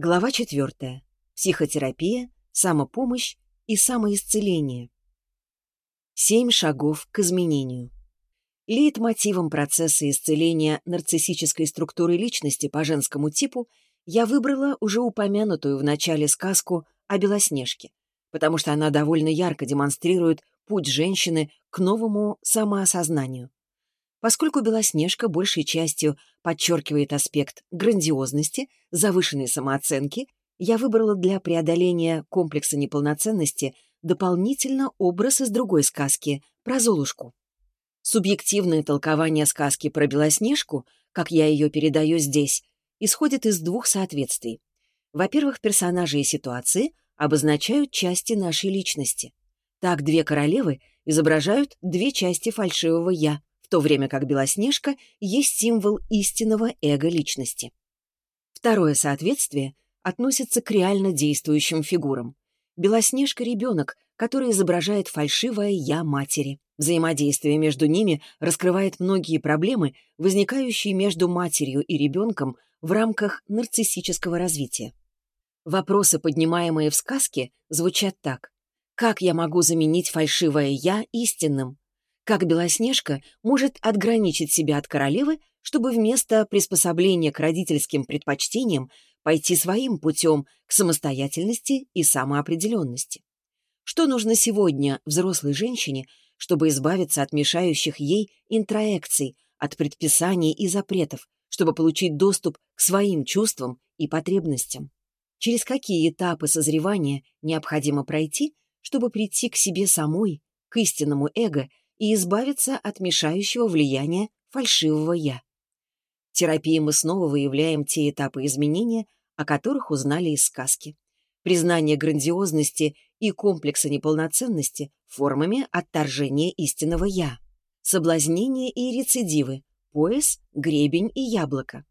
Глава 4. Психотерапия, самопомощь и самоисцеление. Семь шагов к изменению. Лейтмотивом процесса исцеления нарциссической структуры личности по женскому типу я выбрала уже упомянутую в начале сказку о Белоснежке, потому что она довольно ярко демонстрирует путь женщины к новому самоосознанию. Поскольку Белоснежка большей частью подчеркивает аспект грандиозности, завышенной самооценки, я выбрала для преодоления комплекса неполноценности дополнительно образ из другой сказки про Золушку. Субъективное толкование сказки про Белоснежку, как я ее передаю здесь, исходит из двух соответствий. Во-первых, персонажи и ситуации обозначают части нашей личности. Так две королевы изображают две части фальшивого «я», в то время как Белоснежка есть символ истинного эго личности. Второе соответствие относится к реально действующим фигурам. Белоснежка — ребенок, который изображает фальшивое «я» матери. Взаимодействие между ними раскрывает многие проблемы, возникающие между матерью и ребенком в рамках нарциссического развития. Вопросы, поднимаемые в сказке, звучат так. Как я могу заменить фальшивое «я» истинным? Как Белоснежка может отграничить себя от королевы, чтобы вместо приспособления к родительским предпочтениям пойти своим путем к самостоятельности и самоопределенности. Что нужно сегодня взрослой женщине, чтобы избавиться от мешающих ей интроекций, от предписаний и запретов, чтобы получить доступ к своим чувствам и потребностям? Через какие этапы созревания необходимо пройти, чтобы прийти к себе самой, к истинному эго и избавиться от мешающего влияния фальшивого «я». В терапии мы снова выявляем те этапы изменения, о которых узнали из сказки. Признание грандиозности и комплекса неполноценности формами отторжения истинного «я». Соблазнение и рецидивы, пояс, гребень и яблоко.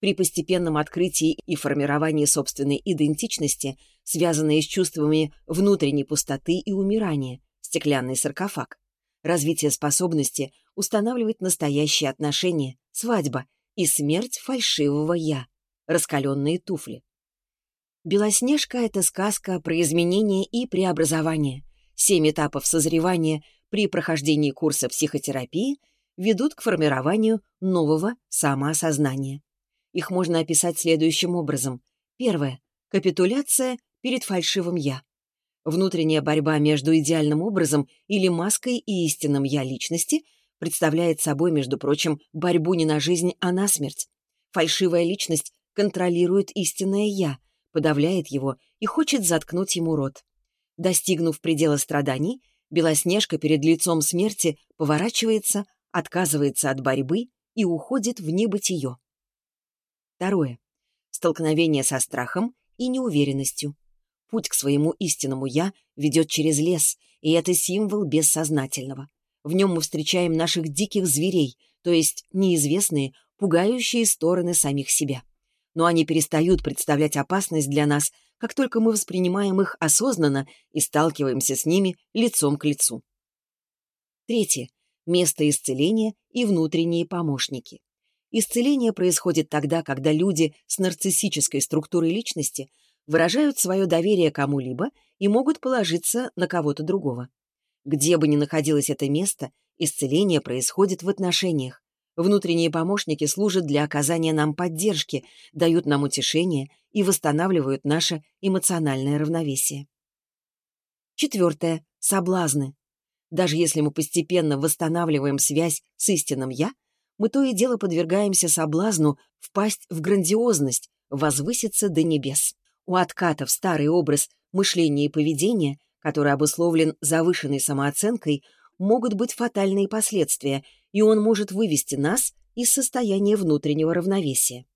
При постепенном открытии и формировании собственной идентичности, связанные с чувствами внутренней пустоты и умирания, стеклянный саркофаг развитие способности устанавливать настоящие отношения, свадьба и смерть фальшивого «я», раскаленные туфли. «Белоснежка» — это сказка про изменение и преобразование. Семь этапов созревания при прохождении курса психотерапии ведут к формированию нового самоосознания. Их можно описать следующим образом. Первое — капитуляция перед фальшивым «я». Внутренняя борьба между идеальным образом или маской и истинным «я» личности представляет собой, между прочим, борьбу не на жизнь, а на смерть. Фальшивая личность контролирует истинное «я», подавляет его и хочет заткнуть ему рот. Достигнув предела страданий, Белоснежка перед лицом смерти поворачивается, отказывается от борьбы и уходит в небытие. Второе. Столкновение со страхом и неуверенностью. Путь к своему истинному «я» ведет через лес, и это символ бессознательного. В нем мы встречаем наших диких зверей, то есть неизвестные, пугающие стороны самих себя. Но они перестают представлять опасность для нас, как только мы воспринимаем их осознанно и сталкиваемся с ними лицом к лицу. Третье. Место исцеления и внутренние помощники. Исцеление происходит тогда, когда люди с нарциссической структурой личности выражают свое доверие кому-либо и могут положиться на кого-то другого. Где бы ни находилось это место, исцеление происходит в отношениях. Внутренние помощники служат для оказания нам поддержки, дают нам утешение и восстанавливают наше эмоциональное равновесие. Четвертое. Соблазны. Даже если мы постепенно восстанавливаем связь с истинным «я», мы то и дело подвергаемся соблазну впасть в грандиозность, возвыситься до небес. У отката в старый образ мышления и поведения, который обусловлен завышенной самооценкой, могут быть фатальные последствия, и он может вывести нас из состояния внутреннего равновесия.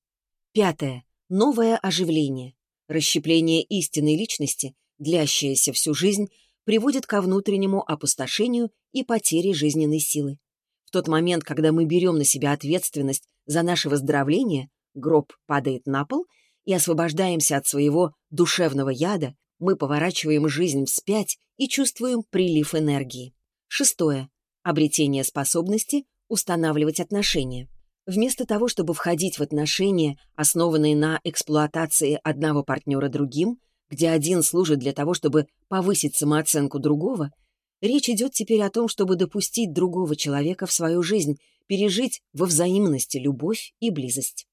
Пятое. Новое оживление. Расщепление истинной личности, длящееся всю жизнь, приводит ко внутреннему опустошению и потере жизненной силы. В тот момент, когда мы берем на себя ответственность за наше выздоровление, гроб падает на пол — и освобождаемся от своего душевного яда, мы поворачиваем жизнь вспять и чувствуем прилив энергии. Шестое. Обретение способности устанавливать отношения. Вместо того, чтобы входить в отношения, основанные на эксплуатации одного партнера другим, где один служит для того, чтобы повысить самооценку другого, речь идет теперь о том, чтобы допустить другого человека в свою жизнь, пережить во взаимности любовь и близость.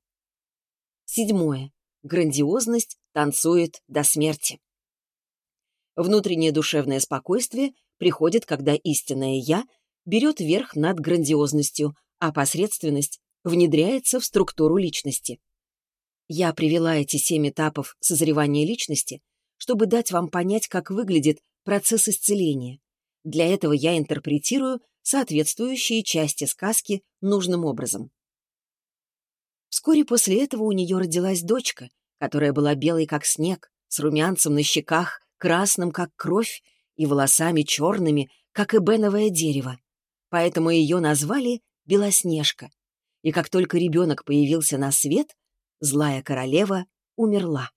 Седьмое. Грандиозность танцует до смерти. Внутреннее душевное спокойствие приходит, когда истинное «я» берет верх над грандиозностью, а посредственность внедряется в структуру личности. Я привела эти семь этапов созревания личности, чтобы дать вам понять, как выглядит процесс исцеления. Для этого я интерпретирую соответствующие части сказки нужным образом. Вскоре после этого у нее родилась дочка, которая была белой, как снег, с румянцем на щеках, красным, как кровь, и волосами черными, как эбеновое дерево. Поэтому ее назвали Белоснежка. И как только ребенок появился на свет, злая королева умерла.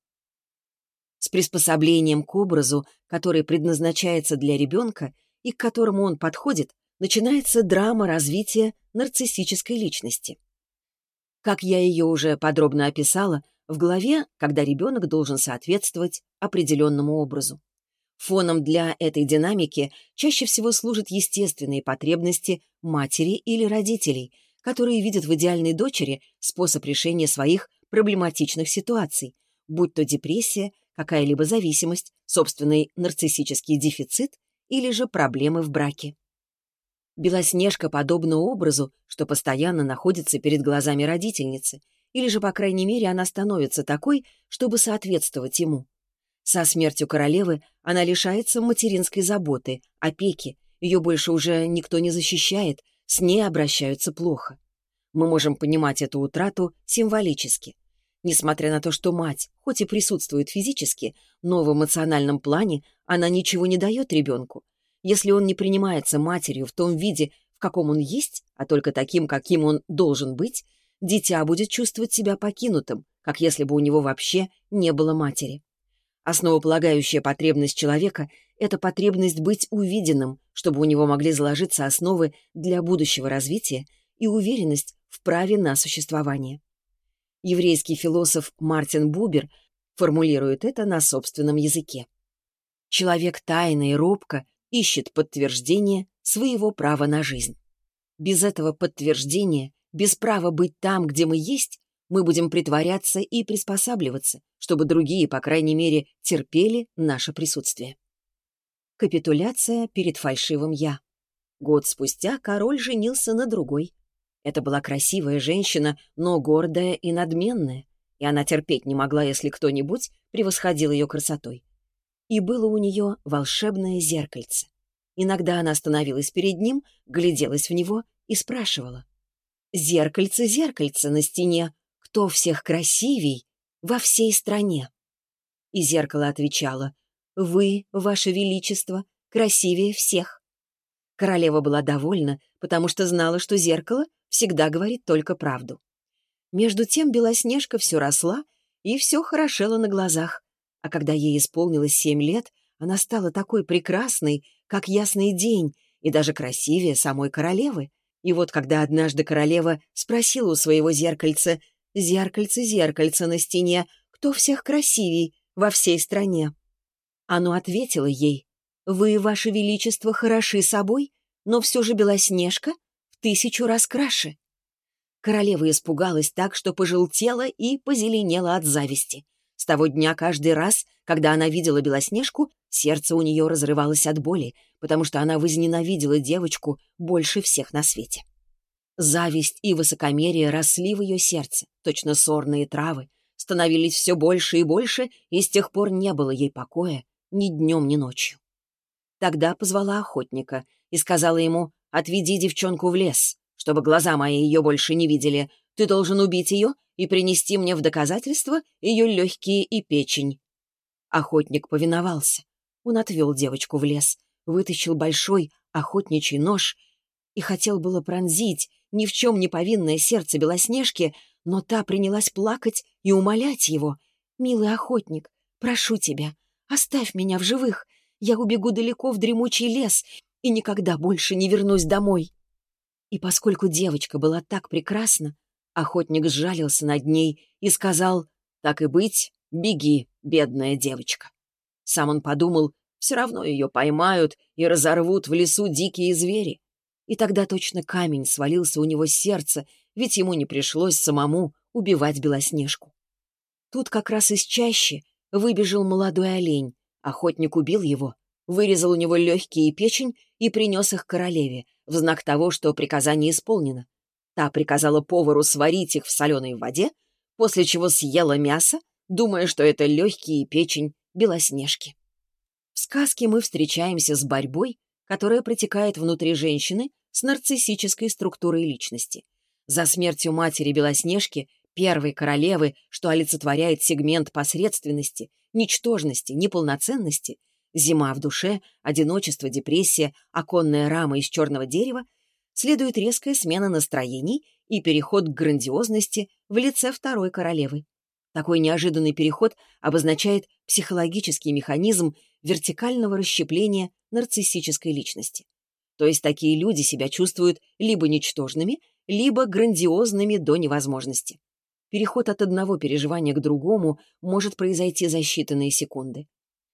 С приспособлением к образу, который предназначается для ребенка и к которому он подходит, начинается драма развития нарциссической личности. Как я ее уже подробно описала, в голове, когда ребенок должен соответствовать определенному образу. Фоном для этой динамики чаще всего служат естественные потребности матери или родителей, которые видят в идеальной дочери способ решения своих проблематичных ситуаций, будь то депрессия, какая-либо зависимость, собственный нарциссический дефицит или же проблемы в браке. Белоснежка подобна образу, что постоянно находится перед глазами родительницы, или же, по крайней мере, она становится такой, чтобы соответствовать ему. Со смертью королевы она лишается материнской заботы, опеки, ее больше уже никто не защищает, с ней обращаются плохо. Мы можем понимать эту утрату символически. Несмотря на то, что мать, хоть и присутствует физически, но в эмоциональном плане она ничего не дает ребенку, если он не принимается матерью в том виде, в каком он есть, а только таким, каким он должен быть, дитя будет чувствовать себя покинутым, как если бы у него вообще не было матери. Основополагающая потребность человека — это потребность быть увиденным, чтобы у него могли заложиться основы для будущего развития и уверенность в праве на существование. Еврейский философ Мартин Бубер формулирует это на собственном языке. Человек тайно и робко ищет подтверждение своего права на жизнь. Без этого подтверждения, без права быть там, где мы есть, мы будем притворяться и приспосабливаться, чтобы другие, по крайней мере, терпели наше присутствие. Капитуляция перед фальшивым «я». Год спустя король женился на другой. Это была красивая женщина, но гордая и надменная, и она терпеть не могла, если кто-нибудь превосходил ее красотой и было у нее волшебное зеркальце. Иногда она становилась перед ним, гляделась в него и спрашивала. «Зеркальце, зеркальце на стене, кто всех красивей во всей стране?» И зеркало отвечало, «Вы, Ваше Величество, красивее всех». Королева была довольна, потому что знала, что зеркало всегда говорит только правду. Между тем Белоснежка все росла и все хорошела на глазах, а когда ей исполнилось семь лет, она стала такой прекрасной, как ясный день, и даже красивее самой королевы. И вот когда однажды королева спросила у своего зеркальца «Зеркальце, зеркальце на стене, кто всех красивей во всей стране?» Оно ответило ей «Вы, ваше величество, хороши собой, но все же Белоснежка в тысячу раз краше». Королева испугалась так, что пожелтела и позеленела от зависти. С того дня каждый раз, когда она видела Белоснежку, сердце у нее разрывалось от боли, потому что она возненавидела девочку больше всех на свете. Зависть и высокомерие росли в ее сердце, точно сорные травы, становились все больше и больше, и с тех пор не было ей покоя ни днем, ни ночью. Тогда позвала охотника и сказала ему «Отведи девчонку в лес, чтобы глаза мои ее больше не видели. Ты должен убить ее и принести мне в доказательство ее легкие и печень». Охотник повиновался. Он отвел девочку в лес, вытащил большой охотничий нож и хотел было пронзить ни в чем не повинное сердце Белоснежки, но та принялась плакать и умолять его. «Милый охотник, прошу тебя, оставь меня в живых. Я убегу далеко в дремучий лес и никогда больше не вернусь домой». И поскольку девочка была так прекрасна, Охотник сжалился над ней и сказал, «Так и быть, беги, бедная девочка». Сам он подумал, все равно ее поймают и разорвут в лесу дикие звери. И тогда точно камень свалился у него с сердца, ведь ему не пришлось самому убивать Белоснежку. Тут как раз из чащи выбежал молодой олень. Охотник убил его, вырезал у него легкие и печень и принес их королеве, в знак того, что приказание исполнено. Та приказала повару сварить их в соленой воде, после чего съела мясо, думая, что это легкие печень Белоснежки. В сказке мы встречаемся с борьбой, которая протекает внутри женщины с нарциссической структурой личности. За смертью матери Белоснежки, первой королевы, что олицетворяет сегмент посредственности, ничтожности, неполноценности, зима в душе, одиночество, депрессия, оконная рама из черного дерева, следует резкая смена настроений и переход к грандиозности в лице второй королевы. Такой неожиданный переход обозначает психологический механизм вертикального расщепления нарциссической личности. То есть такие люди себя чувствуют либо ничтожными, либо грандиозными до невозможности. Переход от одного переживания к другому может произойти за считанные секунды.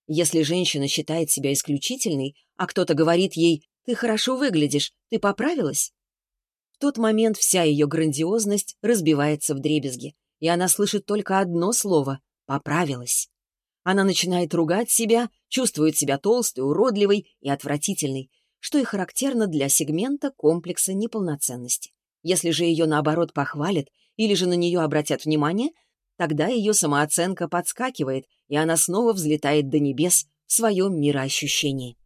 Если женщина считает себя исключительной, а кто-то говорит ей «ты хорошо выглядишь, ты поправилась?», в тот момент вся ее грандиозность разбивается в дребезги, и она слышит только одно слово «поправилась». Она начинает ругать себя, чувствует себя толстой, уродливой и отвратительной, что и характерно для сегмента комплекса неполноценности. Если же ее, наоборот, похвалят или же на нее обратят внимание, тогда ее самооценка подскакивает, и она снова взлетает до небес в своем мироощущении.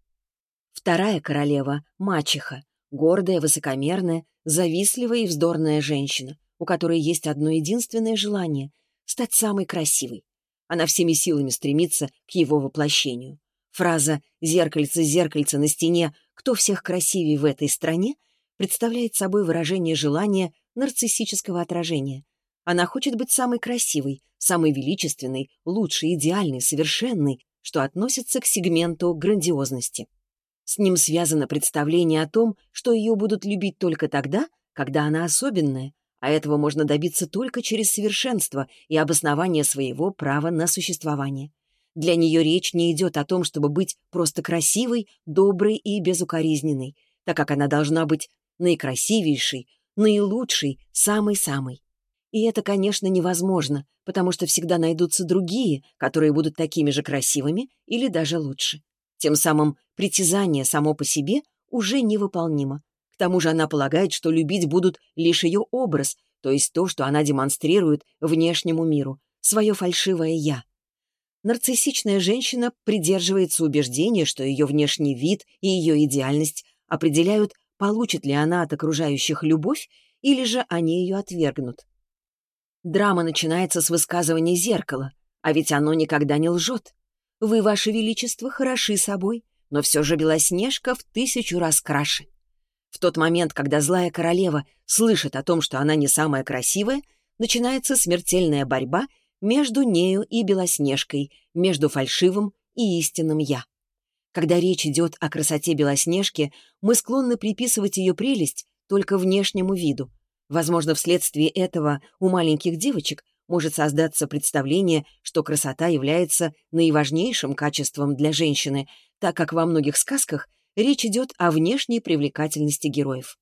Вторая королева — мачеха, гордая, высокомерная, завистливая и вздорная женщина, у которой есть одно единственное желание — стать самой красивой. Она всеми силами стремится к его воплощению. Фраза «зеркальце, зеркальце на стене, кто всех красивее в этой стране» представляет собой выражение желания нарциссического отражения. Она хочет быть самой красивой, самой величественной, лучшей, идеальной, совершенной, что относится к сегменту грандиозности. С ним связано представление о том, что ее будут любить только тогда, когда она особенная, а этого можно добиться только через совершенство и обоснование своего права на существование. Для нее речь не идет о том, чтобы быть просто красивой, доброй и безукоризненной, так как она должна быть наикрасивейшей, наилучшей, самой-самой. И это, конечно, невозможно, потому что всегда найдутся другие, которые будут такими же красивыми или даже лучше. Тем самым притязание само по себе уже невыполнимо. К тому же она полагает, что любить будут лишь ее образ, то есть то, что она демонстрирует внешнему миру, свое фальшивое «я». Нарциссичная женщина придерживается убеждения, что ее внешний вид и ее идеальность определяют, получит ли она от окружающих любовь или же они ее отвергнут. Драма начинается с высказывания зеркала, а ведь оно никогда не лжет. Вы, Ваше Величество, хороши собой, но все же Белоснежка в тысячу раз краше. В тот момент, когда злая королева слышит о том, что она не самая красивая, начинается смертельная борьба между нею и Белоснежкой, между фальшивым и истинным «я». Когда речь идет о красоте Белоснежки, мы склонны приписывать ее прелесть только внешнему виду. Возможно, вследствие этого у маленьких девочек может создаться представление, что красота является наиважнейшим качеством для женщины, так как во многих сказках речь идет о внешней привлекательности героев.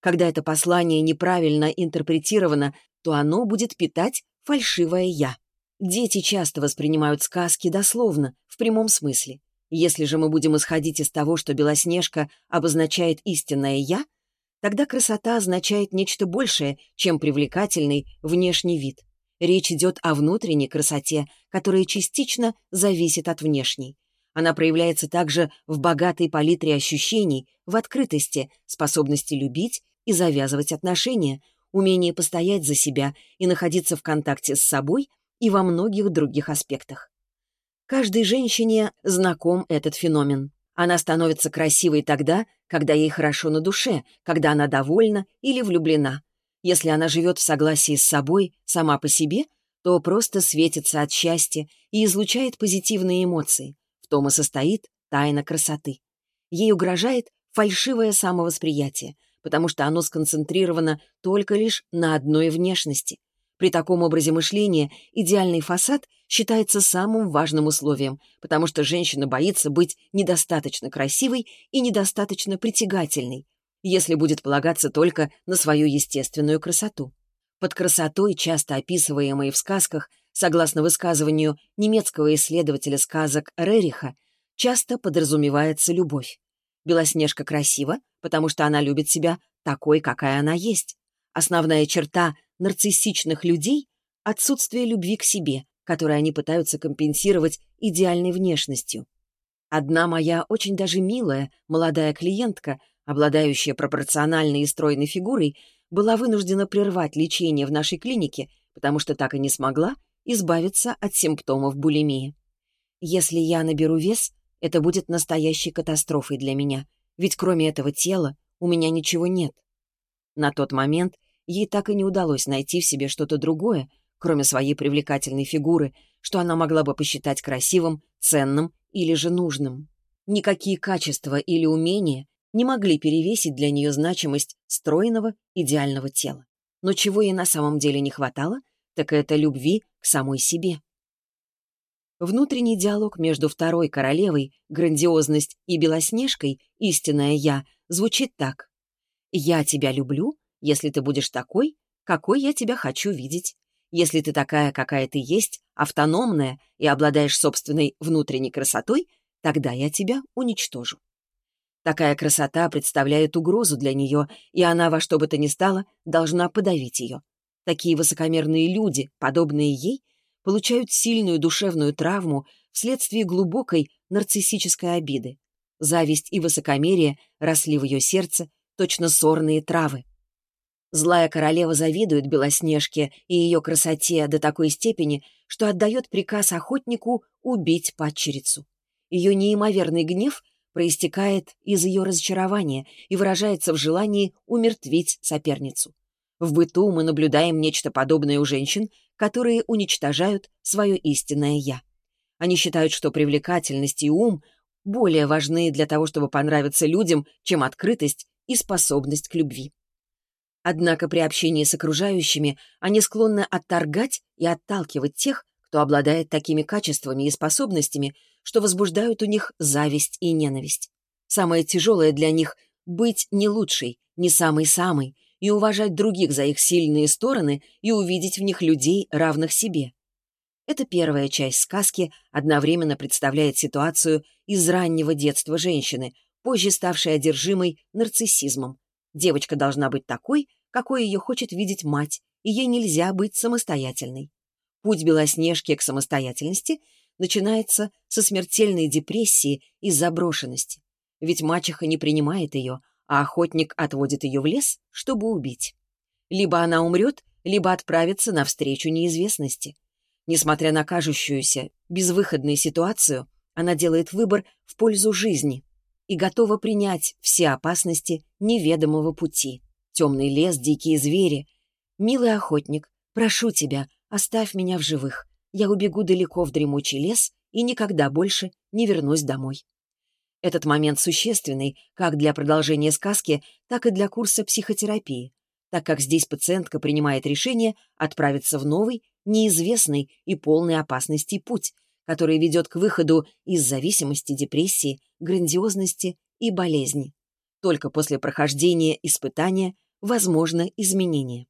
Когда это послание неправильно интерпретировано, то оно будет питать фальшивое «я». Дети часто воспринимают сказки дословно, в прямом смысле. Если же мы будем исходить из того, что Белоснежка обозначает истинное «я», тогда красота означает нечто большее, чем привлекательный внешний вид. Речь идет о внутренней красоте, которая частично зависит от внешней. Она проявляется также в богатой палитре ощущений, в открытости, способности любить и завязывать отношения, умении постоять за себя и находиться в контакте с собой и во многих других аспектах. Каждой женщине знаком этот феномен. Она становится красивой тогда, когда ей хорошо на душе, когда она довольна или влюблена. Если она живет в согласии с собой, сама по себе, то просто светится от счастья и излучает позитивные эмоции том и состоит тайна красоты. Ей угрожает фальшивое самовосприятие, потому что оно сконцентрировано только лишь на одной внешности. При таком образе мышления идеальный фасад считается самым важным условием, потому что женщина боится быть недостаточно красивой и недостаточно притягательной, если будет полагаться только на свою естественную красоту. Под красотой, часто описываемой в сказках, согласно высказыванию немецкого исследователя сказок Рериха, часто подразумевается любовь. Белоснежка красива, потому что она любит себя такой, какая она есть. Основная черта нарциссичных людей — отсутствие любви к себе, которое они пытаются компенсировать идеальной внешностью. Одна моя очень даже милая молодая клиентка, обладающая пропорциональной и стройной фигурой, была вынуждена прервать лечение в нашей клинике, потому что так и не смогла избавиться от симптомов булимии. Если я наберу вес, это будет настоящей катастрофой для меня, ведь кроме этого тела у меня ничего нет. На тот момент ей так и не удалось найти в себе что-то другое, кроме своей привлекательной фигуры, что она могла бы посчитать красивым, ценным или же нужным. Никакие качества или умения не могли перевесить для нее значимость стройного, идеального тела. Но чего ей на самом деле не хватало, так это любви к самой себе. Внутренний диалог между второй королевой, грандиозность и Белоснежкой, истинное «я», звучит так. «Я тебя люблю, если ты будешь такой, какой я тебя хочу видеть. Если ты такая, какая ты есть, автономная и обладаешь собственной внутренней красотой, тогда я тебя уничтожу». Такая красота представляет угрозу для нее, и она во что бы то ни стало должна подавить ее. Такие высокомерные люди, подобные ей, получают сильную душевную травму вследствие глубокой нарциссической обиды. Зависть и высокомерие росли в ее сердце, точно сорные травы. Злая королева завидует Белоснежке и ее красоте до такой степени, что отдает приказ охотнику убить падчерицу. Ее неимоверный гнев проистекает из ее разочарования и выражается в желании умертвить соперницу. В быту мы наблюдаем нечто подобное у женщин, которые уничтожают свое истинное «я». Они считают, что привлекательность и ум более важны для того, чтобы понравиться людям, чем открытость и способность к любви. Однако при общении с окружающими они склонны отторгать и отталкивать тех, кто обладает такими качествами и способностями, что возбуждают у них зависть и ненависть. Самое тяжелое для них — быть не лучшей, не самой-самой, и уважать других за их сильные стороны и увидеть в них людей, равных себе. Эта первая часть сказки одновременно представляет ситуацию из раннего детства женщины, позже ставшей одержимой нарциссизмом. Девочка должна быть такой, какой ее хочет видеть мать, и ей нельзя быть самостоятельной. Путь Белоснежки к самостоятельности начинается со смертельной депрессии и заброшенности. Ведь мачеха не принимает ее, а охотник отводит ее в лес, чтобы убить. Либо она умрет, либо отправится навстречу неизвестности. Несмотря на кажущуюся безвыходную ситуацию, она делает выбор в пользу жизни и готова принять все опасности неведомого пути. Темный лес, дикие звери. «Милый охотник, прошу тебя, оставь меня в живых. Я убегу далеко в дремучий лес и никогда больше не вернусь домой». Этот момент существенный как для продолжения сказки, так и для курса психотерапии, так как здесь пациентка принимает решение отправиться в новый, неизвестный и полный опасности путь, который ведет к выходу из зависимости, депрессии, грандиозности и болезни. Только после прохождения испытания возможно изменение.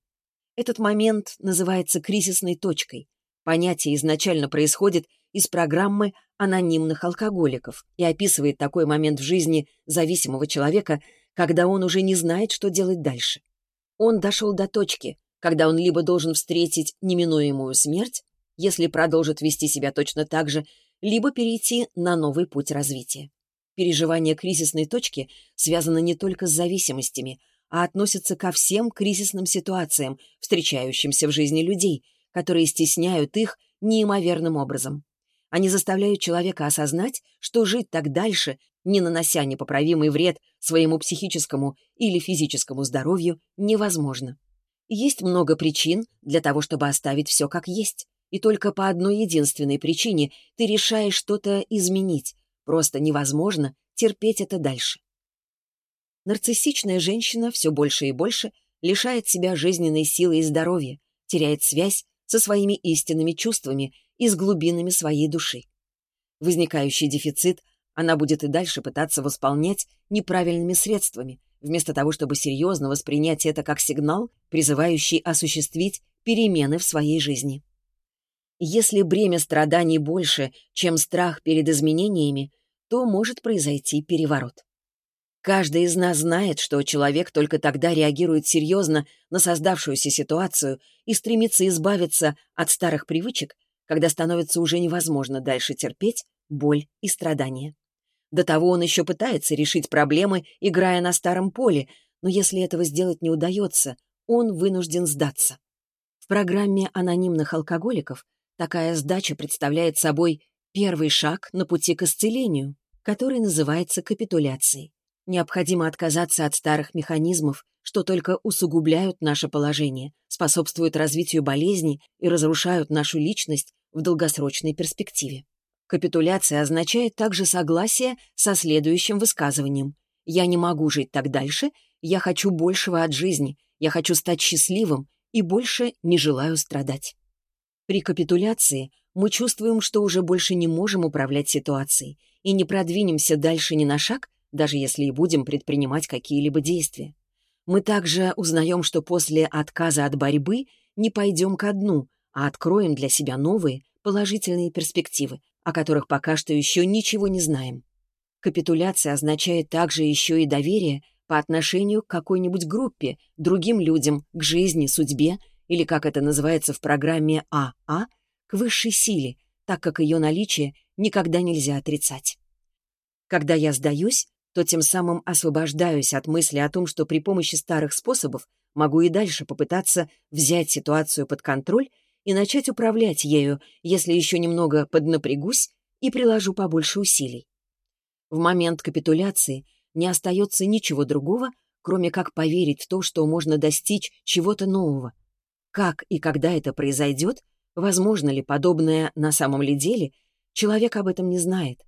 Этот момент называется кризисной точкой. Понятие изначально происходит из программы анонимных алкоголиков и описывает такой момент в жизни зависимого человека, когда он уже не знает, что делать дальше. Он дошел до точки, когда он либо должен встретить неминуемую смерть, если продолжит вести себя точно так же, либо перейти на новый путь развития. Переживание кризисной точки связано не только с зависимостями, а относится ко всем кризисным ситуациям, встречающимся в жизни людей, которые стесняют их неимоверным образом. Они заставляют человека осознать, что жить так дальше, не нанося непоправимый вред своему психическому или физическому здоровью, невозможно. Есть много причин для того, чтобы оставить все как есть. И только по одной единственной причине ты решаешь что-то изменить. Просто невозможно терпеть это дальше. Нарциссичная женщина все больше и больше лишает себя жизненной силы и здоровья, теряет связь со своими истинными чувствами и с глубинами своей души. Возникающий дефицит она будет и дальше пытаться восполнять неправильными средствами, вместо того, чтобы серьезно воспринять это как сигнал, призывающий осуществить перемены в своей жизни. Если бремя страданий больше, чем страх перед изменениями, то может произойти переворот. Каждый из нас знает, что человек только тогда реагирует серьезно на создавшуюся ситуацию и стремится избавиться от старых привычек, когда становится уже невозможно дальше терпеть боль и страдания. До того он еще пытается решить проблемы, играя на старом поле, но если этого сделать не удается, он вынужден сдаться. В программе анонимных алкоголиков такая сдача представляет собой первый шаг на пути к исцелению, который называется капитуляцией. Необходимо отказаться от старых механизмов, что только усугубляют наше положение, способствуют развитию болезни и разрушают нашу личность в долгосрочной перспективе. Капитуляция означает также согласие со следующим высказыванием. «Я не могу жить так дальше, я хочу большего от жизни, я хочу стать счастливым и больше не желаю страдать». При капитуляции мы чувствуем, что уже больше не можем управлять ситуацией и не продвинемся дальше ни на шаг, даже если и будем предпринимать какие-либо действия. Мы также узнаем, что после отказа от борьбы не пойдем ко дну, а откроем для себя новые, положительные перспективы, о которых пока что еще ничего не знаем. Капитуляция означает также еще и доверие по отношению к какой-нибудь группе, другим людям, к жизни, судьбе, или, как это называется в программе АА, к высшей силе, так как ее наличие никогда нельзя отрицать. Когда я сдаюсь, то тем самым освобождаюсь от мысли о том, что при помощи старых способов могу и дальше попытаться взять ситуацию под контроль и начать управлять ею, если еще немного поднапрягусь и приложу побольше усилий. В момент капитуляции не остается ничего другого, кроме как поверить в то, что можно достичь чего-то нового. Как и когда это произойдет, возможно ли подобное на самом ли деле, человек об этом не знает.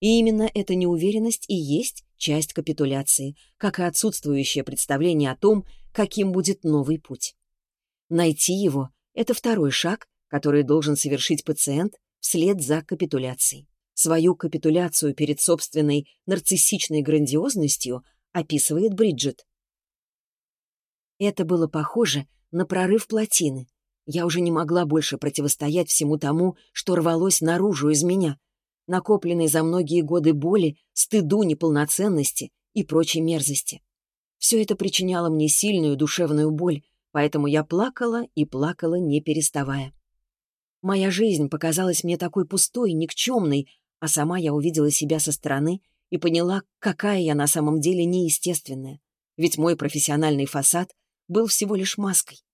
И именно эта неуверенность и есть часть капитуляции, как и отсутствующее представление о том, каким будет новый путь. Найти его это второй шаг, который должен совершить пациент вслед за капитуляцией. Свою капитуляцию перед собственной нарциссичной грандиозностью описывает Бриджит. Это было похоже на прорыв плотины. Я уже не могла больше противостоять всему тому, что рвалось наружу из меня, накопленной за многие годы боли, стыду неполноценности и прочей мерзости. Все это причиняло мне сильную душевную боль, поэтому я плакала и плакала, не переставая. Моя жизнь показалась мне такой пустой, никчемной, а сама я увидела себя со стороны и поняла, какая я на самом деле неестественная. Ведь мой профессиональный фасад был всего лишь маской.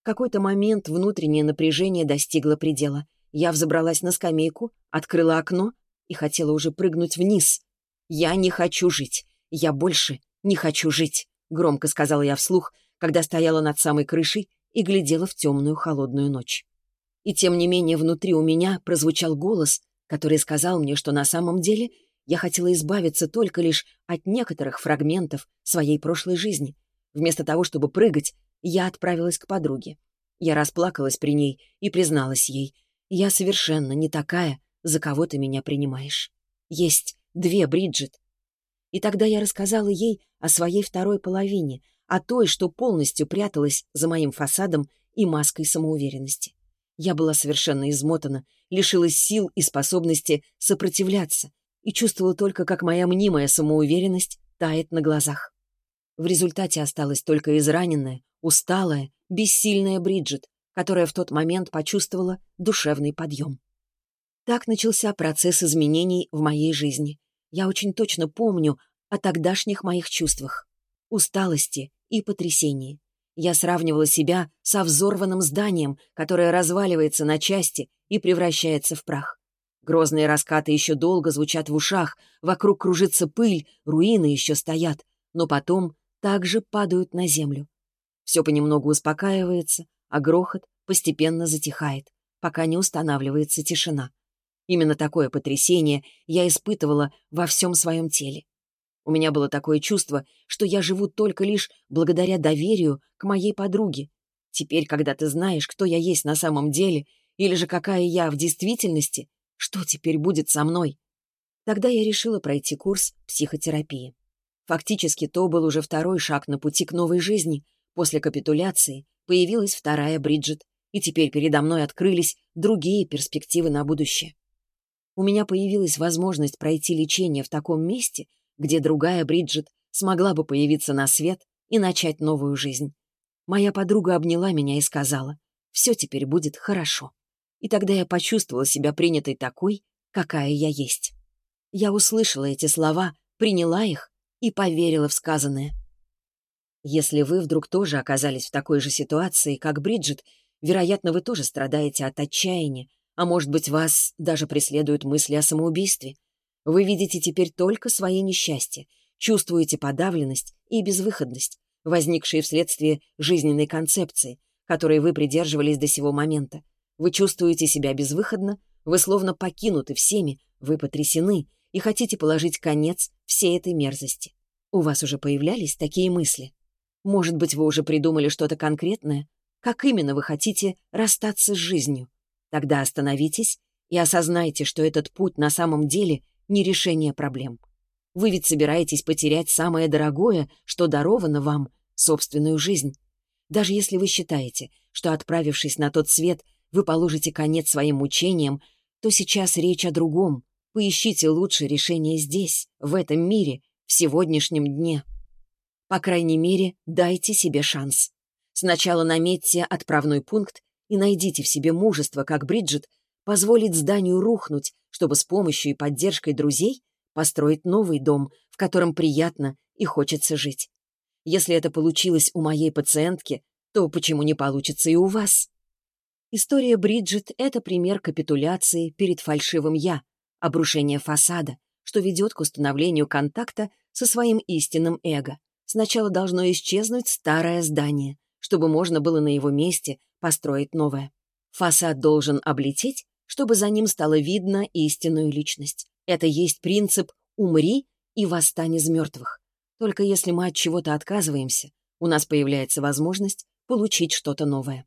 В какой-то момент внутреннее напряжение достигло предела. Я взобралась на скамейку, открыла окно и хотела уже прыгнуть вниз. «Я не хочу жить. Я больше не хочу жить», — громко сказала я вслух, когда стояла над самой крышей и глядела в темную холодную ночь. И тем не менее внутри у меня прозвучал голос, который сказал мне, что на самом деле я хотела избавиться только лишь от некоторых фрагментов своей прошлой жизни. Вместо того, чтобы прыгать, я отправилась к подруге. Я расплакалась при ней и призналась ей, «Я совершенно не такая, за кого ты меня принимаешь. Есть две Бриджит». И тогда я рассказала ей о своей второй половине, а той, что полностью пряталась за моим фасадом и маской самоуверенности. Я была совершенно измотана, лишилась сил и способности сопротивляться и чувствовала только, как моя мнимая самоуверенность тает на глазах. В результате осталась только израненная, усталая, бессильная Бриджит, которая в тот момент почувствовала душевный подъем. Так начался процесс изменений в моей жизни. Я очень точно помню о тогдашних моих чувствах. Усталости, и потрясении. Я сравнивала себя со взорванным зданием, которое разваливается на части и превращается в прах. Грозные раскаты еще долго звучат в ушах, вокруг кружится пыль, руины еще стоят, но потом также падают на землю. Все понемногу успокаивается, а грохот постепенно затихает, пока не устанавливается тишина. Именно такое потрясение я испытывала во всем своем теле. У меня было такое чувство, что я живу только лишь благодаря доверию к моей подруге. Теперь, когда ты знаешь, кто я есть на самом деле, или же какая я в действительности, что теперь будет со мной? Тогда я решила пройти курс психотерапии. Фактически, то был уже второй шаг на пути к новой жизни. После капитуляции появилась вторая Бриджит, и теперь передо мной открылись другие перспективы на будущее. У меня появилась возможность пройти лечение в таком месте, где другая Бриджит смогла бы появиться на свет и начать новую жизнь. Моя подруга обняла меня и сказала, «Все теперь будет хорошо». И тогда я почувствовала себя принятой такой, какая я есть. Я услышала эти слова, приняла их и поверила в сказанное. Если вы вдруг тоже оказались в такой же ситуации, как Бриджит, вероятно, вы тоже страдаете от отчаяния, а может быть, вас даже преследуют мысли о самоубийстве. Вы видите теперь только свои несчастья, чувствуете подавленность и безвыходность, возникшие вследствие жизненной концепции, которой вы придерживались до сего момента. Вы чувствуете себя безвыходно, вы словно покинуты всеми, вы потрясены и хотите положить конец всей этой мерзости. У вас уже появлялись такие мысли? Может быть, вы уже придумали что-то конкретное? Как именно вы хотите расстаться с жизнью? Тогда остановитесь и осознайте, что этот путь на самом деле не решение проблем. Вы ведь собираетесь потерять самое дорогое, что даровано вам — собственную жизнь. Даже если вы считаете, что, отправившись на тот свет, вы положите конец своим мучениям, то сейчас речь о другом. Поищите лучшее решение здесь, в этом мире, в сегодняшнем дне. По крайней мере, дайте себе шанс. Сначала наметьте отправной пункт и найдите в себе мужество, как Бриджит, позволить зданию рухнуть, чтобы с помощью и поддержкой друзей построить новый дом, в котором приятно и хочется жить. Если это получилось у моей пациентки, то почему не получится и у вас? История Бриджит — это пример капитуляции перед фальшивым «я», обрушение фасада, что ведет к установлению контакта со своим истинным эго сначала должно исчезнуть старое здание, чтобы можно было на его месте построить новое. Фасад должен облететь, чтобы за ним стало видно истинную личность. Это есть принцип «умри и восстань из мертвых». Только если мы от чего-то отказываемся, у нас появляется возможность получить что-то новое.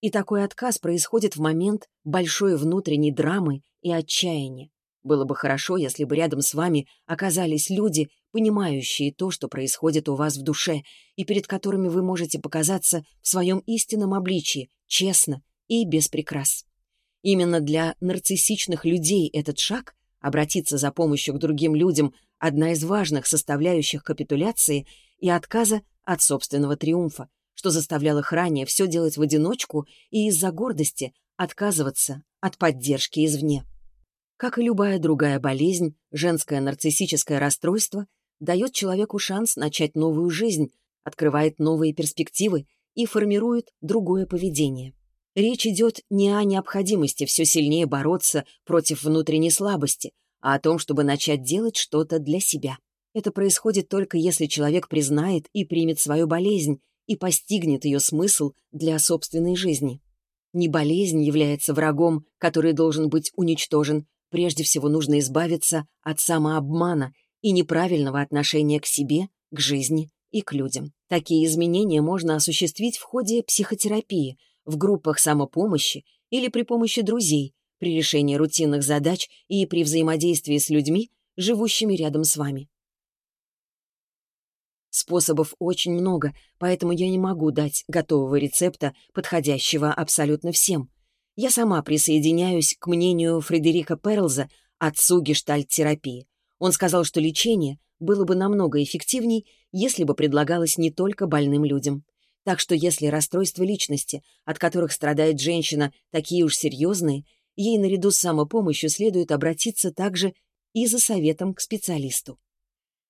И такой отказ происходит в момент большой внутренней драмы и отчаяния. Было бы хорошо, если бы рядом с вами оказались люди, понимающие то, что происходит у вас в душе, и перед которыми вы можете показаться в своем истинном обличии, честно и без прикрас. Именно для нарциссичных людей этот шаг — обратиться за помощью к другим людям — одна из важных составляющих капитуляции и отказа от собственного триумфа, что заставляло их ранее все делать в одиночку и из-за гордости отказываться от поддержки извне. Как и любая другая болезнь, женское нарциссическое расстройство дает человеку шанс начать новую жизнь, открывает новые перспективы и формирует другое поведение. Речь идет не о необходимости все сильнее бороться против внутренней слабости, а о том, чтобы начать делать что-то для себя. Это происходит только если человек признает и примет свою болезнь и постигнет ее смысл для собственной жизни. Не болезнь является врагом, который должен быть уничтожен, Прежде всего нужно избавиться от самообмана и неправильного отношения к себе, к жизни и к людям. Такие изменения можно осуществить в ходе психотерапии, в группах самопомощи или при помощи друзей, при решении рутинных задач и при взаимодействии с людьми, живущими рядом с вами. Способов очень много, поэтому я не могу дать готового рецепта, подходящего абсолютно всем я сама присоединяюсь к мнению Фредерика Перлза, отцу гештальт-терапии. Он сказал, что лечение было бы намного эффективней, если бы предлагалось не только больным людям. Так что если расстройства личности, от которых страдает женщина, такие уж серьезные, ей наряду с самопомощью следует обратиться также и за советом к специалисту.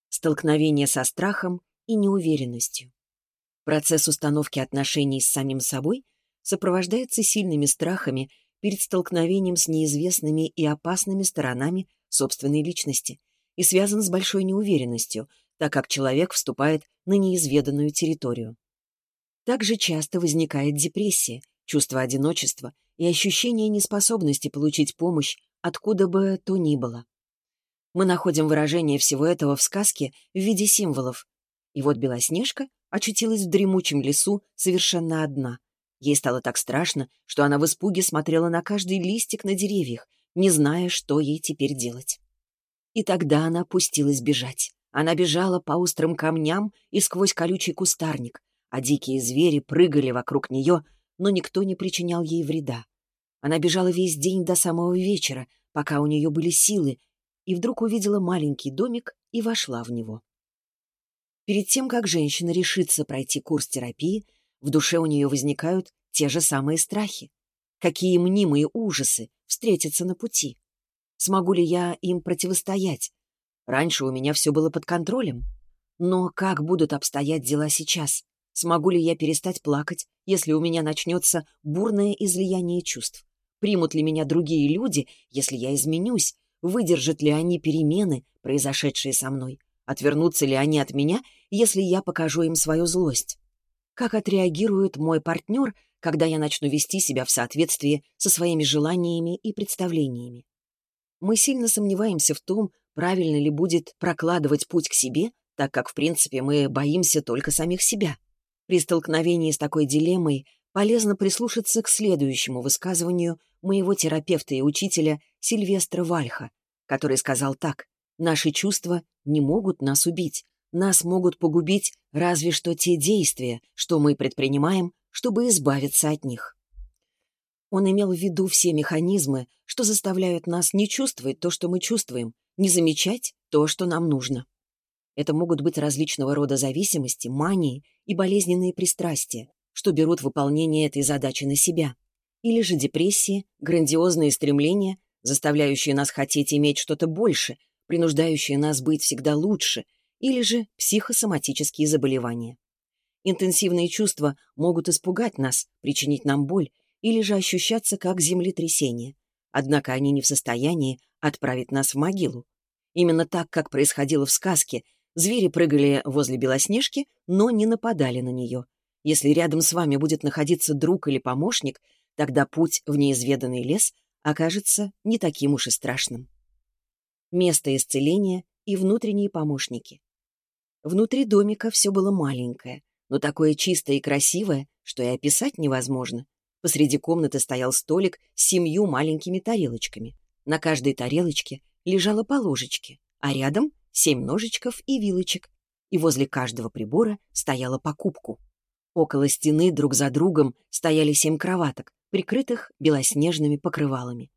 Столкновение со страхом и неуверенностью. Процесс установки отношений с самим собой сопровождается сильными страхами перед столкновением с неизвестными и опасными сторонами собственной личности и связан с большой неуверенностью, так как человек вступает на неизведанную территорию. Также часто возникает депрессия, чувство одиночества и ощущение неспособности получить помощь откуда бы то ни было. Мы находим выражение всего этого в сказке в виде символов. И вот Белоснежка очутилась в дремучем лесу совершенно одна. Ей стало так страшно, что она в испуге смотрела на каждый листик на деревьях, не зная, что ей теперь делать. И тогда она пустилась бежать. Она бежала по острым камням и сквозь колючий кустарник, а дикие звери прыгали вокруг нее, но никто не причинял ей вреда. Она бежала весь день до самого вечера, пока у нее были силы, и вдруг увидела маленький домик и вошла в него. Перед тем, как женщина решится пройти курс терапии, в душе у нее возникают те же самые страхи. Какие мнимые ужасы встретятся на пути? Смогу ли я им противостоять? Раньше у меня все было под контролем. Но как будут обстоять дела сейчас? Смогу ли я перестать плакать, если у меня начнется бурное излияние чувств? Примут ли меня другие люди, если я изменюсь? Выдержат ли они перемены, произошедшие со мной? Отвернутся ли они от меня, если я покажу им свою злость? Как отреагирует мой партнер, когда я начну вести себя в соответствии со своими желаниями и представлениями? Мы сильно сомневаемся в том, правильно ли будет прокладывать путь к себе, так как, в принципе, мы боимся только самих себя. При столкновении с такой дилеммой полезно прислушаться к следующему высказыванию моего терапевта и учителя Сильвестра Вальха, который сказал так «Наши чувства не могут нас убить, нас могут погубить разве что те действия, что мы предпринимаем, чтобы избавиться от них». Он имел в виду все механизмы, что заставляют нас не чувствовать то, что мы чувствуем, не замечать то, что нам нужно. Это могут быть различного рода зависимости, мании и болезненные пристрастия, что берут выполнение этой задачи на себя. Или же депрессии, грандиозные стремления, заставляющие нас хотеть иметь что-то больше, принуждающие нас быть всегда лучше, или же психосоматические заболевания. Интенсивные чувства могут испугать нас, причинить нам боль, или же ощущаться как землетрясение. Однако они не в состоянии отправить нас в могилу. Именно так, как происходило в сказке, Звери прыгали возле Белоснежки, но не нападали на нее. Если рядом с вами будет находиться друг или помощник, тогда путь в неизведанный лес окажется не таким уж и страшным. Место исцеления и внутренние помощники. Внутри домика все было маленькое, но такое чистое и красивое, что и описать невозможно. Посреди комнаты стоял столик с семью маленькими тарелочками. На каждой тарелочке лежало по ложечке, а рядом семь ножичков и вилочек, и возле каждого прибора стояла по кубку. Около стены друг за другом стояли семь кроваток, прикрытых белоснежными покрывалами.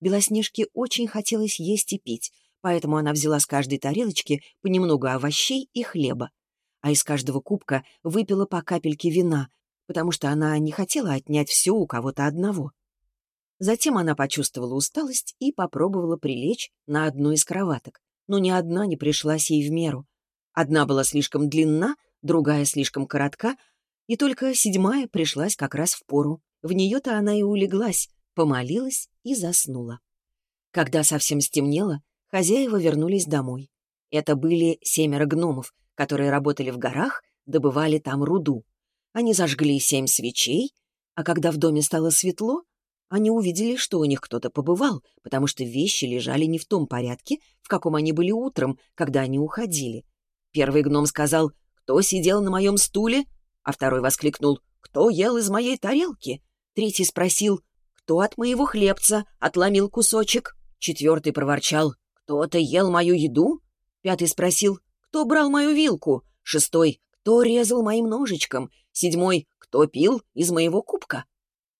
Белоснежке очень хотелось есть и пить, поэтому она взяла с каждой тарелочки понемногу овощей и хлеба, а из каждого кубка выпила по капельке вина, потому что она не хотела отнять все у кого-то одного. Затем она почувствовала усталость и попробовала прилечь на одну из кроваток но ни одна не пришлась ей в меру. Одна была слишком длинна, другая слишком коротка, и только седьмая пришлась как раз в пору. В нее-то она и улеглась, помолилась и заснула. Когда совсем стемнело, хозяева вернулись домой. Это были семеро гномов, которые работали в горах, добывали там руду. Они зажгли семь свечей, а когда в доме стало светло, они увидели, что у них кто-то побывал, потому что вещи лежали не в том порядке, в каком они были утром, когда они уходили. Первый гном сказал «Кто сидел на моем стуле?» А второй воскликнул «Кто ел из моей тарелки?» Третий спросил «Кто от моего хлебца отломил кусочек?» Четвертый проворчал «Кто-то ел мою еду?» Пятый спросил «Кто брал мою вилку?» Шестой «Кто резал моим ножичком?» Седьмой «Кто пил из моего кубка?»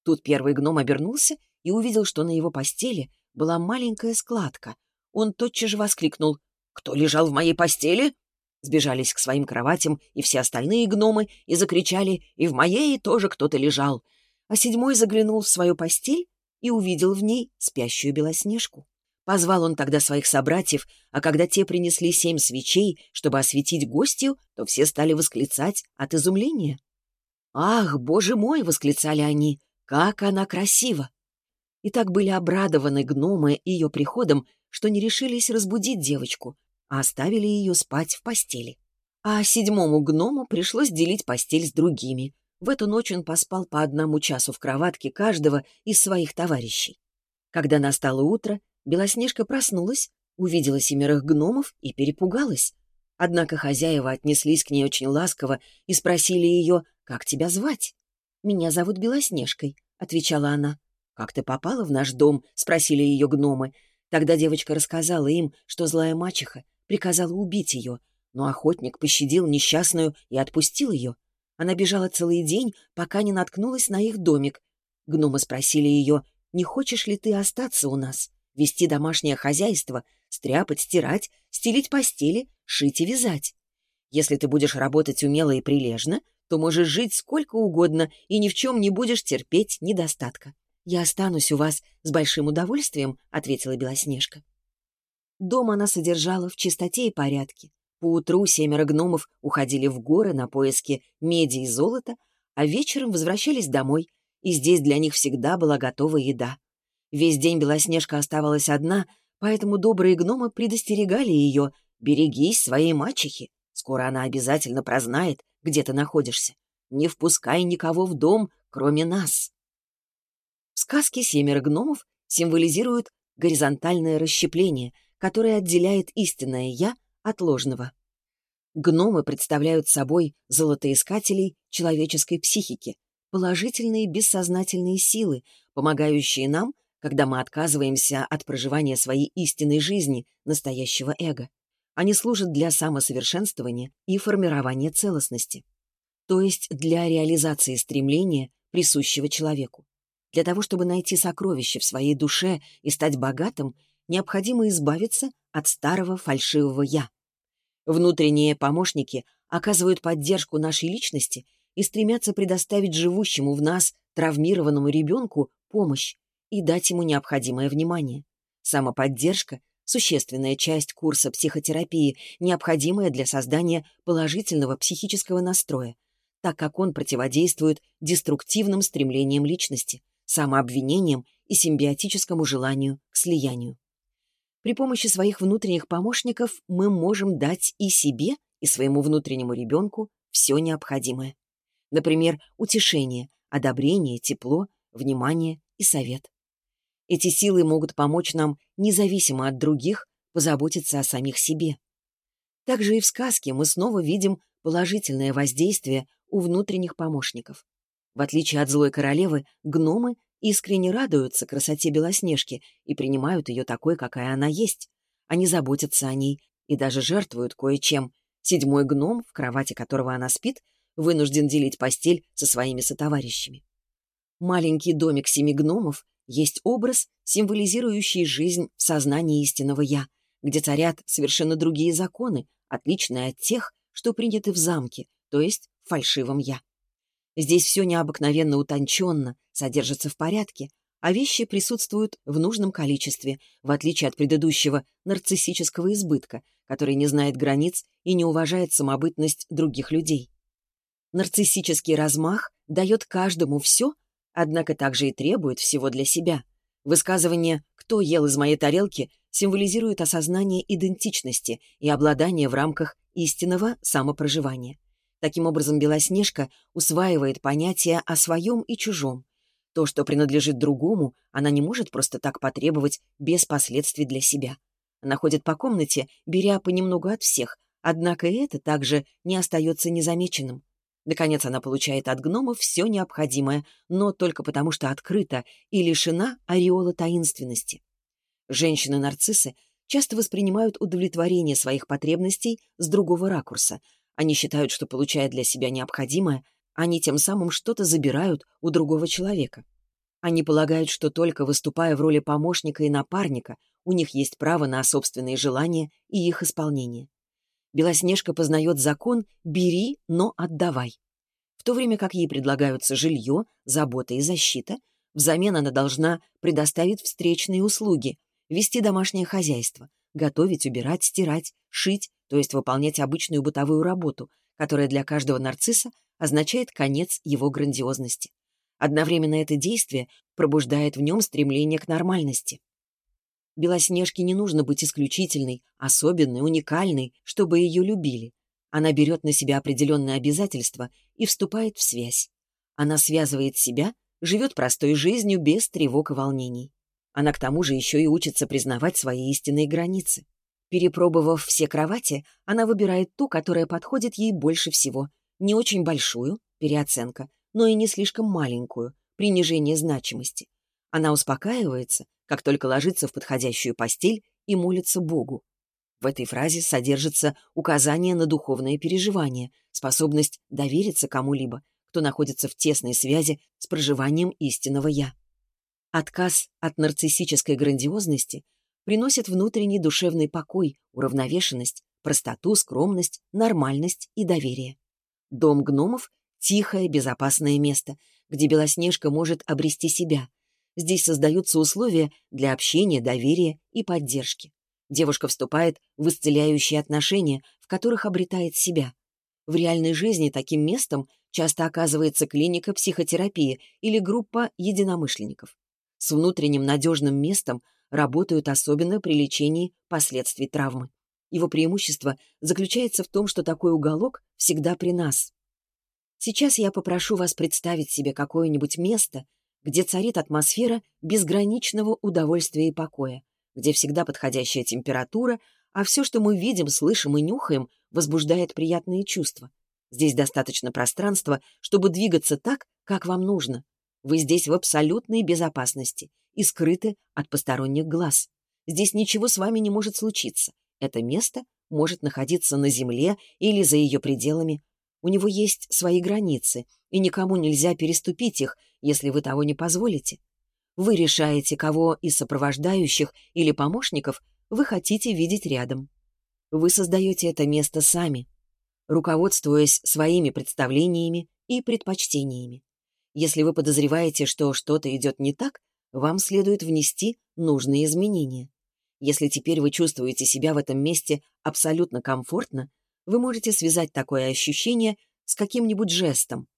Тут первый гном обернулся и увидел, что на его постели была маленькая складка. Он тотчас же воскликнул «Кто лежал в моей постели?» Сбежались к своим кроватям и все остальные гномы и закричали «И в моей тоже кто-то лежал!» А седьмой заглянул в свою постель и увидел в ней спящую Белоснежку. Позвал он тогда своих собратьев, а когда те принесли семь свечей, чтобы осветить гостью, то все стали восклицать от изумления. «Ах, боже мой!» — восклицали они. Как она красива! И так были обрадованы гномы ее приходом, что не решились разбудить девочку, а оставили ее спать в постели. А седьмому гному пришлось делить постель с другими. В эту ночь он поспал по одному часу в кроватке каждого из своих товарищей. Когда настало утро, Белоснежка проснулась, увидела семерых гномов и перепугалась. Однако хозяева отнеслись к ней очень ласково и спросили ее, «Как тебя звать?» «Меня зовут Белоснежкой», — отвечала она. «Как ты попала в наш дом?» — спросили ее гномы. Тогда девочка рассказала им, что злая мачеха приказала убить ее, но охотник пощадил несчастную и отпустил ее. Она бежала целый день, пока не наткнулась на их домик. Гномы спросили ее, «Не хочешь ли ты остаться у нас, вести домашнее хозяйство, стряпать, стирать, стелить постели, шить и вязать? Если ты будешь работать умело и прилежно, то можешь жить сколько угодно и ни в чем не будешь терпеть недостатка. «Я останусь у вас с большим удовольствием», — ответила Белоснежка. Дом она содержала в чистоте и порядке. Поутру семеро гномов уходили в горы на поиски меди и золота, а вечером возвращались домой, и здесь для них всегда была готова еда. Весь день Белоснежка оставалась одна, поэтому добрые гномы предостерегали ее «Берегись своей мачехи, скоро она обязательно прознает, где ты находишься. Не впускай никого в дом, кроме нас». В сказке «Семеро гномов» символизируют горизонтальное расщепление, которое отделяет истинное «я» от ложного. Гномы представляют собой золотоискателей человеческой психики, положительные бессознательные силы, помогающие нам, когда мы отказываемся от проживания своей истинной жизни, настоящего эго. Они служат для самосовершенствования и формирования целостности, то есть для реализации стремления, присущего человеку. Для того, чтобы найти сокровище в своей душе и стать богатым, необходимо избавиться от старого фальшивого «я». Внутренние помощники оказывают поддержку нашей личности и стремятся предоставить живущему в нас травмированному ребенку помощь и дать ему необходимое внимание. Самоподдержка — существенная часть курса психотерапии, необходимая для создания положительного психического настроя, так как он противодействует деструктивным стремлениям личности — самообвинением и симбиотическому желанию к слиянию. При помощи своих внутренних помощников мы можем дать и себе, и своему внутреннему ребенку все необходимое. Например, утешение, одобрение, тепло, внимание и совет. Эти силы могут помочь нам, независимо от других, позаботиться о самих себе. Также и в сказке мы снова видим положительное воздействие у внутренних помощников. В отличие от злой королевы, гномы искренне радуются красоте Белоснежки и принимают ее такой, какая она есть. Они заботятся о ней и даже жертвуют кое-чем. Седьмой гном, в кровати которого она спит, вынужден делить постель со своими сотоварищами. Маленький домик семи гномов есть образ, символизирующий жизнь в сознании истинного «я», где царят совершенно другие законы, отличные от тех, что приняты в замке, то есть в фальшивом «я». Здесь все необыкновенно утонченно, содержится в порядке, а вещи присутствуют в нужном количестве, в отличие от предыдущего нарциссического избытка, который не знает границ и не уважает самобытность других людей. Нарциссический размах дает каждому все, однако также и требует всего для себя. Высказывание «кто ел из моей тарелки» символизирует осознание идентичности и обладание в рамках истинного самопроживания. Таким образом, Белоснежка усваивает понятие о своем и чужом. То, что принадлежит другому, она не может просто так потребовать без последствий для себя. Она ходит по комнате, беря понемногу от всех, однако и это также не остается незамеченным. Наконец она получает от гномов все необходимое, но только потому, что открыта и лишена ореола таинственности. Женщины-нарциссы часто воспринимают удовлетворение своих потребностей с другого ракурса, они считают, что, получая для себя необходимое, они тем самым что-то забирают у другого человека. Они полагают, что только выступая в роли помощника и напарника, у них есть право на собственные желания и их исполнение. Белоснежка познает закон «бери, но отдавай». В то время как ей предлагаются жилье, забота и защита, взамен она должна предоставить встречные услуги, вести домашнее хозяйство, готовить, убирать, стирать, шить, то есть выполнять обычную бытовую работу, которая для каждого нарцисса означает конец его грандиозности. Одновременно это действие пробуждает в нем стремление к нормальности. Белоснежке не нужно быть исключительной, особенной, уникальной, чтобы ее любили. Она берет на себя определенные обязательства и вступает в связь. Она связывает себя, живет простой жизнью без тревог и волнений. Она к тому же еще и учится признавать свои истинные границы. Перепробовав все кровати, она выбирает ту, которая подходит ей больше всего. Не очень большую, переоценка, но и не слишком маленькую, принижение значимости. Она успокаивается, как только ложится в подходящую постель и молится Богу. В этой фразе содержится указание на духовное переживание, способность довериться кому-либо, кто находится в тесной связи с проживанием истинного «я». Отказ от нарциссической грандиозности приносит внутренний душевный покой, уравновешенность, простоту, скромность, нормальность и доверие. Дом гномов — тихое, безопасное место, где Белоснежка может обрести себя. Здесь создаются условия для общения, доверия и поддержки. Девушка вступает в исцеляющие отношения, в которых обретает себя. В реальной жизни таким местом часто оказывается клиника психотерапии или группа единомышленников. С внутренним надежным местом работают особенно при лечении последствий травмы. Его преимущество заключается в том, что такой уголок всегда при нас. Сейчас я попрошу вас представить себе какое-нибудь место, где царит атмосфера безграничного удовольствия и покоя, где всегда подходящая температура, а все, что мы видим, слышим и нюхаем, возбуждает приятные чувства. Здесь достаточно пространства, чтобы двигаться так, как вам нужно. Вы здесь в абсолютной безопасности и скрыты от посторонних глаз. Здесь ничего с вами не может случиться. Это место может находиться на земле или за ее пределами. У него есть свои границы, и никому нельзя переступить их, если вы того не позволите. Вы решаете, кого из сопровождающих или помощников вы хотите видеть рядом. Вы создаете это место сами, руководствуясь своими представлениями и предпочтениями. Если вы подозреваете, что что-то идет не так, вам следует внести нужные изменения. Если теперь вы чувствуете себя в этом месте абсолютно комфортно, вы можете связать такое ощущение с каким-нибудь жестом,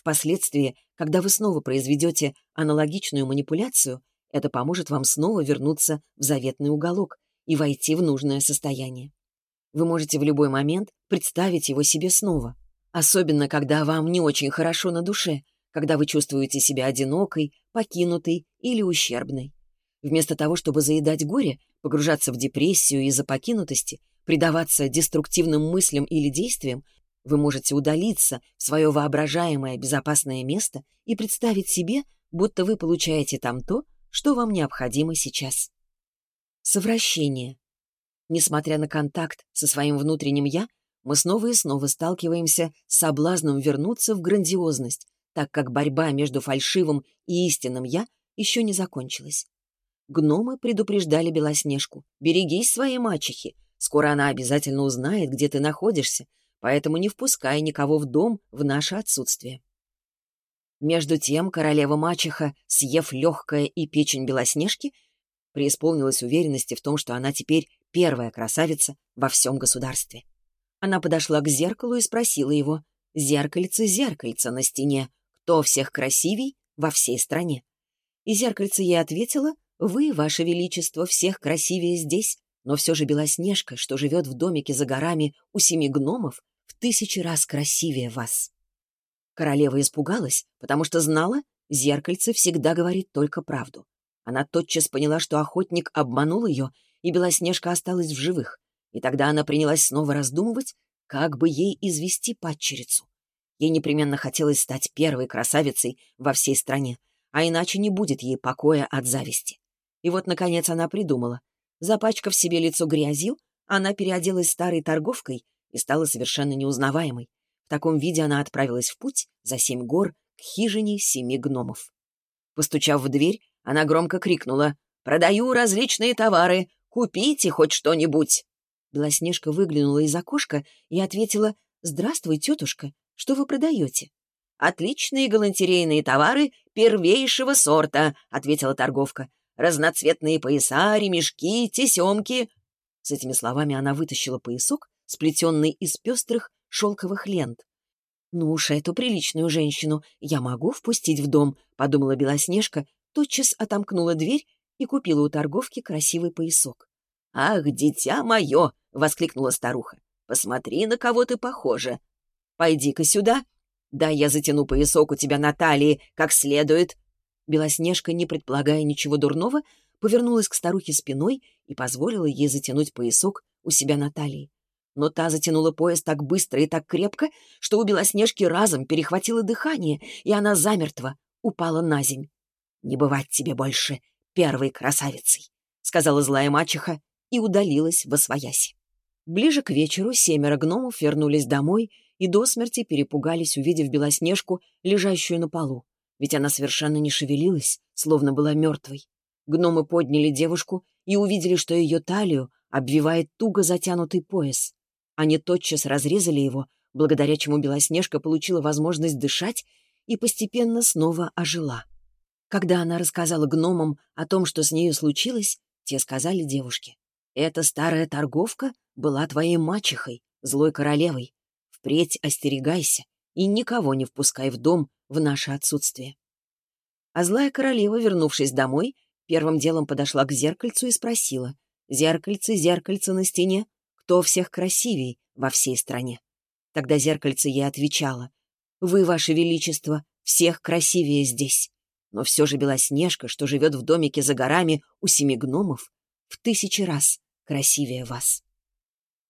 Впоследствии, когда вы снова произведете аналогичную манипуляцию, это поможет вам снова вернуться в заветный уголок и войти в нужное состояние. Вы можете в любой момент представить его себе снова, особенно когда вам не очень хорошо на душе, когда вы чувствуете себя одинокой, покинутой или ущербной. Вместо того, чтобы заедать горе, погружаться в депрессию из-за покинутости, предаваться деструктивным мыслям или действиям, вы можете удалиться в свое воображаемое безопасное место и представить себе, будто вы получаете там то, что вам необходимо сейчас. Совращение. Несмотря на контакт со своим внутренним «я», мы снова и снова сталкиваемся с соблазном вернуться в грандиозность, так как борьба между фальшивым и истинным «я» еще не закончилась. Гномы предупреждали Белоснежку. «Берегись своей мачехи. Скоро она обязательно узнает, где ты находишься, поэтому не впускай никого в дом в наше отсутствие. Между тем королева-мачеха, съев легкое и печень Белоснежки, преисполнилась уверенности в том, что она теперь первая красавица во всем государстве. Она подошла к зеркалу и спросила его, «Зеркальце, зеркальце на стене, кто всех красивей во всей стране?» И зеркальце ей ответило, «Вы, ваше величество, всех красивее здесь, но все же Белоснежка, что живет в домике за горами у семи гномов, в тысячи раз красивее вас. Королева испугалась, потому что знала, зеркальце всегда говорит только правду. Она тотчас поняла, что охотник обманул ее, и Белоснежка осталась в живых. И тогда она принялась снова раздумывать, как бы ей извести падчерицу. Ей непременно хотелось стать первой красавицей во всей стране, а иначе не будет ей покоя от зависти. И вот, наконец, она придумала. Запачкав себе лицо грязью, она переоделась старой торговкой и стала совершенно неузнаваемой. В таком виде она отправилась в путь за семь гор к хижине семи гномов. Постучав в дверь, она громко крикнула «Продаю различные товары! Купите хоть что-нибудь!» Белоснежка выглянула из окошка и ответила «Здравствуй, тетушка, что вы продаете?» «Отличные галантерейные товары первейшего сорта», — ответила торговка. «Разноцветные пояса, ремешки, тесемки». С этими словами она вытащила поясок сплетенный из пестрых шелковых лент. «Ну уж эту приличную женщину я могу впустить в дом», — подумала Белоснежка, тотчас отомкнула дверь и купила у торговки красивый поясок. «Ах, дитя мое!» — воскликнула старуха. «Посмотри, на кого ты похожа. Пойди-ка сюда. Да, я затяну поясок у тебя на талии, как следует». Белоснежка, не предполагая ничего дурного, повернулась к старухе спиной и позволила ей затянуть поясок у себя на талии. Но та затянула пояс так быстро и так крепко, что у Белоснежки разом перехватило дыхание, и она замертво упала на земь. «Не бывать тебе больше первой красавицей», — сказала злая мачеха и удалилась во свояси. Ближе к вечеру семеро гномов вернулись домой и до смерти перепугались, увидев Белоснежку, лежащую на полу, ведь она совершенно не шевелилась, словно была мертвой. Гномы подняли девушку и увидели, что ее талию обвивает туго затянутый пояс. Они тотчас разрезали его, благодаря чему Белоснежка получила возможность дышать и постепенно снова ожила. Когда она рассказала гномам о том, что с нею случилось, те сказали девушке, «Эта старая торговка была твоей мачехой, злой королевой. Впредь остерегайся и никого не впускай в дом в наше отсутствие». А злая королева, вернувшись домой, первым делом подошла к зеркальцу и спросила, «Зеркальце, зеркальце на стене, кто всех красивей во всей стране. Тогда зеркальце ей отвечало, «Вы, Ваше Величество, всех красивее здесь». Но все же Белоснежка, что живет в домике за горами у семи гномов, в тысячи раз красивее вас.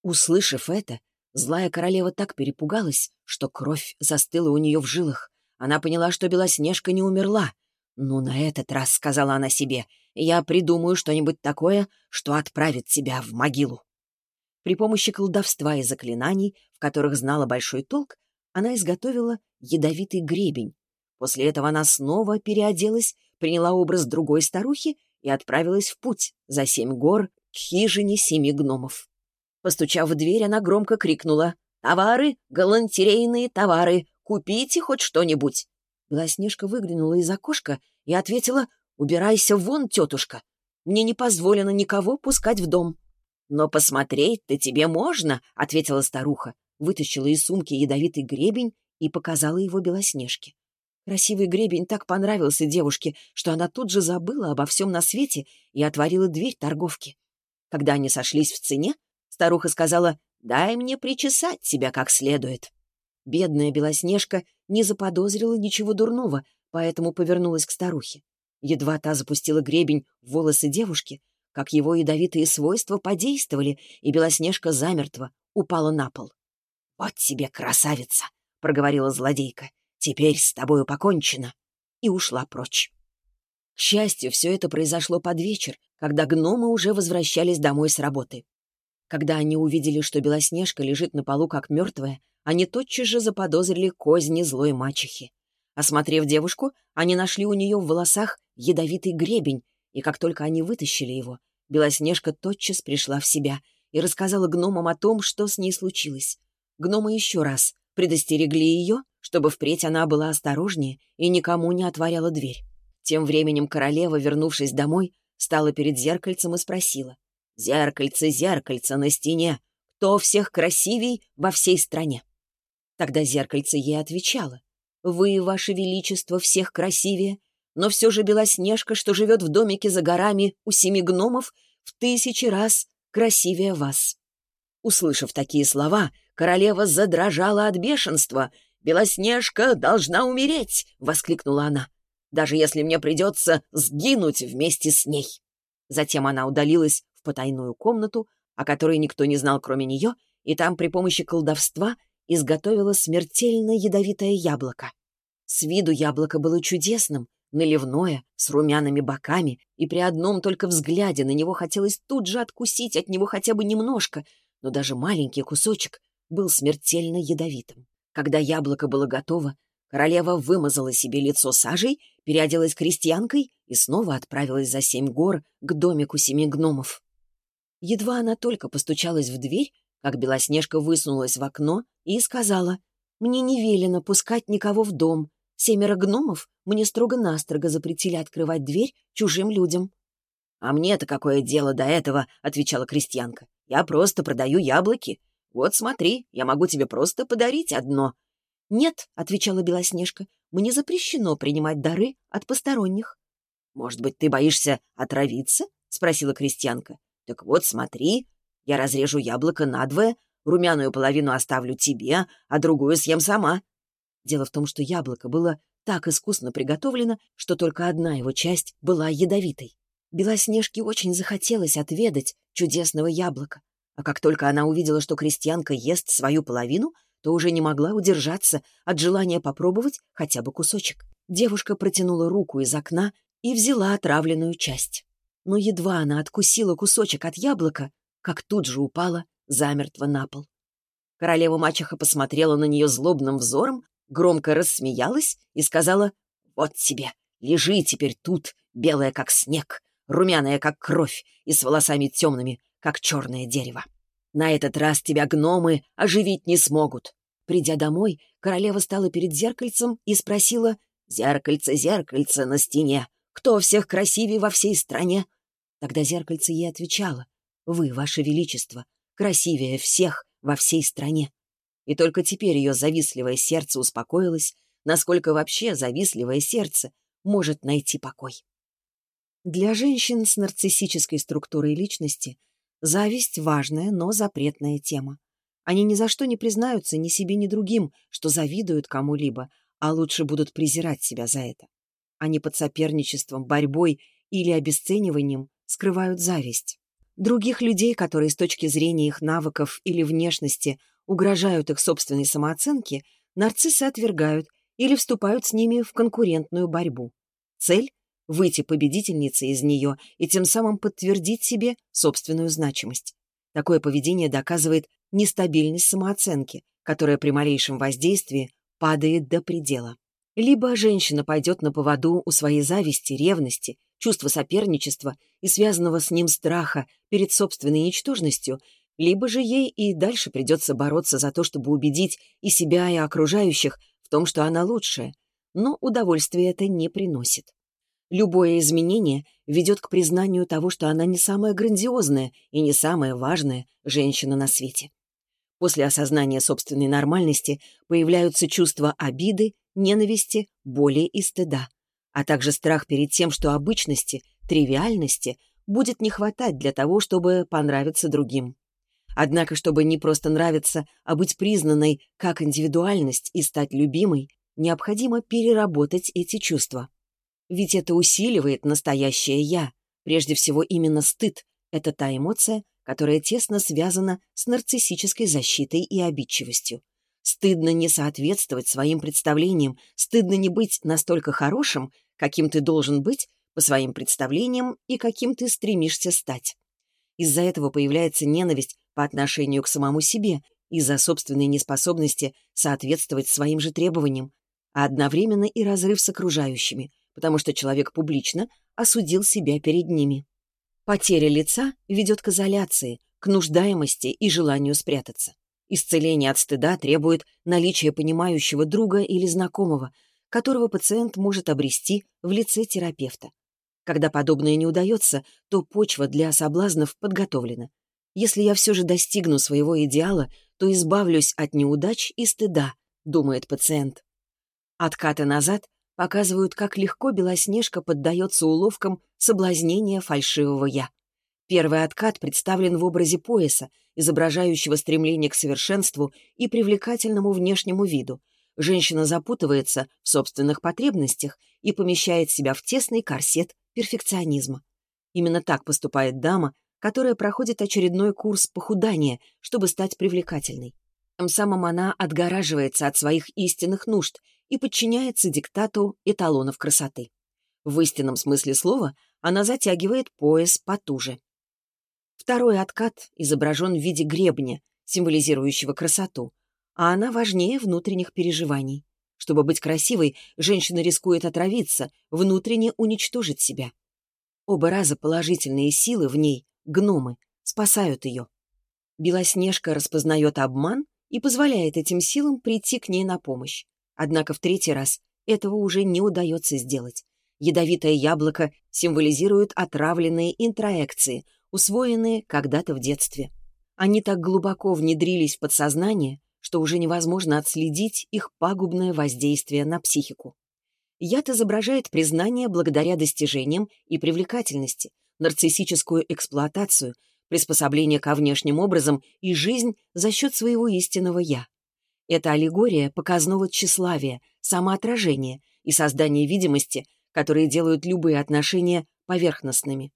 Услышав это, злая королева так перепугалась, что кровь застыла у нее в жилах. Она поняла, что Белоснежка не умерла. «Ну, на этот раз», — сказала она себе, — «я придумаю что-нибудь такое, что отправит тебя в могилу». При помощи колдовства и заклинаний, в которых знала большой толк, она изготовила ядовитый гребень. После этого она снова переоделась, приняла образ другой старухи и отправилась в путь за семь гор к хижине семи гномов. Постучав в дверь, она громко крикнула «Товары, галантерейные товары, купите хоть что-нибудь!» Белоснежка выглянула из окошка и ответила «Убирайся вон, тетушка! Мне не позволено никого пускать в дом!» «Но посмотреть-то тебе можно», — ответила старуха, вытащила из сумки ядовитый гребень и показала его Белоснежке. Красивый гребень так понравился девушке, что она тут же забыла обо всем на свете и отворила дверь торговки. Когда они сошлись в цене, старуха сказала «Дай мне причесать тебя как следует». Бедная Белоснежка не заподозрила ничего дурного, поэтому повернулась к старухе. Едва та запустила гребень в волосы девушки, как его ядовитые свойства подействовали, и Белоснежка замертво упала на пол. «Вот тебе красавица!» — проговорила злодейка. «Теперь с тобою покончено!» И ушла прочь. К счастью, все это произошло под вечер, когда гномы уже возвращались домой с работы. Когда они увидели, что Белоснежка лежит на полу как мертвая, они тотчас же заподозрили козни злой мачехи. Осмотрев девушку, они нашли у нее в волосах ядовитый гребень и как только они вытащили его, Белоснежка тотчас пришла в себя и рассказала гномам о том, что с ней случилось. Гномы еще раз предостерегли ее, чтобы впредь она была осторожнее и никому не отворяла дверь. Тем временем королева, вернувшись домой, стала перед зеркальцем и спросила. «Зеркальце, зеркальце на стене! Кто всех красивей во всей стране?» Тогда зеркальце ей отвечало. «Вы, ваше величество, всех красивее, но все же Белоснежка, что живет в домике за горами у семи гномов, в тысячи раз красивее вас». Услышав такие слова, королева задрожала от бешенства. «Белоснежка должна умереть!» — воскликнула она. «Даже если мне придется сгинуть вместе с ней!» Затем она удалилась в потайную комнату, о которой никто не знал, кроме нее, и там при помощи колдовства изготовила смертельно ядовитое яблоко. С виду яблоко было чудесным, наливное, с румяными боками, и при одном только взгляде на него хотелось тут же откусить от него хотя бы немножко, но даже маленький кусочек был смертельно ядовитым. Когда яблоко было готово, королева вымазала себе лицо сажей, переоделась крестьянкой и снова отправилась за семь гор к домику семи гномов. Едва она только постучалась в дверь, как Белоснежка высунулась в окно и сказала, «Мне не велено пускать никого в дом, Семеро гномов мне строго-настрого запретили открывать дверь чужим людям. «А мне-то какое дело до этого?» — отвечала крестьянка. «Я просто продаю яблоки. Вот смотри, я могу тебе просто подарить одно». «Нет», — отвечала Белоснежка, — «мне запрещено принимать дары от посторонних». «Может быть, ты боишься отравиться?» — спросила крестьянка. «Так вот, смотри, я разрежу яблоко надвое, румяную половину оставлю тебе, а другую съем сама. Дело в том, что яблоко было так искусно приготовлено, что только одна его часть была ядовитой. Белоснежке очень захотелось отведать чудесного яблока, а как только она увидела, что крестьянка ест свою половину, то уже не могла удержаться от желания попробовать хотя бы кусочек. Девушка протянула руку из окна и взяла отравленную часть. Но едва она откусила кусочек от яблока, как тут же упала замертво на пол. Королева-мачеха посмотрела на нее злобным взором, громко рассмеялась и сказала «Вот тебе, лежи теперь тут, белая как снег, румяная как кровь и с волосами темными, как черное дерево. На этот раз тебя гномы оживить не смогут». Придя домой, королева стала перед зеркальцем и спросила «Зеркальце, зеркальце на стене, кто всех красивее во всей стране?» Тогда зеркальце ей отвечало «Вы, ваше величество, красивее всех во всей стране». И только теперь ее завистливое сердце успокоилось, насколько вообще завистливое сердце может найти покой. Для женщин с нарциссической структурой личности зависть — важная, но запретная тема. Они ни за что не признаются ни себе, ни другим, что завидуют кому-либо, а лучше будут презирать себя за это. Они под соперничеством, борьбой или обесцениванием скрывают зависть. Других людей, которые с точки зрения их навыков или внешности угрожают их собственной самооценке, нарциссы отвергают или вступают с ними в конкурентную борьбу. Цель — выйти победительницей из нее и тем самым подтвердить себе собственную значимость. Такое поведение доказывает нестабильность самооценки, которая при малейшем воздействии падает до предела. Либо женщина пойдет на поводу у своей зависти, ревности, чувства соперничества и связанного с ним страха перед собственной ничтожностью, либо же ей и дальше придется бороться за то, чтобы убедить и себя, и окружающих в том, что она лучшая, но удовольствия это не приносит. Любое изменение ведет к признанию того, что она не самая грандиозная и не самая важная женщина на свете. После осознания собственной нормальности появляются чувства обиды, ненависти, боли и стыда а также страх перед тем, что обычности, тривиальности будет не хватать для того, чтобы понравиться другим. Однако, чтобы не просто нравиться, а быть признанной как индивидуальность и стать любимой, необходимо переработать эти чувства. Ведь это усиливает настоящее «я». Прежде всего, именно стыд — это та эмоция, которая тесно связана с нарциссической защитой и обидчивостью. Стыдно не соответствовать своим представлениям, стыдно не быть настолько хорошим, каким ты должен быть по своим представлениям и каким ты стремишься стать. Из-за этого появляется ненависть по отношению к самому себе, из-за собственной неспособности соответствовать своим же требованиям, а одновременно и разрыв с окружающими, потому что человек публично осудил себя перед ними. Потеря лица ведет к изоляции, к нуждаемости и желанию спрятаться. Исцеление от стыда требует наличия понимающего друга или знакомого, которого пациент может обрести в лице терапевта. Когда подобное не удается, то почва для соблазнов подготовлена. Если я все же достигну своего идеала, то избавлюсь от неудач и стыда, думает пациент. Откаты назад показывают, как легко Белоснежка поддается уловкам соблазнения фальшивого «я». Первый откат представлен в образе пояса, изображающего стремление к совершенству и привлекательному внешнему виду. Женщина запутывается в собственных потребностях и помещает себя в тесный корсет перфекционизма. Именно так поступает дама, которая проходит очередной курс похудания, чтобы стать привлекательной. Тем самым она отгораживается от своих истинных нужд и подчиняется диктату эталонов красоты. В истинном смысле слова она затягивает пояс потуже. Второй откат изображен в виде гребня, символизирующего красоту, а она важнее внутренних переживаний. Чтобы быть красивой, женщина рискует отравиться, внутренне уничтожить себя. Оба раза положительные силы в ней, гномы, спасают ее. Белоснежка распознает обман и позволяет этим силам прийти к ней на помощь. Однако в третий раз этого уже не удается сделать. Ядовитое яблоко символизирует отравленные интроекции, усвоенные когда-то в детстве. Они так глубоко внедрились в подсознание, что уже невозможно отследить их пагубное воздействие на психику. Яд изображает признание благодаря достижениям и привлекательности, нарциссическую эксплуатацию, приспособление ко внешним образом и жизнь за счет своего истинного «я». Это аллегория показного тщеславия, самоотражения и создания видимости, которые делают любые отношения поверхностными.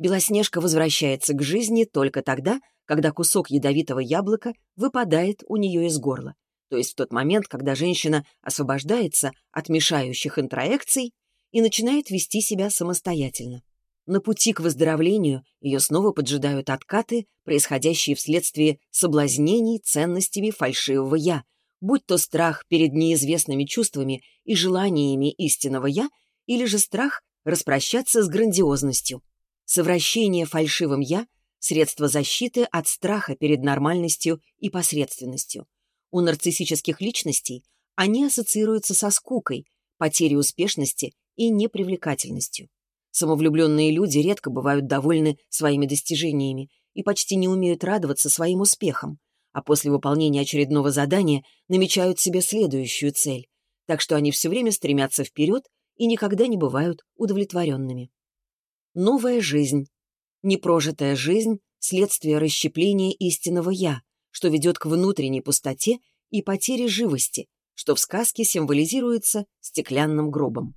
Белоснежка возвращается к жизни только тогда, когда кусок ядовитого яблока выпадает у нее из горла, то есть в тот момент, когда женщина освобождается от мешающих интроекций и начинает вести себя самостоятельно. На пути к выздоровлению ее снова поджидают откаты, происходящие вследствие соблазнений ценностями фальшивого «я», будь то страх перед неизвестными чувствами и желаниями истинного «я», или же страх распрощаться с грандиозностью. Совращение фальшивым «я» — средство защиты от страха перед нормальностью и посредственностью. У нарциссических личностей они ассоциируются со скукой, потерей успешности и непривлекательностью. Самовлюбленные люди редко бывают довольны своими достижениями и почти не умеют радоваться своим успехам, а после выполнения очередного задания намечают себе следующую цель, так что они все время стремятся вперед и никогда не бывают удовлетворенными. Новая жизнь. Непрожитая жизнь – следствие расщепления истинного «я», что ведет к внутренней пустоте и потере живости, что в сказке символизируется стеклянным гробом.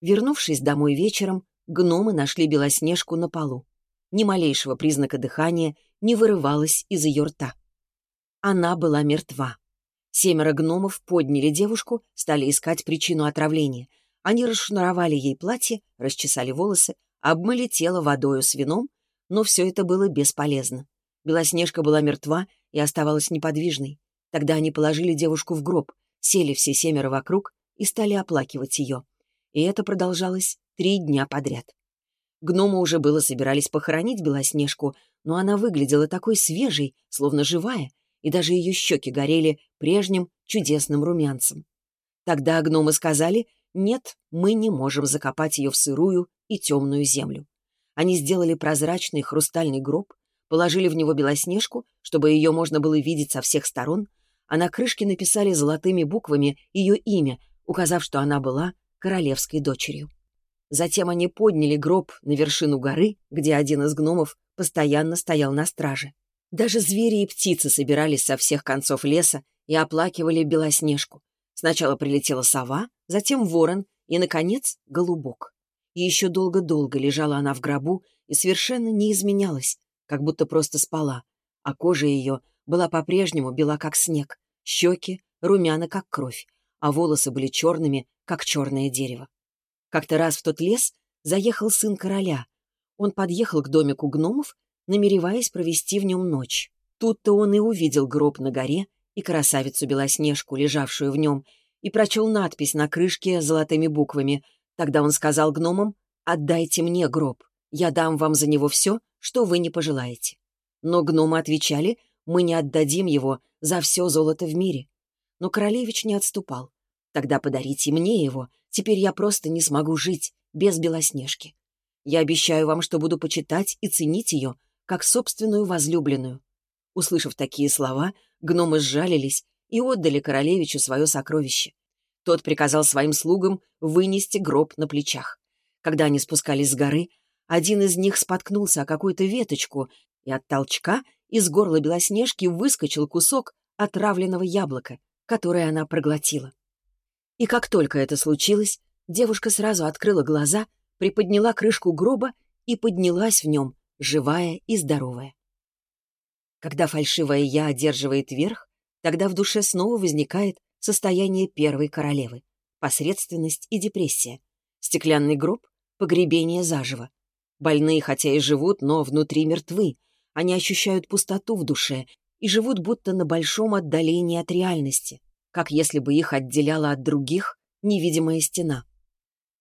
Вернувшись домой вечером, гномы нашли Белоснежку на полу. Ни малейшего признака дыхания не вырывалось из ее рта. Она была мертва. Семеро гномов подняли девушку, стали искать причину отравления. Они расшнуровали ей платье, расчесали волосы, обмыли тело водою с вином, но все это было бесполезно. Белоснежка была мертва и оставалась неподвижной. Тогда они положили девушку в гроб, сели все семеро вокруг и стали оплакивать ее и это продолжалось три дня подряд. Гномы уже было собирались похоронить Белоснежку, но она выглядела такой свежей, словно живая, и даже ее щеки горели прежним чудесным румянцем. Тогда гномы сказали, нет, мы не можем закопать ее в сырую и темную землю. Они сделали прозрачный хрустальный гроб, положили в него Белоснежку, чтобы ее можно было видеть со всех сторон, а на крышке написали золотыми буквами ее имя, указав, что она была королевской дочерью. Затем они подняли гроб на вершину горы, где один из гномов постоянно стоял на страже. Даже звери и птицы собирались со всех концов леса и оплакивали Белоснежку. Сначала прилетела сова, затем ворон и, наконец, голубок. И еще долго-долго лежала она в гробу и совершенно не изменялась, как будто просто спала, а кожа ее была по-прежнему бела, как снег, щеки румяна, как кровь, а волосы были черными, как черное дерево. Как-то раз в тот лес заехал сын короля. Он подъехал к домику гномов, намереваясь провести в нем ночь. Тут-то он и увидел гроб на горе и красавицу Белоснежку, лежавшую в нем, и прочел надпись на крышке золотыми буквами. Тогда он сказал гномам «Отдайте мне гроб, я дам вам за него все, что вы не пожелаете». Но гномы отвечали «Мы не отдадим его за все золото в мире». Но королевич не отступал. Тогда подарите мне его, теперь я просто не смогу жить без Белоснежки. Я обещаю вам, что буду почитать и ценить ее, как собственную возлюбленную». Услышав такие слова, гномы сжалились и отдали королевичу свое сокровище. Тот приказал своим слугам вынести гроб на плечах. Когда они спускались с горы, один из них споткнулся о какую-то веточку, и от толчка из горла Белоснежки выскочил кусок отравленного яблока, которое она проглотила. И как только это случилось, девушка сразу открыла глаза, приподняла крышку гроба и поднялась в нем, живая и здоровая. Когда фальшивое «я» одерживает верх, тогда в душе снова возникает состояние первой королевы — посредственность и депрессия, стеклянный гроб, погребение заживо. Больные хотя и живут, но внутри мертвы, они ощущают пустоту в душе и живут будто на большом отдалении от реальности как если бы их отделяла от других невидимая стена.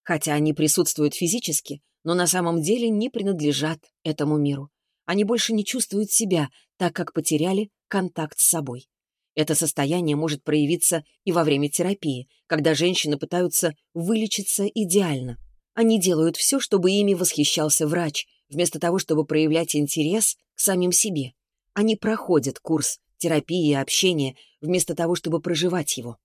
Хотя они присутствуют физически, но на самом деле не принадлежат этому миру. Они больше не чувствуют себя, так как потеряли контакт с собой. Это состояние может проявиться и во время терапии, когда женщины пытаются вылечиться идеально. Они делают все, чтобы ими восхищался врач, вместо того, чтобы проявлять интерес к самим себе. Они проходят курс терапии и общения, вместо того, чтобы проживать его.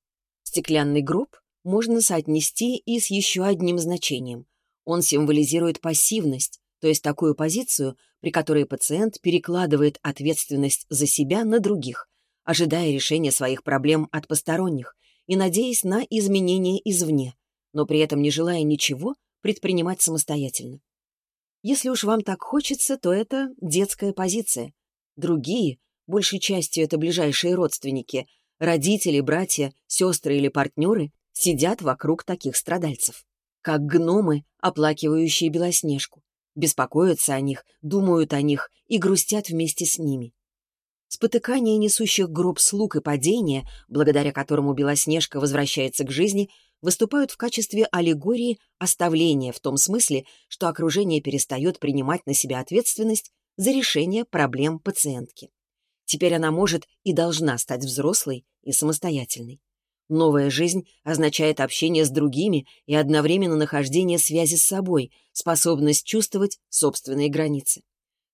Стеклянный гроб можно соотнести и с еще одним значением. Он символизирует пассивность, то есть такую позицию, при которой пациент перекладывает ответственность за себя на других, ожидая решения своих проблем от посторонних и надеясь на изменения извне, но при этом не желая ничего предпринимать самостоятельно. Если уж вам так хочется, то это детская позиция. Другие, большей частью это ближайшие родственники, родители, братья, сестры или партнеры, сидят вокруг таких страдальцев. Как гномы, оплакивающие Белоснежку. Беспокоятся о них, думают о них и грустят вместе с ними. Спотыкание несущих гроб слуг и падения, благодаря которому Белоснежка возвращается к жизни, выступают в качестве аллегории оставления в том смысле, что окружение перестает принимать на себя ответственность за решение проблем пациентки. Теперь она может и должна стать взрослой и самостоятельной. Новая жизнь означает общение с другими и одновременно нахождение связи с собой, способность чувствовать собственные границы.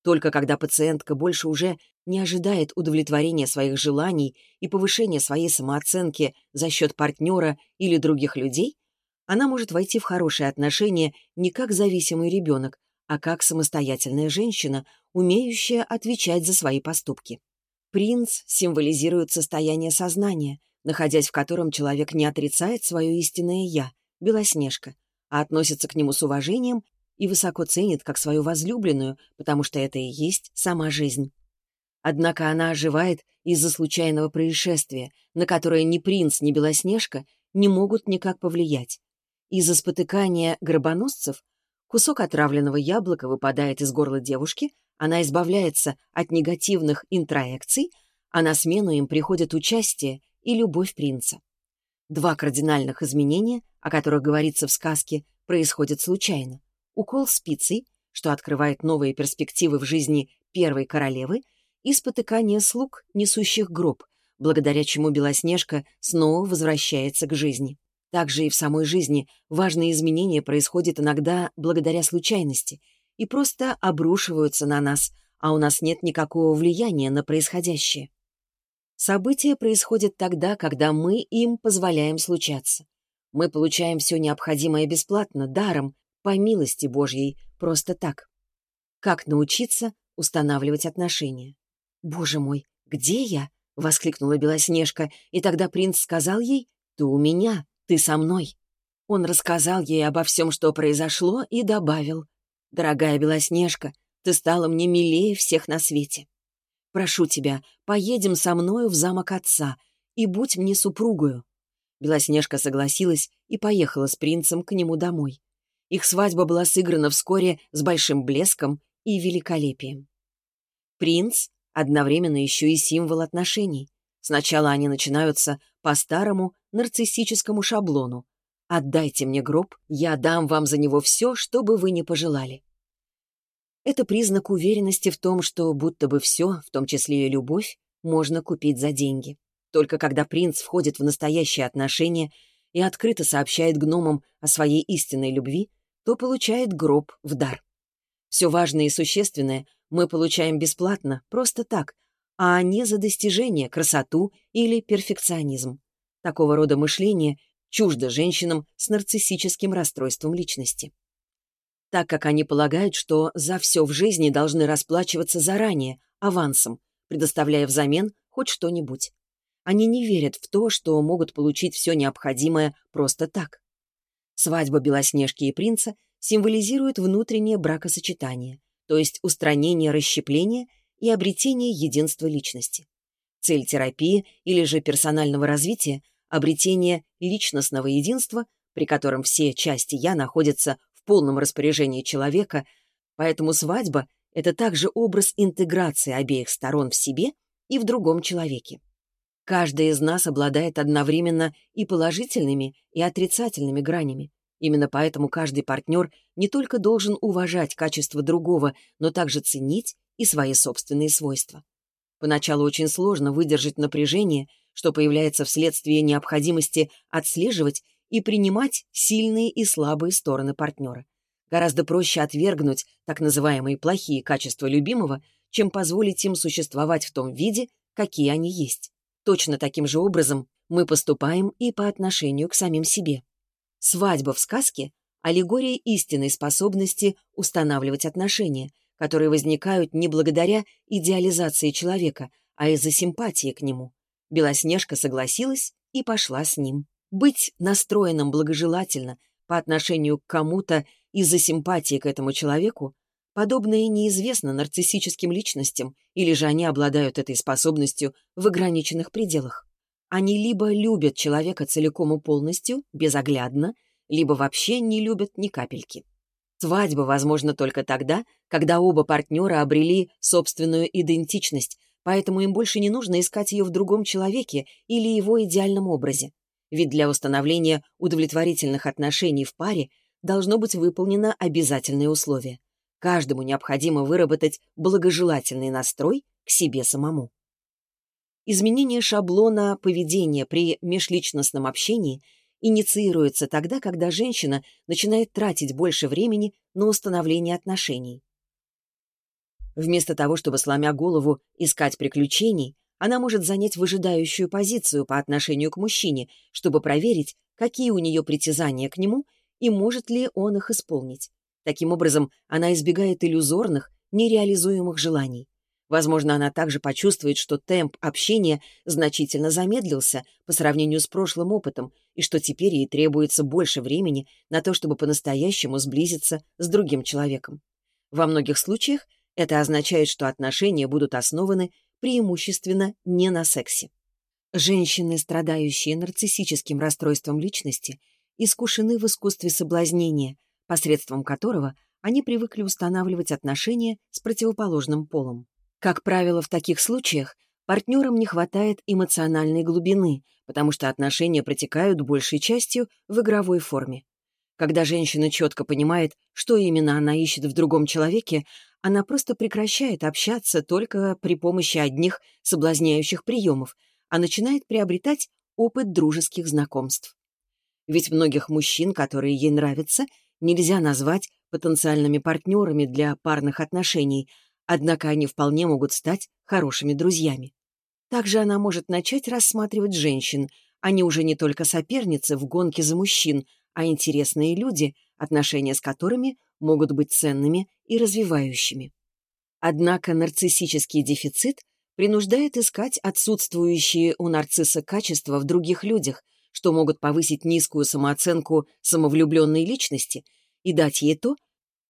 Только когда пациентка больше уже не ожидает удовлетворения своих желаний и повышения своей самооценки за счет партнера или других людей, она может войти в хорошие отношения не как зависимый ребенок, а как самостоятельная женщина, умеющая отвечать за свои поступки. Принц символизирует состояние сознания, находясь в котором человек не отрицает свое истинное «я», Белоснежка, а относится к нему с уважением и высоко ценит как свою возлюбленную, потому что это и есть сама жизнь. Однако она оживает из-за случайного происшествия, на которое ни принц, ни Белоснежка не могут никак повлиять. Из-за спотыкания гробоносцев кусок отравленного яблока выпадает из горла девушки, она избавляется от негативных интроекций, а на смену им приходит участие и любовь принца. Два кардинальных изменения, о которых говорится в сказке, происходят случайно. Укол спицей, что открывает новые перспективы в жизни первой королевы, и спотыкание слуг, несущих гроб, благодаря чему Белоснежка снова возвращается к жизни. Также и в самой жизни важные изменения происходят иногда благодаря случайности и просто обрушиваются на нас, а у нас нет никакого влияния на происходящее. События происходят тогда, когда мы им позволяем случаться. Мы получаем все необходимое бесплатно, даром, по милости Божьей, просто так. Как научиться устанавливать отношения? «Боже мой, где я?» — воскликнула Белоснежка, и тогда принц сказал ей, «Ты у меня, ты со мной». Он рассказал ей обо всем, что произошло, и добавил, «Дорогая Белоснежка, ты стала мне милее всех на свете. Прошу тебя, поедем со мною в замок отца и будь мне супругою». Белоснежка согласилась и поехала с принцем к нему домой. Их свадьба была сыграна вскоре с большим блеском и великолепием. Принц одновременно еще и символ отношений. Сначала они начинаются по старому нарциссическому шаблону. «Отдайте мне гроб, я дам вам за него все, что бы вы ни пожелали». Это признак уверенности в том, что будто бы все, в том числе и любовь, можно купить за деньги. Только когда принц входит в настоящие отношения и открыто сообщает гномам о своей истинной любви, то получает гроб в дар. Все важное и существенное мы получаем бесплатно, просто так, а не за достижение, красоту или перфекционизм. Такого рода мышление чуждо женщинам с нарциссическим расстройством личности так как они полагают, что за все в жизни должны расплачиваться заранее, авансом, предоставляя взамен хоть что-нибудь. Они не верят в то, что могут получить все необходимое просто так. Свадьба Белоснежки и принца символизирует внутреннее бракосочетание, то есть устранение расщепления и обретение единства личности. Цель терапии или же персонального развития – обретение личностного единства, при котором все части «я» находятся полном распоряжении человека, поэтому свадьба — это также образ интеграции обеих сторон в себе и в другом человеке. Каждый из нас обладает одновременно и положительными, и отрицательными гранями. Именно поэтому каждый партнер не только должен уважать качество другого, но также ценить и свои собственные свойства. Поначалу очень сложно выдержать напряжение, что появляется вследствие необходимости отслеживать и принимать сильные и слабые стороны партнера. Гораздо проще отвергнуть так называемые плохие качества любимого, чем позволить им существовать в том виде, какие они есть. Точно таким же образом мы поступаем и по отношению к самим себе. Свадьба в сказке — аллегория истинной способности устанавливать отношения, которые возникают не благодаря идеализации человека, а из-за симпатии к нему. Белоснежка согласилась и пошла с ним. Быть настроенным благожелательно по отношению к кому-то из-за симпатии к этому человеку Подобное неизвестно нарциссическим личностям, или же они обладают этой способностью в ограниченных пределах. Они либо любят человека целиком и полностью, безоглядно, либо вообще не любят ни капельки. Свадьба возможна только тогда, когда оба партнера обрели собственную идентичность, поэтому им больше не нужно искать ее в другом человеке или его идеальном образе. Ведь для установления удовлетворительных отношений в паре должно быть выполнено обязательное условие. Каждому необходимо выработать благожелательный настрой к себе самому. Изменение шаблона поведения при межличностном общении инициируется тогда, когда женщина начинает тратить больше времени на установление отношений. Вместо того, чтобы, сломя голову, искать приключений, она может занять выжидающую позицию по отношению к мужчине, чтобы проверить, какие у нее притязания к нему и может ли он их исполнить. Таким образом, она избегает иллюзорных, нереализуемых желаний. Возможно, она также почувствует, что темп общения значительно замедлился по сравнению с прошлым опытом, и что теперь ей требуется больше времени на то, чтобы по-настоящему сблизиться с другим человеком. Во многих случаях это означает, что отношения будут основаны преимущественно не на сексе. Женщины, страдающие нарциссическим расстройством личности, искушены в искусстве соблазнения, посредством которого они привыкли устанавливать отношения с противоположным полом. Как правило, в таких случаях партнерам не хватает эмоциональной глубины, потому что отношения протекают большей частью в игровой форме. Когда женщина четко понимает, что именно она ищет в другом человеке, она просто прекращает общаться только при помощи одних соблазняющих приемов, а начинает приобретать опыт дружеских знакомств. Ведь многих мужчин, которые ей нравятся, нельзя назвать потенциальными партнерами для парных отношений, однако они вполне могут стать хорошими друзьями. Также она может начать рассматривать женщин. Они уже не только соперницы в гонке за мужчин, а интересные люди, отношения с которыми могут быть ценными и развивающими. Однако нарциссический дефицит принуждает искать отсутствующие у нарцисса качества в других людях, что могут повысить низкую самооценку самовлюбленной личности и дать ей то,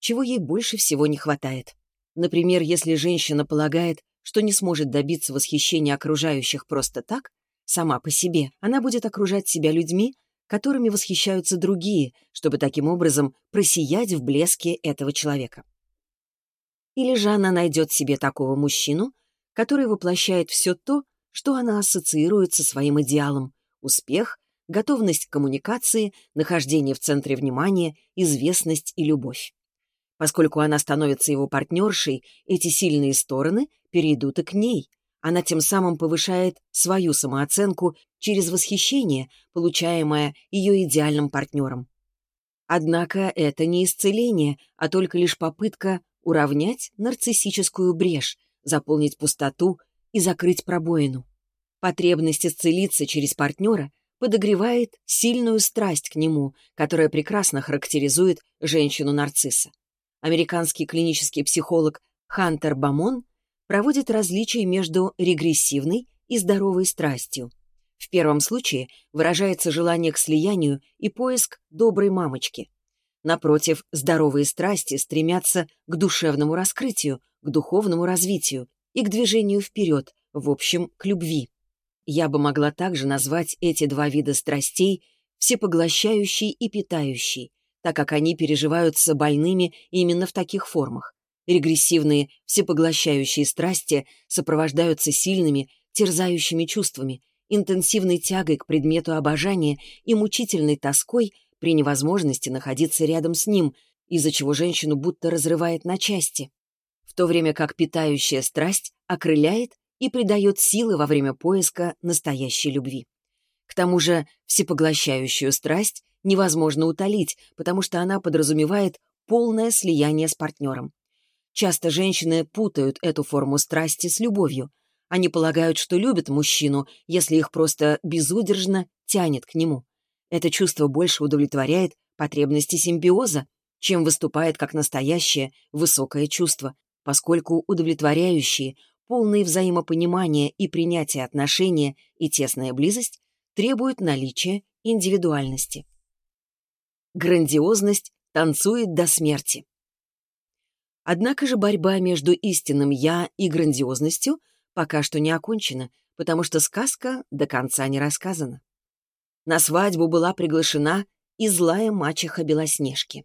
чего ей больше всего не хватает. Например, если женщина полагает, что не сможет добиться восхищения окружающих просто так, сама по себе, она будет окружать себя людьми, которыми восхищаются другие, чтобы таким образом просиять в блеске этого человека. Или же она найдет себе такого мужчину, который воплощает все то, что она ассоциирует со своим идеалом — успех, готовность к коммуникации, нахождение в центре внимания, известность и любовь. Поскольку она становится его партнершей, эти сильные стороны перейдут и к ней. Она тем самым повышает свою самооценку через восхищение, получаемое ее идеальным партнером. Однако это не исцеление, а только лишь попытка уравнять нарциссическую брешь, заполнить пустоту и закрыть пробоину. Потребность исцелиться через партнера подогревает сильную страсть к нему, которая прекрасно характеризует женщину-нарцисса американский клинический психолог Хантер Бамон проводит различия между регрессивной и здоровой страстью. В первом случае выражается желание к слиянию и поиск доброй мамочки. Напротив, здоровые страсти стремятся к душевному раскрытию, к духовному развитию и к движению вперед, в общем, к любви. Я бы могла также назвать эти два вида страстей всепоглощающий и питающий, так как они переживаются больными именно в таких формах. Регрессивные, всепоглощающие страсти сопровождаются сильными, терзающими чувствами, интенсивной тягой к предмету обожания и мучительной тоской при невозможности находиться рядом с ним, из-за чего женщину будто разрывает на части, в то время как питающая страсть окрыляет и придает силы во время поиска настоящей любви. К тому же всепоглощающую страсть невозможно утолить, потому что она подразумевает полное слияние с партнером. Часто женщины путают эту форму страсти с любовью. Они полагают, что любят мужчину, если их просто безудержно тянет к нему. Это чувство больше удовлетворяет потребности симбиоза, чем выступает как настоящее высокое чувство, поскольку удовлетворяющие, полные взаимопонимания и принятие отношения и тесная близость требуют наличия индивидуальности. Грандиозность танцует до смерти. Однако же борьба между истинным «я» и грандиозностью пока что не окончена, потому что сказка до конца не рассказана. На свадьбу была приглашена и злая мачеха Белоснежки.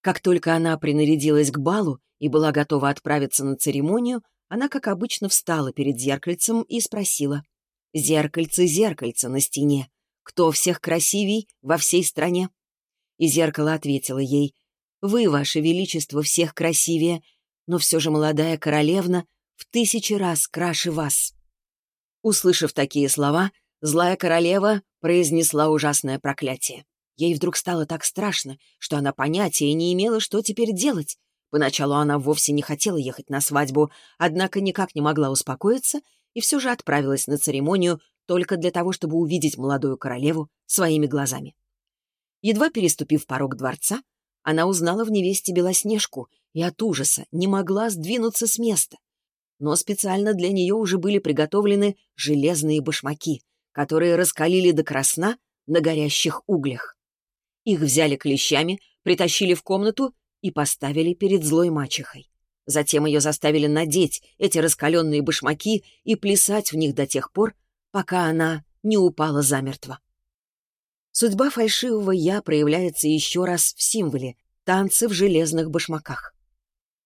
Как только она принарядилась к балу и была готова отправиться на церемонию, она, как обычно, встала перед зеркальцем и спросила. «Зеркальце, зеркальце на стене, кто всех красивей во всей стране?» И зеркало ответило ей. «Вы, ваше величество, всех красивее, но все же молодая королевна в тысячи раз краше вас». Услышав такие слова, злая королева произнесла ужасное проклятие. Ей вдруг стало так страшно, что она понятия не имела, что теперь делать. Поначалу она вовсе не хотела ехать на свадьбу, однако никак не могла успокоиться и все же отправилась на церемонию только для того, чтобы увидеть молодую королеву своими глазами. Едва переступив порог дворца, она узнала в невесте Белоснежку и от ужаса не могла сдвинуться с места. Но специально для нее уже были приготовлены железные башмаки, которые раскалили до красна на горящих углях. Их взяли клещами, притащили в комнату и поставили перед злой мачехой. Затем ее заставили надеть эти раскаленные башмаки и плясать в них до тех пор, пока она не упала замертво. Судьба фальшивого «я» проявляется еще раз в символе «танцы в железных башмаках».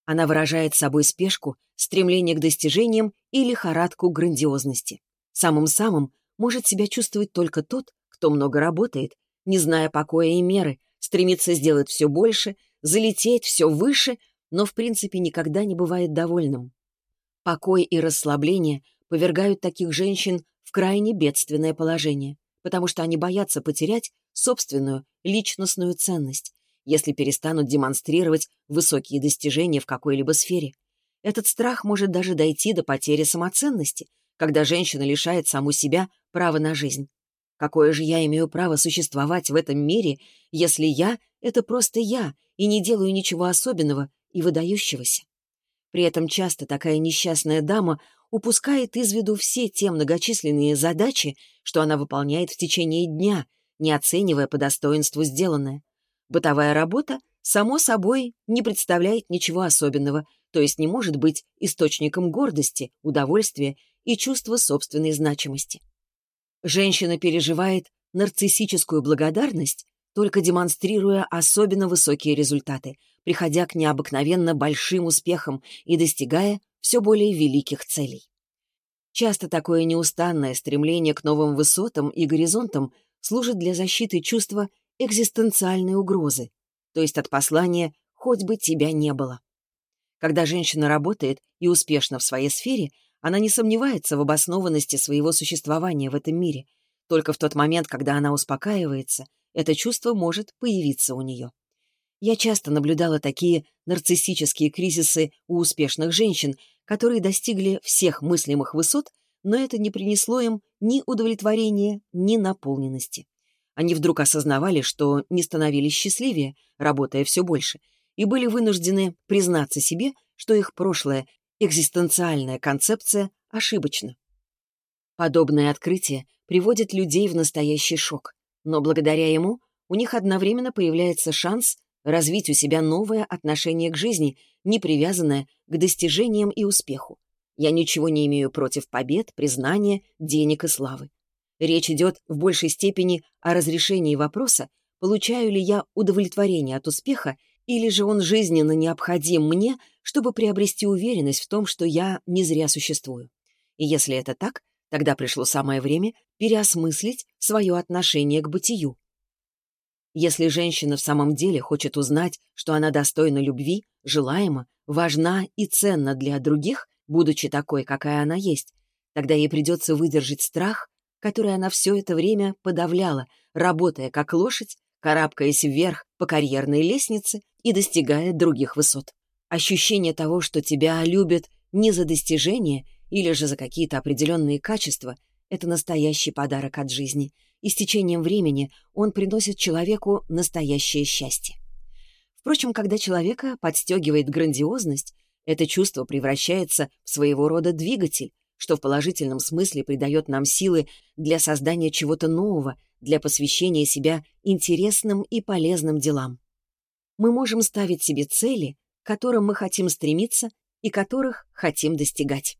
Она выражает собой спешку, стремление к достижениям и лихорадку грандиозности. Самым-самым может себя чувствовать только тот, кто много работает, не зная покоя и меры, стремится сделать все больше — залететь все выше, но в принципе никогда не бывает довольным. Покой и расслабление повергают таких женщин в крайне бедственное положение, потому что они боятся потерять собственную личностную ценность, если перестанут демонстрировать высокие достижения в какой-либо сфере. Этот страх может даже дойти до потери самоценности, когда женщина лишает саму себя права на жизнь. Какое же я имею право существовать в этом мире, если я — это просто я, и не делаю ничего особенного и выдающегося? При этом часто такая несчастная дама упускает из виду все те многочисленные задачи, что она выполняет в течение дня, не оценивая по достоинству сделанное. Бытовая работа, само собой, не представляет ничего особенного, то есть не может быть источником гордости, удовольствия и чувства собственной значимости. Женщина переживает нарциссическую благодарность, только демонстрируя особенно высокие результаты, приходя к необыкновенно большим успехам и достигая все более великих целей. Часто такое неустанное стремление к новым высотам и горизонтам служит для защиты чувства экзистенциальной угрозы, то есть от послания «хоть бы тебя не было». Когда женщина работает и успешна в своей сфере, она не сомневается в обоснованности своего существования в этом мире. Только в тот момент, когда она успокаивается, это чувство может появиться у нее. Я часто наблюдала такие нарциссические кризисы у успешных женщин, которые достигли всех мыслимых высот, но это не принесло им ни удовлетворения, ни наполненности. Они вдруг осознавали, что не становились счастливее, работая все больше, и были вынуждены признаться себе, что их прошлое экзистенциальная концепция ошибочна. Подобное открытие приводит людей в настоящий шок, но благодаря ему у них одновременно появляется шанс развить у себя новое отношение к жизни, не привязанное к достижениям и успеху. Я ничего не имею против побед, признания, денег и славы. Речь идет в большей степени о разрешении вопроса, получаю ли я удовлетворение от успеха или же он жизненно необходим мне, чтобы приобрести уверенность в том, что я не зря существую? И если это так, тогда пришло самое время переосмыслить свое отношение к бытию. Если женщина в самом деле хочет узнать, что она достойна любви, желаема, важна и ценна для других, будучи такой, какая она есть, тогда ей придется выдержать страх, который она все это время подавляла, работая как лошадь, карабкаясь вверх по карьерной лестнице и достигая других высот. Ощущение того, что тебя любят не за достижения или же за какие-то определенные качества, это настоящий подарок от жизни, и с течением времени он приносит человеку настоящее счастье. Впрочем, когда человека подстегивает грандиозность, это чувство превращается в своего рода двигатель, что в положительном смысле придает нам силы для создания чего-то нового, для посвящения себя интересным и полезным делам. Мы можем ставить себе цели, которым мы хотим стремиться и которых хотим достигать.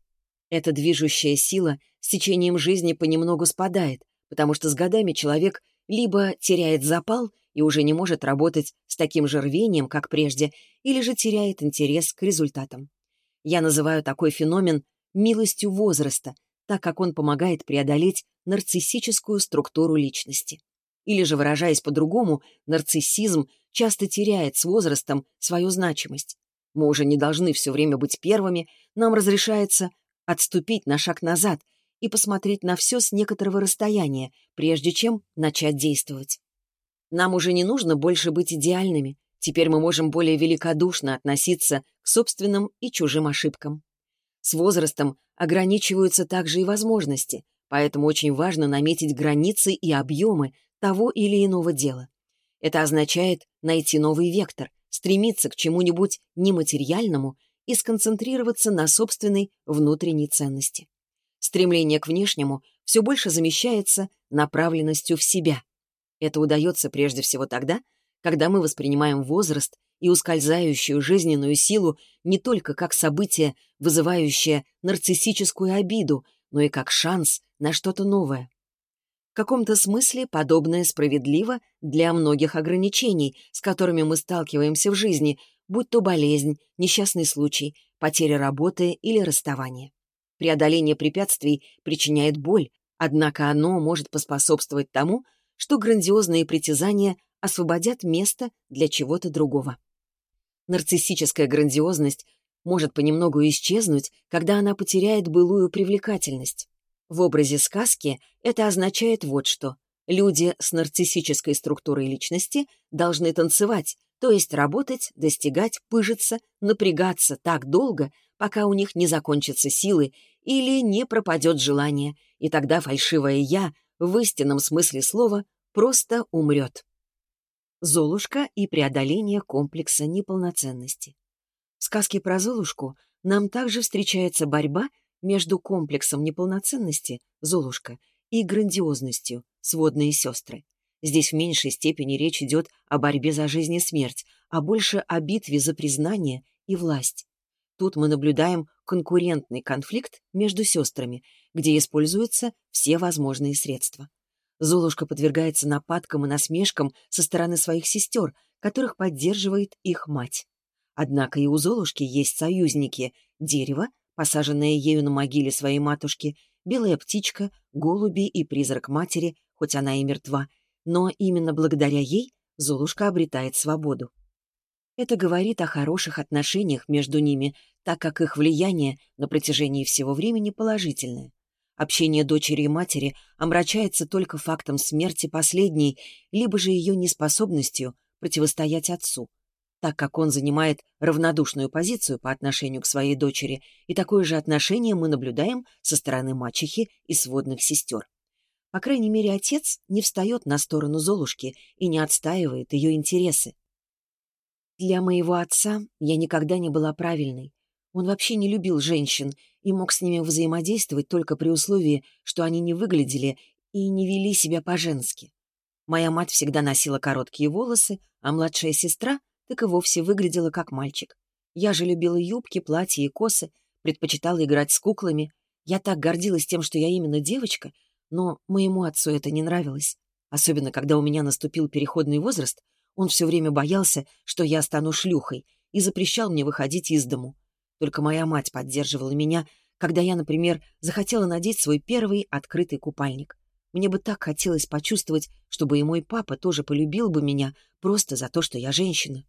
Эта движущая сила с течением жизни понемногу спадает, потому что с годами человек либо теряет запал и уже не может работать с таким же рвением, как прежде, или же теряет интерес к результатам. Я называю такой феномен милостью возраста, так как он помогает преодолеть нарциссическую структуру личности. Или же, выражаясь по-другому, нарциссизм часто теряет с возрастом свою значимость. Мы уже не должны все время быть первыми, нам разрешается отступить на шаг назад и посмотреть на все с некоторого расстояния, прежде чем начать действовать. Нам уже не нужно больше быть идеальными, теперь мы можем более великодушно относиться к собственным и чужим ошибкам. С возрастом ограничиваются также и возможности, поэтому очень важно наметить границы и объемы того или иного дела. Это означает найти новый вектор, стремиться к чему-нибудь нематериальному и сконцентрироваться на собственной внутренней ценности. Стремление к внешнему все больше замещается направленностью в себя. Это удается прежде всего тогда, когда мы воспринимаем возраст и ускользающую жизненную силу не только как событие, вызывающее нарциссическую обиду, но и как шанс на что-то новое. В каком-то смысле подобное справедливо для многих ограничений, с которыми мы сталкиваемся в жизни, будь то болезнь, несчастный случай, потеря работы или расставание. Преодоление препятствий причиняет боль, однако оно может поспособствовать тому, что грандиозные притязания освободят место для чего-то другого. Нарциссическая грандиозность может понемногу исчезнуть, когда она потеряет былую привлекательность. В образе сказки это означает вот что. Люди с нарциссической структурой личности должны танцевать, то есть работать, достигать, пыжиться, напрягаться так долго, пока у них не закончатся силы или не пропадет желание, и тогда фальшивое «я» в истинном смысле слова просто умрет. Золушка и преодоление комплекса неполноценности. В сказке про Золушку нам также встречается борьба между комплексом неполноценности, Золушка, и грандиозностью, сводные сестры. Здесь в меньшей степени речь идет о борьбе за жизнь и смерть, а больше о битве за признание и власть. Тут мы наблюдаем конкурентный конфликт между сестрами, где используются все возможные средства. Золушка подвергается нападкам и насмешкам со стороны своих сестер, которых поддерживает их мать. Однако и у Золушки есть союзники — дерево, посаженное ею на могиле своей матушки, белая птичка, голуби и призрак матери, хоть она и мертва, но именно благодаря ей Золушка обретает свободу. Это говорит о хороших отношениях между ними, так как их влияние на протяжении всего времени положительное. Общение дочери и матери омрачается только фактом смерти последней, либо же ее неспособностью противостоять отцу, так как он занимает равнодушную позицию по отношению к своей дочери, и такое же отношение мы наблюдаем со стороны мачехи и сводных сестер. По крайней мере, отец не встает на сторону Золушки и не отстаивает ее интересы. Для моего отца я никогда не была правильной. Он вообще не любил женщин и мог с ними взаимодействовать только при условии, что они не выглядели и не вели себя по-женски. Моя мать всегда носила короткие волосы, а младшая сестра так и вовсе выглядела как мальчик. Я же любила юбки, платья и косы, предпочитала играть с куклами. Я так гордилась тем, что я именно девочка, но моему отцу это не нравилось. Особенно, когда у меня наступил переходный возраст, он все время боялся, что я стану шлюхой, и запрещал мне выходить из дому. Только моя мать поддерживала меня, когда я, например, захотела надеть свой первый открытый купальник. Мне бы так хотелось почувствовать, чтобы и мой папа тоже полюбил бы меня просто за то, что я женщина.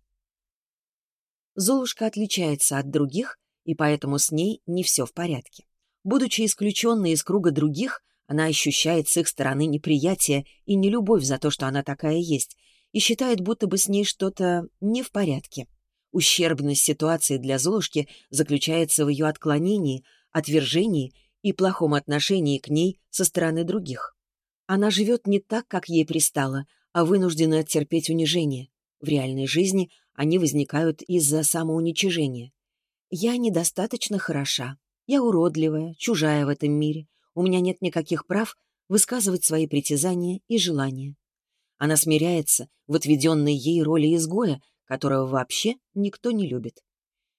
Золушка отличается от других, и поэтому с ней не все в порядке. Будучи исключенной из круга других, она ощущает с их стороны неприятие и нелюбовь за то, что она такая есть, и считает, будто бы с ней что-то не в порядке. Ущербность ситуации для Золушки заключается в ее отклонении, отвержении и плохом отношении к ней со стороны других. Она живет не так, как ей пристало, а вынуждена терпеть унижение. В реальной жизни они возникают из-за самоуничижения. «Я недостаточно хороша. Я уродливая, чужая в этом мире. У меня нет никаких прав высказывать свои притязания и желания». Она смиряется в отведенной ей роли изгоя, которого вообще никто не любит.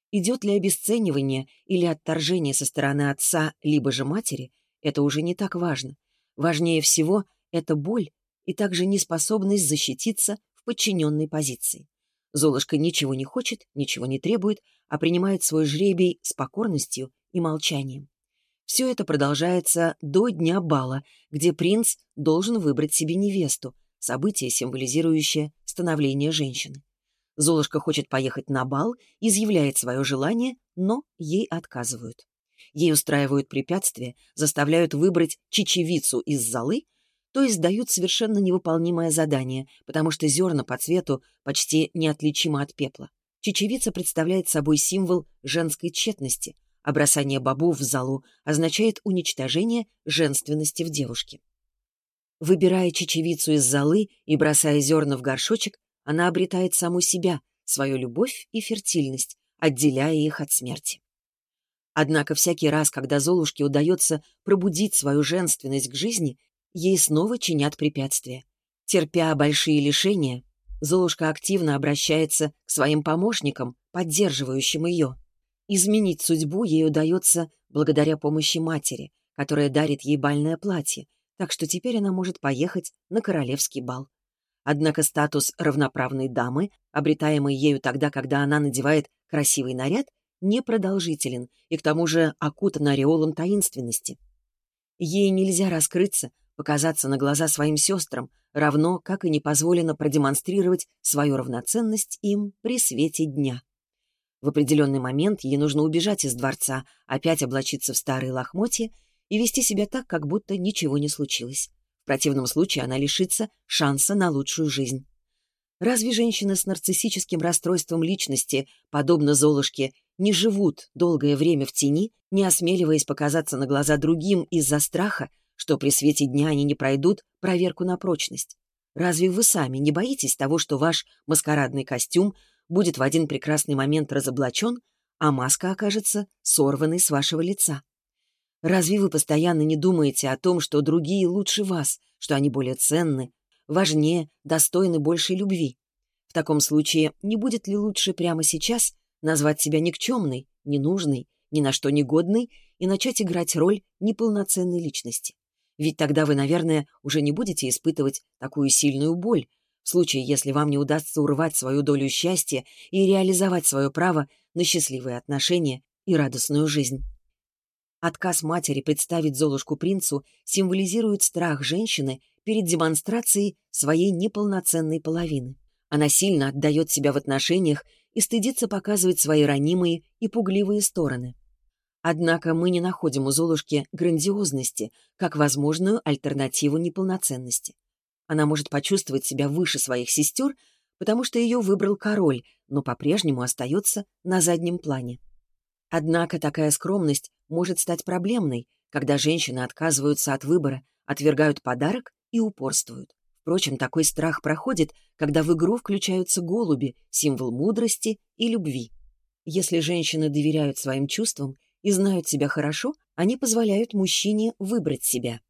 Идет ли обесценивание или отторжение со стороны отца, либо же матери, это уже не так важно. Важнее всего — это боль и также неспособность защититься в подчиненной позиции. Золушка ничего не хочет, ничего не требует, а принимает свой жребий с покорностью и молчанием. Все это продолжается до дня бала, где принц должен выбрать себе невесту, событие, символизирующее становление женщины. Золушка хочет поехать на бал, изъявляет свое желание, но ей отказывают. Ей устраивают препятствия, заставляют выбрать чечевицу из золы, то есть дают совершенно невыполнимое задание, потому что зерна по цвету почти неотличимы от пепла. Чечевица представляет собой символ женской тщетности, а бросание бобов в залу означает уничтожение женственности в девушке. Выбирая чечевицу из золы и бросая зерна в горшочек, она обретает саму себя, свою любовь и фертильность, отделяя их от смерти. Однако всякий раз, когда Золушке удается пробудить свою женственность к жизни, ей снова чинят препятствия. Терпя большие лишения, Золушка активно обращается к своим помощникам, поддерживающим ее. Изменить судьбу ей удается благодаря помощи матери, которая дарит ей бальное платье, так что теперь она может поехать на королевский бал. Однако статус равноправной дамы, обретаемый ею тогда, когда она надевает красивый наряд, непродолжителен и к тому же окутан ореолом таинственности. Ей нельзя раскрыться, показаться на глаза своим сестрам, равно как и не позволено продемонстрировать свою равноценность им при свете дня. В определенный момент ей нужно убежать из дворца, опять облачиться в старые лохмотья и вести себя так, как будто ничего не случилось. Противном случае она лишится шанса на лучшую жизнь. Разве женщины с нарциссическим расстройством личности, подобно Золушке, не живут долгое время в тени, не осмеливаясь показаться на глаза другим из-за страха, что при свете дня они не пройдут проверку на прочность? Разве вы сами не боитесь того, что ваш маскарадный костюм будет в один прекрасный момент разоблачен, а маска окажется сорванной с вашего лица? Разве вы постоянно не думаете о том, что другие лучше вас, что они более ценны, важнее, достойны большей любви? В таком случае, не будет ли лучше прямо сейчас назвать себя никчемной, ненужной, ни на что негодной и начать играть роль неполноценной личности? Ведь тогда вы, наверное, уже не будете испытывать такую сильную боль, в случае, если вам не удастся урвать свою долю счастья и реализовать свое право на счастливые отношения и радостную жизнь. Отказ матери представить Золушку принцу символизирует страх женщины перед демонстрацией своей неполноценной половины. Она сильно отдает себя в отношениях и стыдится показывать свои ранимые и пугливые стороны. Однако мы не находим у Золушки грандиозности, как возможную альтернативу неполноценности. Она может почувствовать себя выше своих сестер, потому что ее выбрал король, но по-прежнему остается на заднем плане. Однако такая скромность может стать проблемной, когда женщины отказываются от выбора, отвергают подарок и упорствуют. Впрочем, такой страх проходит, когда в игру включаются голуби, символ мудрости и любви. Если женщины доверяют своим чувствам и знают себя хорошо, они позволяют мужчине выбрать себя.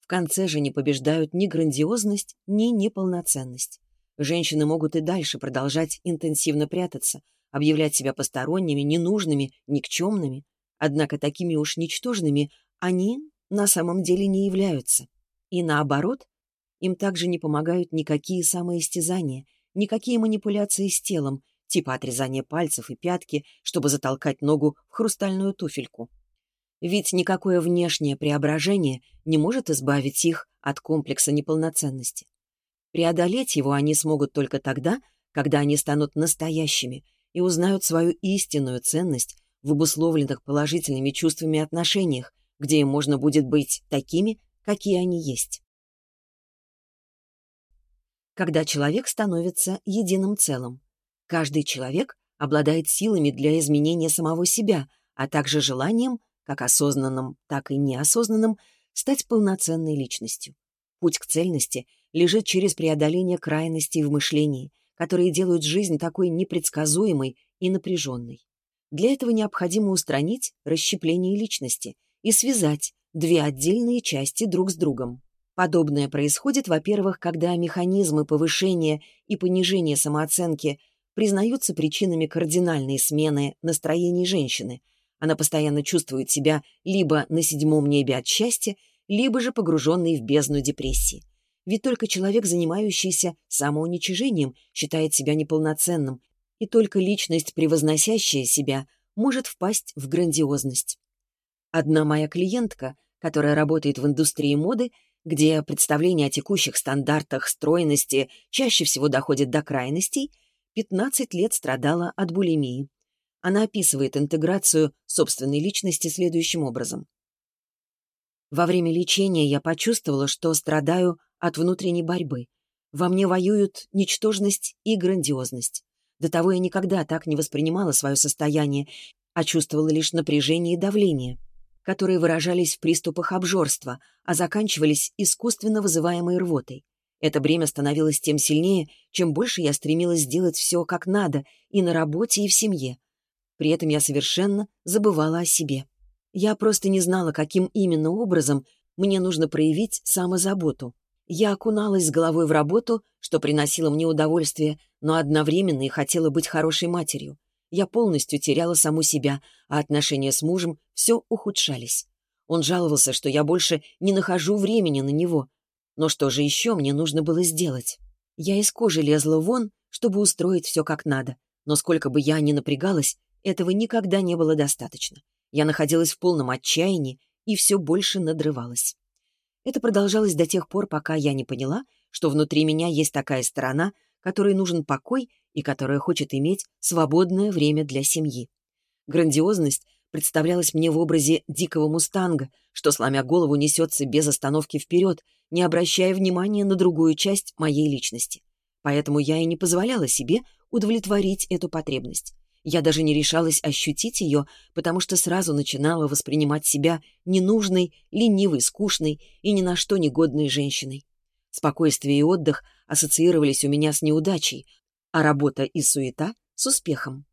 В конце же не побеждают ни грандиозность, ни неполноценность. Женщины могут и дальше продолжать интенсивно прятаться, объявлять себя посторонними, ненужными, никчемными, однако такими уж ничтожными они на самом деле не являются. И наоборот, им также не помогают никакие самоистязания, никакие манипуляции с телом, типа отрезания пальцев и пятки, чтобы затолкать ногу в хрустальную туфельку. Ведь никакое внешнее преображение не может избавить их от комплекса неполноценности. Преодолеть его они смогут только тогда, когда они станут настоящими и узнают свою истинную ценность в обусловленных положительными чувствами отношениях, где им можно будет быть такими, какие они есть. Когда человек становится единым целым, каждый человек обладает силами для изменения самого себя, а также желанием, как осознанным, так и неосознанным, стать полноценной личностью. Путь к цельности лежит через преодоление крайностей в мышлении, которые делают жизнь такой непредсказуемой и напряженной. Для этого необходимо устранить расщепление личности и связать две отдельные части друг с другом. Подобное происходит, во-первых, когда механизмы повышения и понижения самооценки признаются причинами кардинальной смены настроений женщины. Она постоянно чувствует себя либо на седьмом небе от счастья, либо же погруженной в бездну депрессии. Ведь только человек, занимающийся самоуничижением, считает себя неполноценным, и только личность, превозносящая себя, может впасть в грандиозность. Одна моя клиентка, которая работает в индустрии моды, где представление о текущих стандартах стройности чаще всего доходит до крайностей, 15 лет страдала от булимии. Она описывает интеграцию собственной личности следующим образом. Во время лечения я почувствовала, что страдаю от внутренней борьбы. Во мне воюют ничтожность и грандиозность. До того я никогда так не воспринимала свое состояние, а чувствовала лишь напряжение и давление, которые выражались в приступах обжорства, а заканчивались искусственно вызываемой рвотой. Это бремя становилось тем сильнее, чем больше я стремилась сделать все как надо и на работе, и в семье. При этом я совершенно забывала о себе. Я просто не знала, каким именно образом мне нужно проявить самозаботу. Я окуналась с головой в работу, что приносило мне удовольствие, но одновременно и хотела быть хорошей матерью. Я полностью теряла саму себя, а отношения с мужем все ухудшались. Он жаловался, что я больше не нахожу времени на него. Но что же еще мне нужно было сделать? Я из кожи лезла вон, чтобы устроить все как надо. Но сколько бы я ни напрягалась, этого никогда не было достаточно. Я находилась в полном отчаянии и все больше надрывалась. Это продолжалось до тех пор, пока я не поняла, что внутри меня есть такая сторона, которой нужен покой и которая хочет иметь свободное время для семьи. Грандиозность представлялась мне в образе дикого мустанга, что, сломя голову, несется без остановки вперед, не обращая внимания на другую часть моей личности. Поэтому я и не позволяла себе удовлетворить эту потребность. Я даже не решалась ощутить ее, потому что сразу начинала воспринимать себя ненужной, ленивой, скучной и ни на что негодной женщиной. Спокойствие и отдых ассоциировались у меня с неудачей, а работа и суета — с успехом.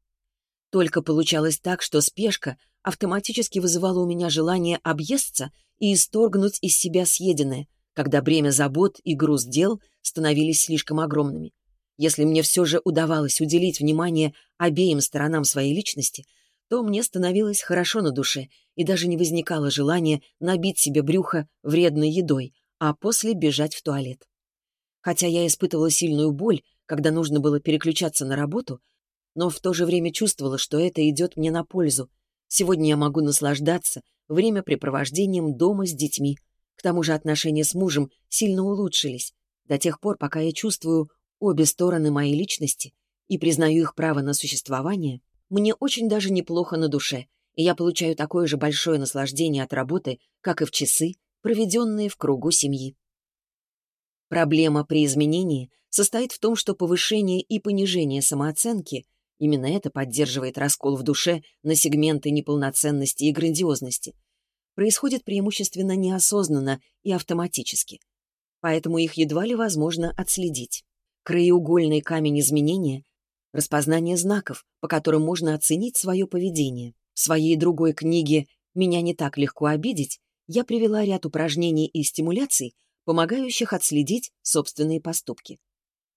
Только получалось так, что спешка автоматически вызывала у меня желание объесться и исторгнуть из себя съеденное, когда бремя забот и груз дел становились слишком огромными. Если мне все же удавалось уделить внимание обеим сторонам своей личности, то мне становилось хорошо на душе и даже не возникало желания набить себе брюхо вредной едой, а после бежать в туалет. Хотя я испытывала сильную боль, когда нужно было переключаться на работу, но в то же время чувствовала, что это идет мне на пользу. Сегодня я могу наслаждаться времяпрепровождением дома с детьми. К тому же отношения с мужем сильно улучшились, до тех пор, пока я чувствую обе стороны моей личности и признаю их право на существование, мне очень даже неплохо на душе, и я получаю такое же большое наслаждение от работы, как и в часы, проведенные в кругу семьи. Проблема при изменении состоит в том, что повышение и понижение самооценки именно это поддерживает раскол в душе на сегменты неполноценности и грандиозности происходит преимущественно неосознанно и автоматически, поэтому их едва ли возможно отследить краеугольный камень изменения — распознание знаков, по которым можно оценить свое поведение. В своей другой книге «Меня не так легко обидеть» я привела ряд упражнений и стимуляций, помогающих отследить собственные поступки.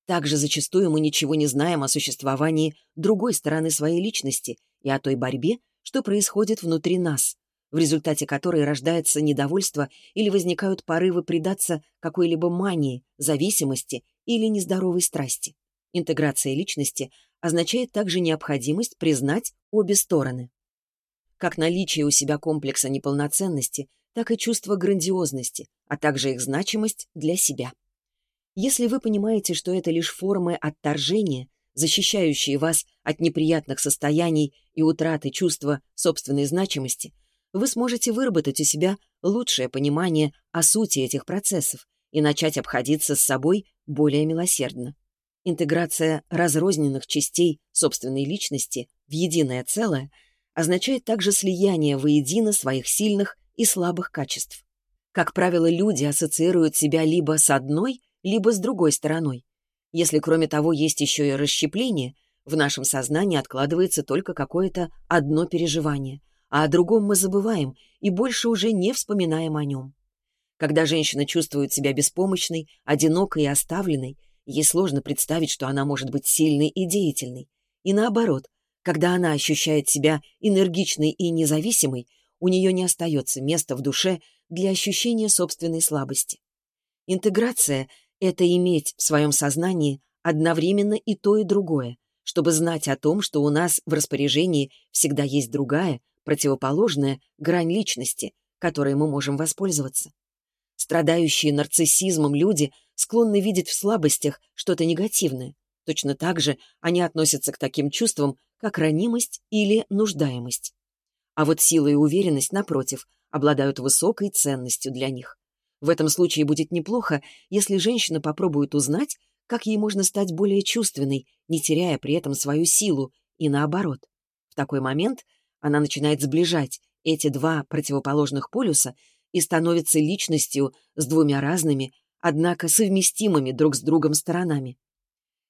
Также зачастую мы ничего не знаем о существовании другой стороны своей личности и о той борьбе, что происходит внутри нас, в результате которой рождается недовольство или возникают порывы предаться какой-либо мании, зависимости или нездоровой страсти. Интеграция личности означает также необходимость признать обе стороны. Как наличие у себя комплекса неполноценности, так и чувство грандиозности, а также их значимость для себя. Если вы понимаете, что это лишь формы отторжения, защищающие вас от неприятных состояний и утраты чувства собственной значимости, вы сможете выработать у себя лучшее понимание о сути этих процессов и начать обходиться с собой более милосердно. Интеграция разрозненных частей собственной личности в единое целое означает также слияние воедино своих сильных и слабых качеств. Как правило, люди ассоциируют себя либо с одной, либо с другой стороной. Если кроме того есть еще и расщепление, в нашем сознании откладывается только какое-то одно переживание, а о другом мы забываем и больше уже не вспоминаем о нем. Когда женщина чувствует себя беспомощной, одинокой и оставленной, ей сложно представить, что она может быть сильной и деятельной. И наоборот, когда она ощущает себя энергичной и независимой, у нее не остается места в душе для ощущения собственной слабости. Интеграция — это иметь в своем сознании одновременно и то, и другое, чтобы знать о том, что у нас в распоряжении всегда есть другая, противоположная грань личности, которой мы можем воспользоваться. Страдающие нарциссизмом люди склонны видеть в слабостях что-то негативное. Точно так же они относятся к таким чувствам, как ранимость или нуждаемость. А вот сила и уверенность, напротив, обладают высокой ценностью для них. В этом случае будет неплохо, если женщина попробует узнать, как ей можно стать более чувственной, не теряя при этом свою силу, и наоборот. В такой момент она начинает сближать эти два противоположных полюса и становится личностью с двумя разными, однако совместимыми друг с другом сторонами.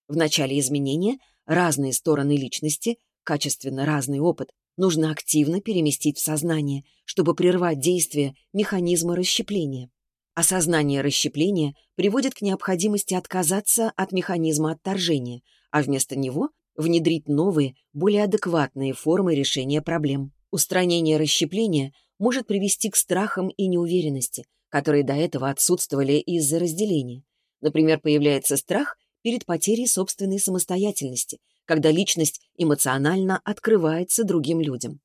В начале изменения разные стороны личности, качественно разный опыт, нужно активно переместить в сознание, чтобы прервать действие механизма расщепления. Осознание расщепления приводит к необходимости отказаться от механизма отторжения, а вместо него внедрить новые, более адекватные формы решения проблем. Устранение расщепления может привести к страхам и неуверенности, которые до этого отсутствовали из-за разделения. Например, появляется страх перед потерей собственной самостоятельности, когда личность эмоционально открывается другим людям.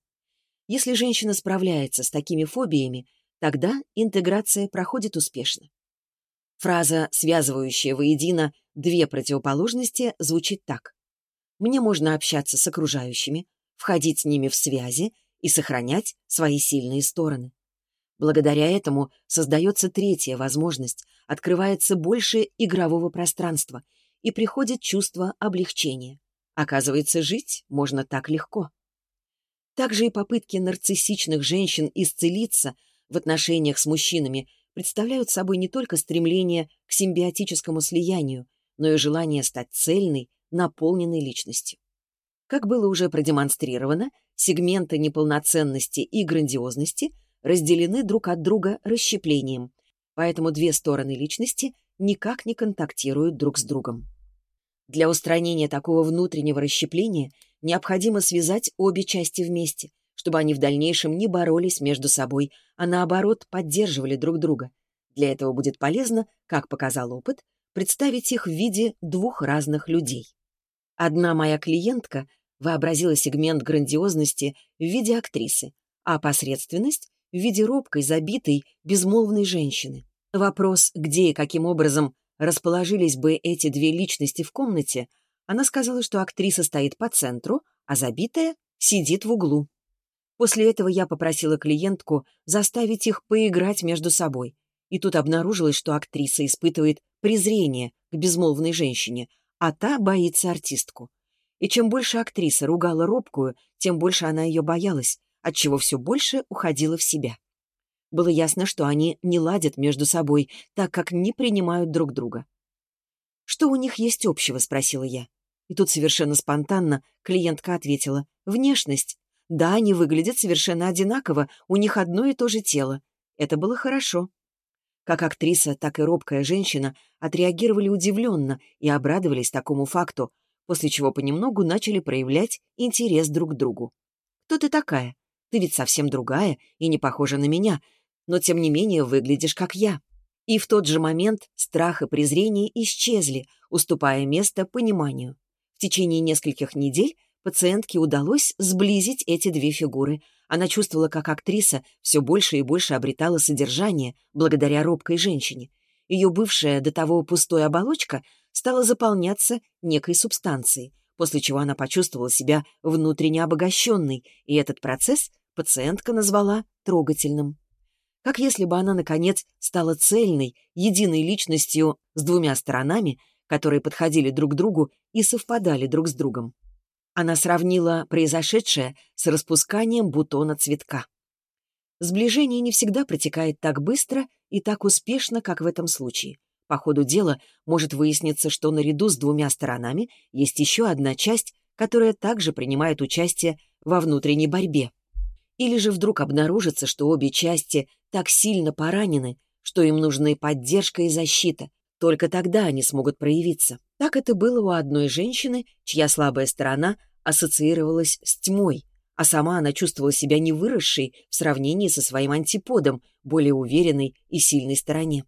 Если женщина справляется с такими фобиями, Тогда интеграция проходит успешно. Фраза, связывающая воедино две противоположности, звучит так. Мне можно общаться с окружающими, входить с ними в связи и сохранять свои сильные стороны. Благодаря этому создается третья возможность, открывается больше игрового пространства и приходит чувство облегчения. Оказывается, жить можно так легко. Также и попытки нарциссичных женщин исцелиться – в отношениях с мужчинами представляют собой не только стремление к симбиотическому слиянию, но и желание стать цельной, наполненной личностью. Как было уже продемонстрировано, сегменты неполноценности и грандиозности разделены друг от друга расщеплением, поэтому две стороны личности никак не контактируют друг с другом. Для устранения такого внутреннего расщепления необходимо связать обе части вместе, чтобы они в дальнейшем не боролись между собой, а наоборот поддерживали друг друга. Для этого будет полезно, как показал опыт, представить их в виде двух разных людей. Одна моя клиентка вообразила сегмент грандиозности в виде актрисы, а посредственность — в виде робкой, забитой, безмолвной женщины. Вопрос, где и каким образом расположились бы эти две личности в комнате, она сказала, что актриса стоит по центру, а забитая сидит в углу. После этого я попросила клиентку заставить их поиграть между собой. И тут обнаружилось, что актриса испытывает презрение к безмолвной женщине, а та боится артистку. И чем больше актриса ругала робкую, тем больше она ее боялась, отчего все больше уходила в себя. Было ясно, что они не ладят между собой, так как не принимают друг друга. «Что у них есть общего?» — спросила я. И тут совершенно спонтанно клиентка ответила. «Внешность. Да, они выглядят совершенно одинаково, у них одно и то же тело. Это было хорошо. Как актриса, так и робкая женщина отреагировали удивленно и обрадовались такому факту, после чего понемногу начали проявлять интерес друг к другу. «Кто ты такая? Ты ведь совсем другая и не похожа на меня, но тем не менее выглядишь как я». И в тот же момент страх и презрение исчезли, уступая место пониманию. В течение нескольких недель Пациентке удалось сблизить эти две фигуры. Она чувствовала, как актриса все больше и больше обретала содержание благодаря робкой женщине. Ее бывшая до того пустой оболочка стала заполняться некой субстанцией, после чего она почувствовала себя внутренне обогащенной, и этот процесс пациентка назвала трогательным. Как если бы она, наконец, стала цельной, единой личностью с двумя сторонами, которые подходили друг к другу и совпадали друг с другом. Она сравнила произошедшее с распусканием бутона цветка. Сближение не всегда протекает так быстро и так успешно, как в этом случае. По ходу дела может выясниться, что наряду с двумя сторонами есть еще одна часть, которая также принимает участие во внутренней борьбе. Или же вдруг обнаружится, что обе части так сильно поранены, что им нужны поддержка и защита. Только тогда они смогут проявиться. Так это было у одной женщины, чья слабая сторона ассоциировалась с тьмой, а сама она чувствовала себя невыросшей в сравнении со своим антиподом, более уверенной и сильной стороне.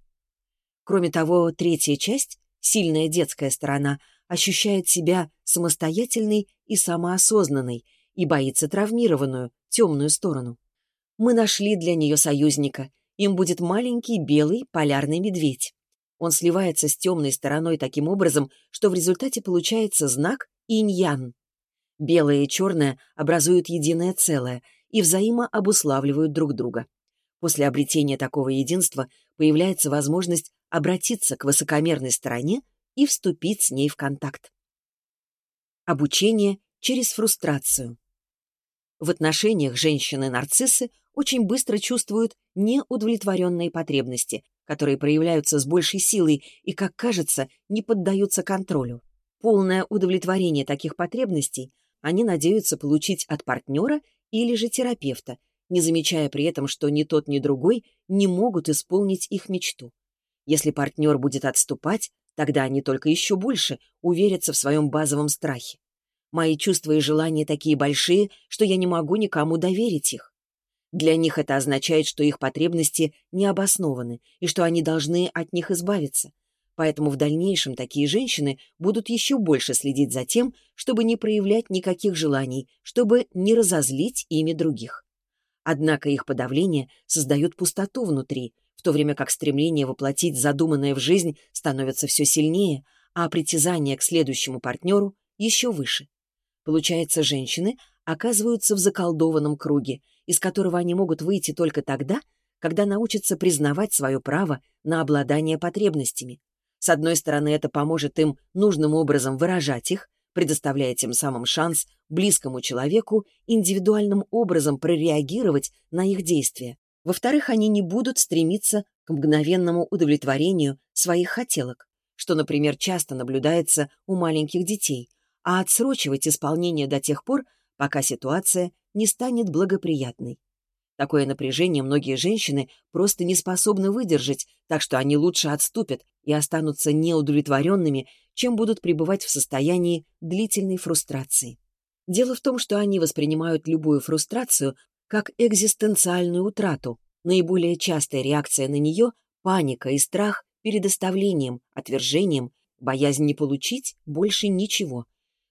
Кроме того, третья часть, сильная детская сторона, ощущает себя самостоятельной и самоосознанной и боится травмированную, темную сторону. Мы нашли для нее союзника. Им будет маленький белый полярный медведь. Он сливается с темной стороной таким образом, что в результате получается знак инь-ян. Белое и черное образуют единое целое и взаимообуславливают друг друга. После обретения такого единства появляется возможность обратиться к высокомерной стороне и вступить с ней в контакт. Обучение через фрустрацию. В отношениях женщины-нарциссы очень быстро чувствуют неудовлетворенные потребности, которые проявляются с большей силой и, как кажется, не поддаются контролю. Полное удовлетворение таких потребностей они надеются получить от партнера или же терапевта, не замечая при этом, что ни тот, ни другой не могут исполнить их мечту. Если партнер будет отступать, тогда они только еще больше уверятся в своем базовом страхе. Мои чувства и желания такие большие, что я не могу никому доверить их. Для них это означает, что их потребности не обоснованы и что они должны от них избавиться. Поэтому в дальнейшем такие женщины будут еще больше следить за тем, чтобы не проявлять никаких желаний, чтобы не разозлить ими других. Однако их подавление создает пустоту внутри, то время как стремление воплотить задуманное в жизнь становится все сильнее, а притязание к следующему партнеру еще выше. Получается, женщины оказываются в заколдованном круге, из которого они могут выйти только тогда, когда научатся признавать свое право на обладание потребностями. С одной стороны, это поможет им нужным образом выражать их, предоставляя тем самым шанс близкому человеку индивидуальным образом прореагировать на их действия. Во-вторых, они не будут стремиться к мгновенному удовлетворению своих хотелок, что, например, часто наблюдается у маленьких детей, а отсрочивать исполнение до тех пор, пока ситуация не станет благоприятной. Такое напряжение многие женщины просто не способны выдержать, так что они лучше отступят и останутся неудовлетворенными, чем будут пребывать в состоянии длительной фрустрации. Дело в том, что они воспринимают любую фрустрацию как экзистенциальную утрату. Наиболее частая реакция на нее — паника и страх перед оставлением, отвержением, боязнь не получить больше ничего.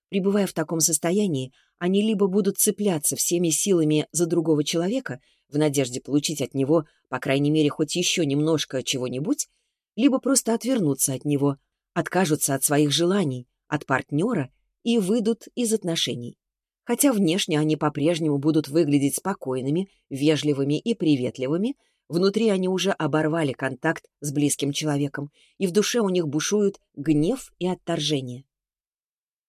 Пребывая в таком состоянии, они либо будут цепляться всеми силами за другого человека в надежде получить от него, по крайней мере, хоть еще немножко чего-нибудь, либо просто отвернуться от него, откажутся от своих желаний, от партнера и выйдут из отношений. Хотя внешне они по-прежнему будут выглядеть спокойными, вежливыми и приветливыми, внутри они уже оборвали контакт с близким человеком, и в душе у них бушуют гнев и отторжение.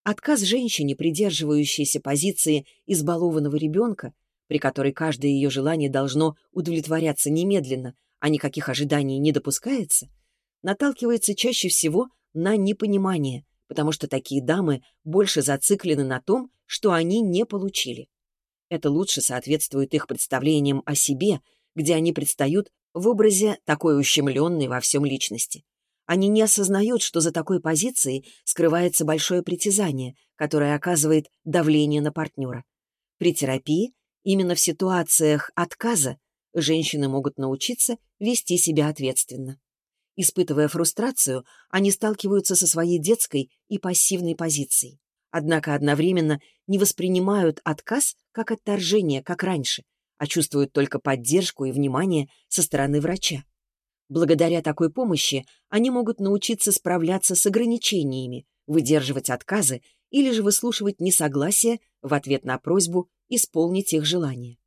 Отказ женщине, придерживающейся позиции избалованного ребенка, при которой каждое ее желание должно удовлетворяться немедленно, а никаких ожиданий не допускается, наталкивается чаще всего на непонимание, потому что такие дамы больше зациклены на том, что они не получили. Это лучше соответствует их представлениям о себе, где они предстают в образе такой ущемленной во всем личности. Они не осознают, что за такой позицией скрывается большое притязание, которое оказывает давление на партнера. При терапии, именно в ситуациях отказа, женщины могут научиться вести себя ответственно. Испытывая фрустрацию, они сталкиваются со своей детской и пассивной позицией. Однако одновременно не воспринимают отказ как отторжение, как раньше, а чувствуют только поддержку и внимание со стороны врача. Благодаря такой помощи они могут научиться справляться с ограничениями, выдерживать отказы или же выслушивать несогласие в ответ на просьбу исполнить их желание.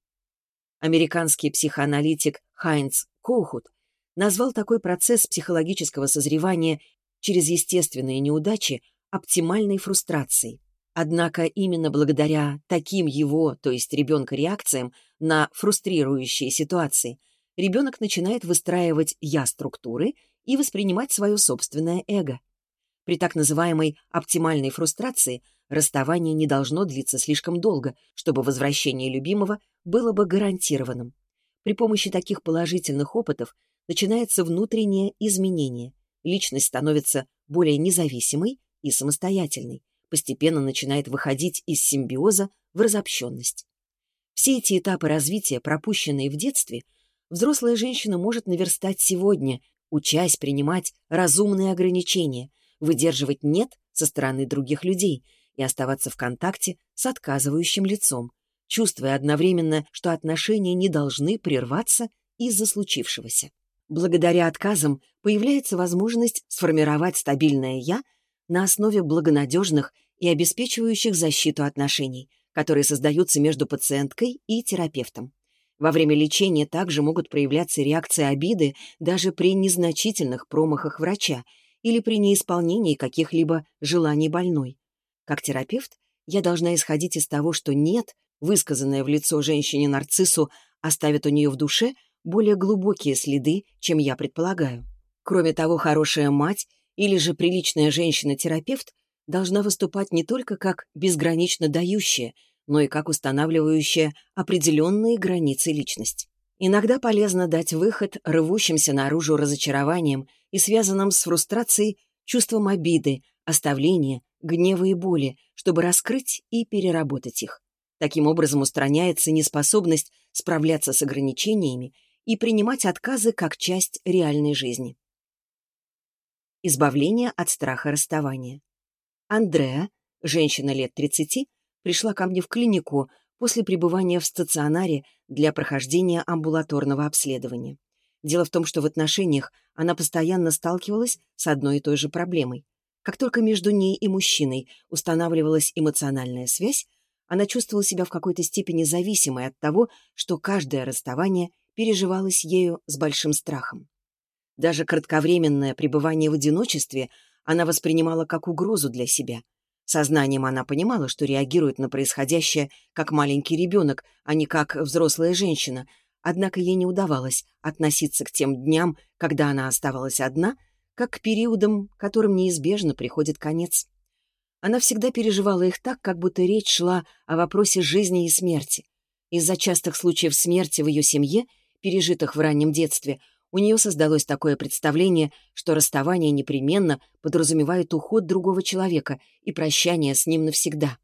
Американский психоаналитик Хайнц Коухут назвал такой процесс психологического созревания через естественные неудачи оптимальной фрустрацией. Однако именно благодаря таким его, то есть ребенка, реакциям на фрустрирующие ситуации, ребенок начинает выстраивать «я-структуры» и воспринимать свое собственное эго. При так называемой оптимальной фрустрации расставание не должно длиться слишком долго, чтобы возвращение любимого было бы гарантированным. При помощи таких положительных опытов начинается внутреннее изменение. Личность становится более независимой и самостоятельной, постепенно начинает выходить из симбиоза в разобщенность. Все эти этапы развития, пропущенные в детстве, взрослая женщина может наверстать сегодня, учась принимать разумные ограничения, выдерживать «нет» со стороны других людей и оставаться в контакте с отказывающим лицом, чувствуя одновременно, что отношения не должны прерваться из-за случившегося. Благодаря отказам появляется возможность сформировать стабильное «я» на основе благонадежных и обеспечивающих защиту отношений, которые создаются между пациенткой и терапевтом. Во время лечения также могут проявляться реакции обиды даже при незначительных промахах врача или при неисполнении каких-либо желаний больной. Как терапевт, я должна исходить из того, что «нет», высказанное в лицо женщине-нарциссу, оставит у нее в душе более глубокие следы, чем я предполагаю. Кроме того, хорошая мать или же приличная женщина-терапевт должна выступать не только как безгранично дающая, но и как устанавливающая определенные границы личность. Иногда полезно дать выход рвущимся наружу разочарованием и связанным с фрустрацией чувством обиды, оставления, гнева и боли, чтобы раскрыть и переработать их. Таким образом устраняется неспособность справляться с ограничениями и принимать отказы как часть реальной жизни. Избавление от страха расставания. Андреа, женщина лет 30, пришла ко мне в клинику после пребывания в стационаре для прохождения амбулаторного обследования. Дело в том, что в отношениях она постоянно сталкивалась с одной и той же проблемой. Как только между ней и мужчиной устанавливалась эмоциональная связь, она чувствовала себя в какой-то степени зависимой от того, что каждое расставание переживалось ею с большим страхом. Даже кратковременное пребывание в одиночестве она воспринимала как угрозу для себя — Сознанием она понимала, что реагирует на происходящее как маленький ребенок, а не как взрослая женщина, однако ей не удавалось относиться к тем дням, когда она оставалась одна, как к периодам, которым неизбежно приходит конец. Она всегда переживала их так, как будто речь шла о вопросе жизни и смерти. Из-за частых случаев смерти в ее семье, пережитых в раннем детстве, у нее создалось такое представление, что расставание непременно подразумевает уход другого человека и прощание с ним навсегда.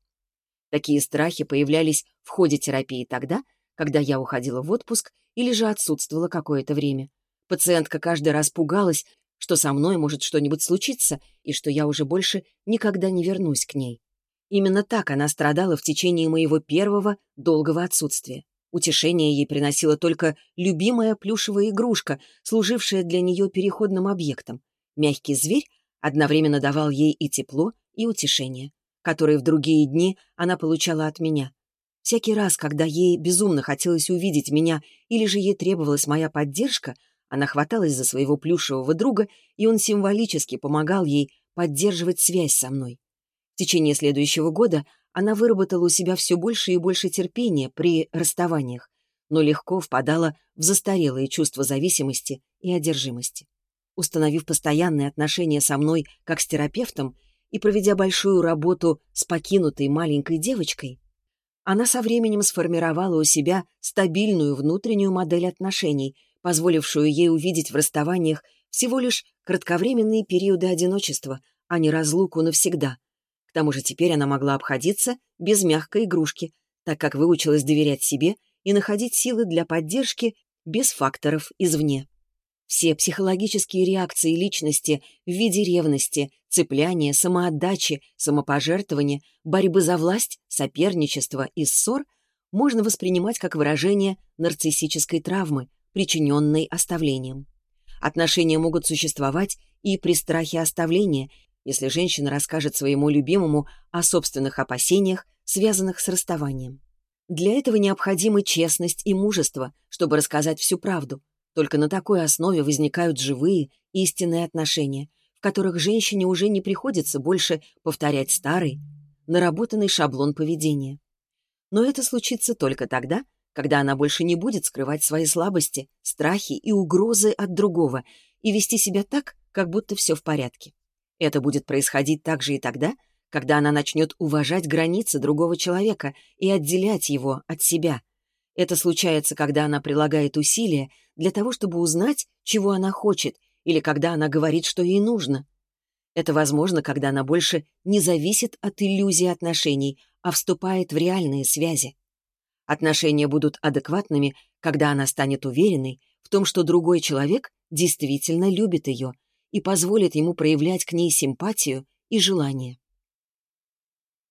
Такие страхи появлялись в ходе терапии тогда, когда я уходила в отпуск или же отсутствовала какое-то время. Пациентка каждый раз пугалась, что со мной может что-нибудь случиться и что я уже больше никогда не вернусь к ней. Именно так она страдала в течение моего первого долгого отсутствия. Утешение ей приносила только любимая плюшевая игрушка, служившая для нее переходным объектом. Мягкий зверь одновременно давал ей и тепло, и утешение, которые в другие дни она получала от меня. Всякий раз, когда ей безумно хотелось увидеть меня или же ей требовалась моя поддержка, она хваталась за своего плюшевого друга, и он символически помогал ей поддерживать связь со мной. В течение следующего года она выработала у себя все больше и больше терпения при расставаниях, но легко впадала в застарелые чувства зависимости и одержимости. Установив постоянные отношения со мной как с терапевтом и проведя большую работу с покинутой маленькой девочкой, она со временем сформировала у себя стабильную внутреннюю модель отношений, позволившую ей увидеть в расставаниях всего лишь кратковременные периоды одиночества, а не разлуку навсегда, тому же теперь она могла обходиться без мягкой игрушки, так как выучилась доверять себе и находить силы для поддержки без факторов извне. Все психологические реакции личности в виде ревности, цепляния, самоотдачи, самопожертвования, борьбы за власть, соперничества и ссор можно воспринимать как выражение нарциссической травмы, причиненной оставлением. Отношения могут существовать и при страхе оставления, если женщина расскажет своему любимому о собственных опасениях, связанных с расставанием. Для этого необходимы честность и мужество, чтобы рассказать всю правду. Только на такой основе возникают живые, истинные отношения, в которых женщине уже не приходится больше повторять старый, наработанный шаблон поведения. Но это случится только тогда, когда она больше не будет скрывать свои слабости, страхи и угрозы от другого и вести себя так, как будто все в порядке. Это будет происходить также и тогда, когда она начнет уважать границы другого человека и отделять его от себя. Это случается, когда она прилагает усилия для того, чтобы узнать, чего она хочет, или когда она говорит, что ей нужно. Это возможно, когда она больше не зависит от иллюзии отношений, а вступает в реальные связи. Отношения будут адекватными, когда она станет уверенной в том, что другой человек действительно любит ее и позволит ему проявлять к ней симпатию и желание.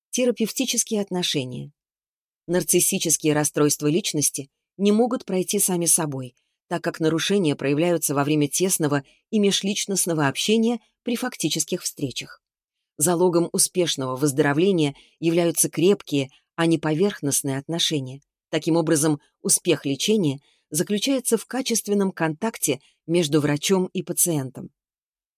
Терапевтические отношения. Нарциссические расстройства личности не могут пройти сами собой, так как нарушения проявляются во время тесного и межличностного общения при фактических встречах. Залогом успешного выздоровления являются крепкие, а не поверхностные отношения. Таким образом, успех лечения заключается в качественном контакте между врачом и пациентом.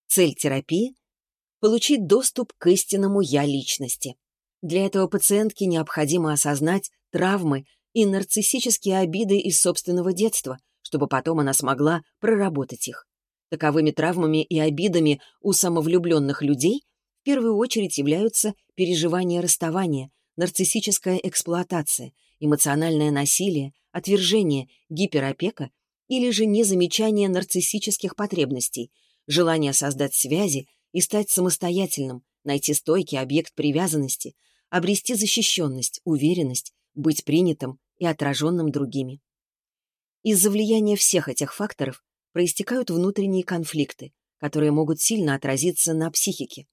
Цель терапии – получить доступ к истинному «я» личности. Для этого пациентке необходимо осознать травмы и нарциссические обиды из собственного детства, чтобы потом она смогла проработать их. Таковыми травмами и обидами у самовлюбленных людей в первую очередь являются переживания расставания, нарциссическая эксплуатация, эмоциональное насилие, отвержение, гиперопека или же незамечание нарциссических потребностей, желание создать связи и стать самостоятельным, найти стойкий объект привязанности, обрести защищенность, уверенность, быть принятым и отраженным другими. Из-за влияния всех этих факторов проистекают внутренние конфликты, которые могут сильно отразиться на психике.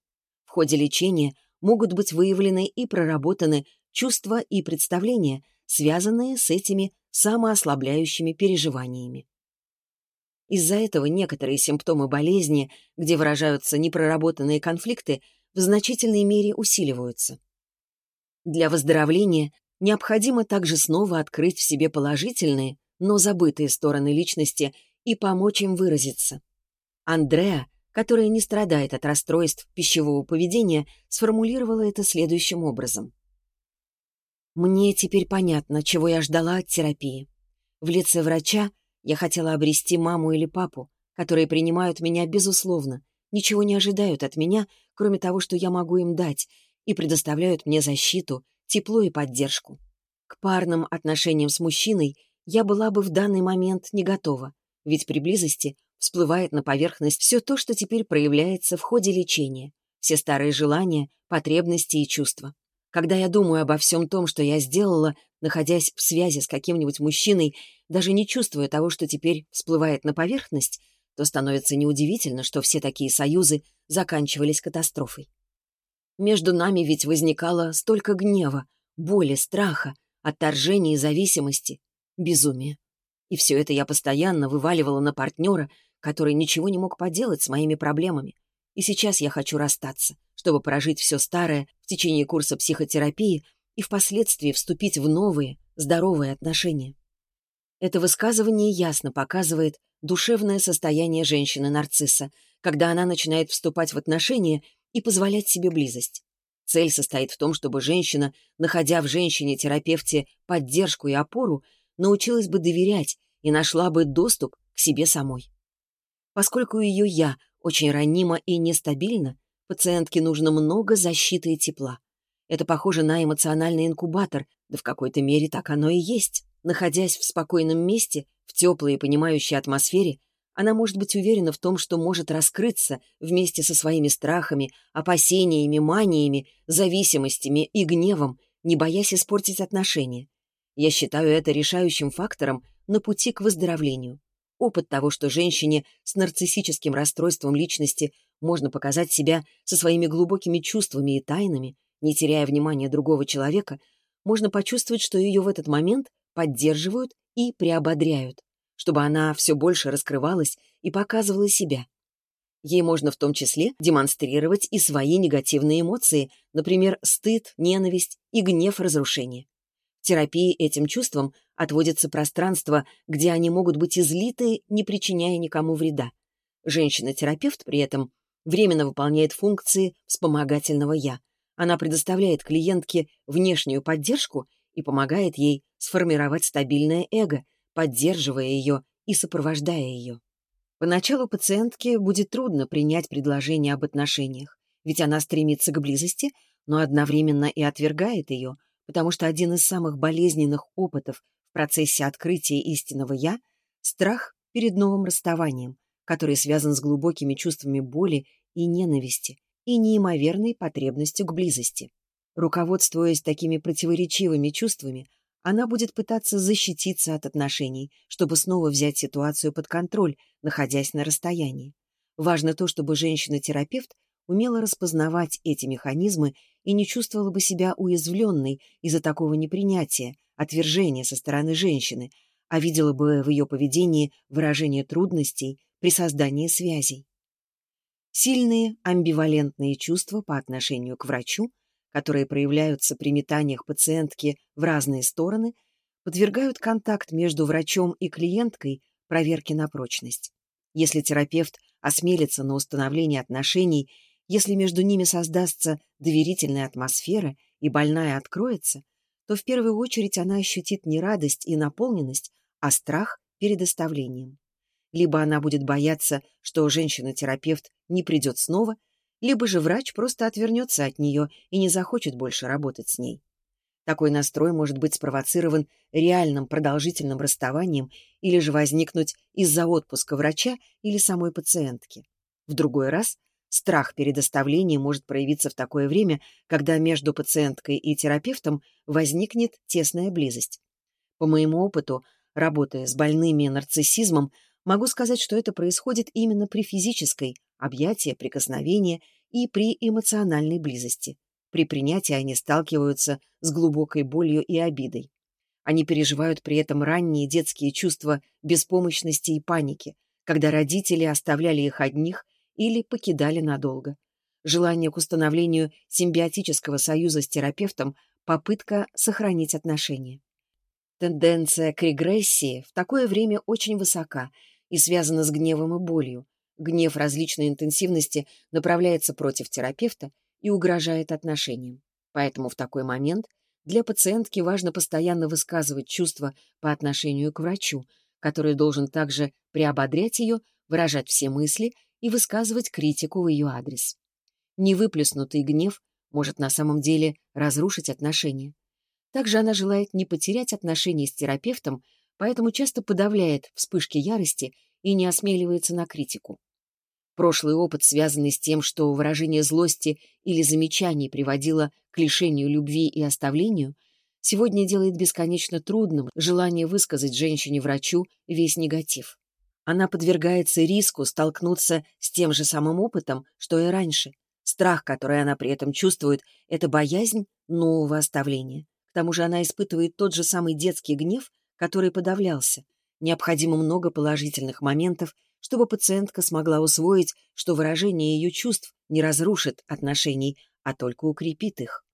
В ходе лечения могут быть выявлены и проработаны чувства и представления, связанные с этими самоослабляющими переживаниями. Из-за этого некоторые симптомы болезни, где выражаются непроработанные конфликты, в значительной мере усиливаются. Для выздоровления необходимо также снова открыть в себе положительные, но забытые стороны личности и помочь им выразиться. Андреа, которая не страдает от расстройств пищевого поведения, сформулировала это следующим образом. «Мне теперь понятно, чего я ждала от терапии. В лице врача я хотела обрести маму или папу, которые принимают меня безусловно, ничего не ожидают от меня, кроме того, что я могу им дать, и предоставляют мне защиту, тепло и поддержку. К парным отношениям с мужчиной я была бы в данный момент не готова, ведь при близости всплывает на поверхность все то, что теперь проявляется в ходе лечения, все старые желания, потребности и чувства. Когда я думаю обо всем том, что я сделала, находясь в связи с каким-нибудь мужчиной, даже не чувствуя того, что теперь всплывает на поверхность, то становится неудивительно, что все такие союзы заканчивались катастрофой. Между нами ведь возникало столько гнева, боли, страха, отторжения и зависимости, безумия. И все это я постоянно вываливала на партнера, который ничего не мог поделать с моими проблемами. И сейчас я хочу расстаться, чтобы прожить все старое в течение курса психотерапии и впоследствии вступить в новые, здоровые отношения. Это высказывание ясно показывает душевное состояние женщины-нарцисса, когда она начинает вступать в отношения и позволять себе близость. Цель состоит в том, чтобы женщина, находя в женщине-терапевте поддержку и опору, научилась бы доверять и нашла бы доступ к себе самой. Поскольку ее «я» очень ранимо и нестабильно, пациентке нужно много защиты и тепла. Это похоже на эмоциональный инкубатор, да в какой-то мере так оно и есть. Находясь в спокойном месте, в теплой и понимающей атмосфере, она может быть уверена в том, что может раскрыться вместе со своими страхами, опасениями, маниями, зависимостями и гневом, не боясь испортить отношения. Я считаю это решающим фактором на пути к выздоровлению. Опыт того, что женщине с нарциссическим расстройством личности можно показать себя со своими глубокими чувствами и тайнами, не теряя внимания другого человека, можно почувствовать, что ее в этот момент поддерживают и приободряют, чтобы она все больше раскрывалась и показывала себя. Ей можно в том числе демонстрировать и свои негативные эмоции, например, стыд, ненависть и гнев разрушения терапии этим чувствам отводится пространство, где они могут быть излиты, не причиняя никому вреда. Женщина-терапевт при этом временно выполняет функции вспомогательного «я». Она предоставляет клиентке внешнюю поддержку и помогает ей сформировать стабильное эго, поддерживая ее и сопровождая ее. Поначалу пациентке будет трудно принять предложение об отношениях, ведь она стремится к близости, но одновременно и отвергает ее – потому что один из самых болезненных опытов в процессе открытия истинного «я» — страх перед новым расставанием, который связан с глубокими чувствами боли и ненависти, и неимоверной потребностью к близости. Руководствуясь такими противоречивыми чувствами, она будет пытаться защититься от отношений, чтобы снова взять ситуацию под контроль, находясь на расстоянии. Важно то, чтобы женщина-терапевт умела распознавать эти механизмы и не чувствовала бы себя уязвленной из-за такого непринятия, отвержения со стороны женщины, а видела бы в ее поведении выражение трудностей при создании связей. Сильные амбивалентные чувства по отношению к врачу, которые проявляются при метаниях пациентки в разные стороны, подвергают контакт между врачом и клиенткой проверке на прочность. Если терапевт осмелится на установление отношений, если между ними создастся доверительная атмосфера и больная откроется, то в первую очередь она ощутит не радость и наполненность, а страх перед оставлением. Либо она будет бояться, что женщина-терапевт не придет снова, либо же врач просто отвернется от нее и не захочет больше работать с ней. Такой настрой может быть спровоцирован реальным продолжительным расставанием или же возникнуть из-за отпуска врача или самой пациентки. В другой раз страх перед оставлением может проявиться в такое время, когда между пациенткой и терапевтом возникнет тесная близость. По моему опыту, работая с больными нарциссизмом, Могу сказать, что это происходит именно при физической, объятия, прикосновения и при эмоциональной близости. При принятии они сталкиваются с глубокой болью и обидой. Они переживают при этом ранние детские чувства беспомощности и паники, когда родители оставляли их одних или покидали надолго. Желание к установлению симбиотического союза с терапевтом – попытка сохранить отношения. Тенденция к регрессии в такое время очень высока и связана с гневом и болью. Гнев различной интенсивности направляется против терапевта и угрожает отношениям. Поэтому в такой момент для пациентки важно постоянно высказывать чувства по отношению к врачу, который должен также приободрять ее, выражать все мысли и высказывать критику в ее адрес. Невыплеснутый гнев может на самом деле разрушить отношения. Также она желает не потерять отношения с терапевтом, поэтому часто подавляет вспышки ярости и не осмеливается на критику. Прошлый опыт, связанный с тем, что выражение злости или замечаний приводило к лишению любви и оставлению, сегодня делает бесконечно трудным желание высказать женщине-врачу весь негатив. Она подвергается риску столкнуться с тем же самым опытом, что и раньше. Страх, который она при этом чувствует, — это боязнь нового оставления. К тому же она испытывает тот же самый детский гнев, который подавлялся. Необходимо много положительных моментов, чтобы пациентка смогла усвоить, что выражение ее чувств не разрушит отношений, а только укрепит их.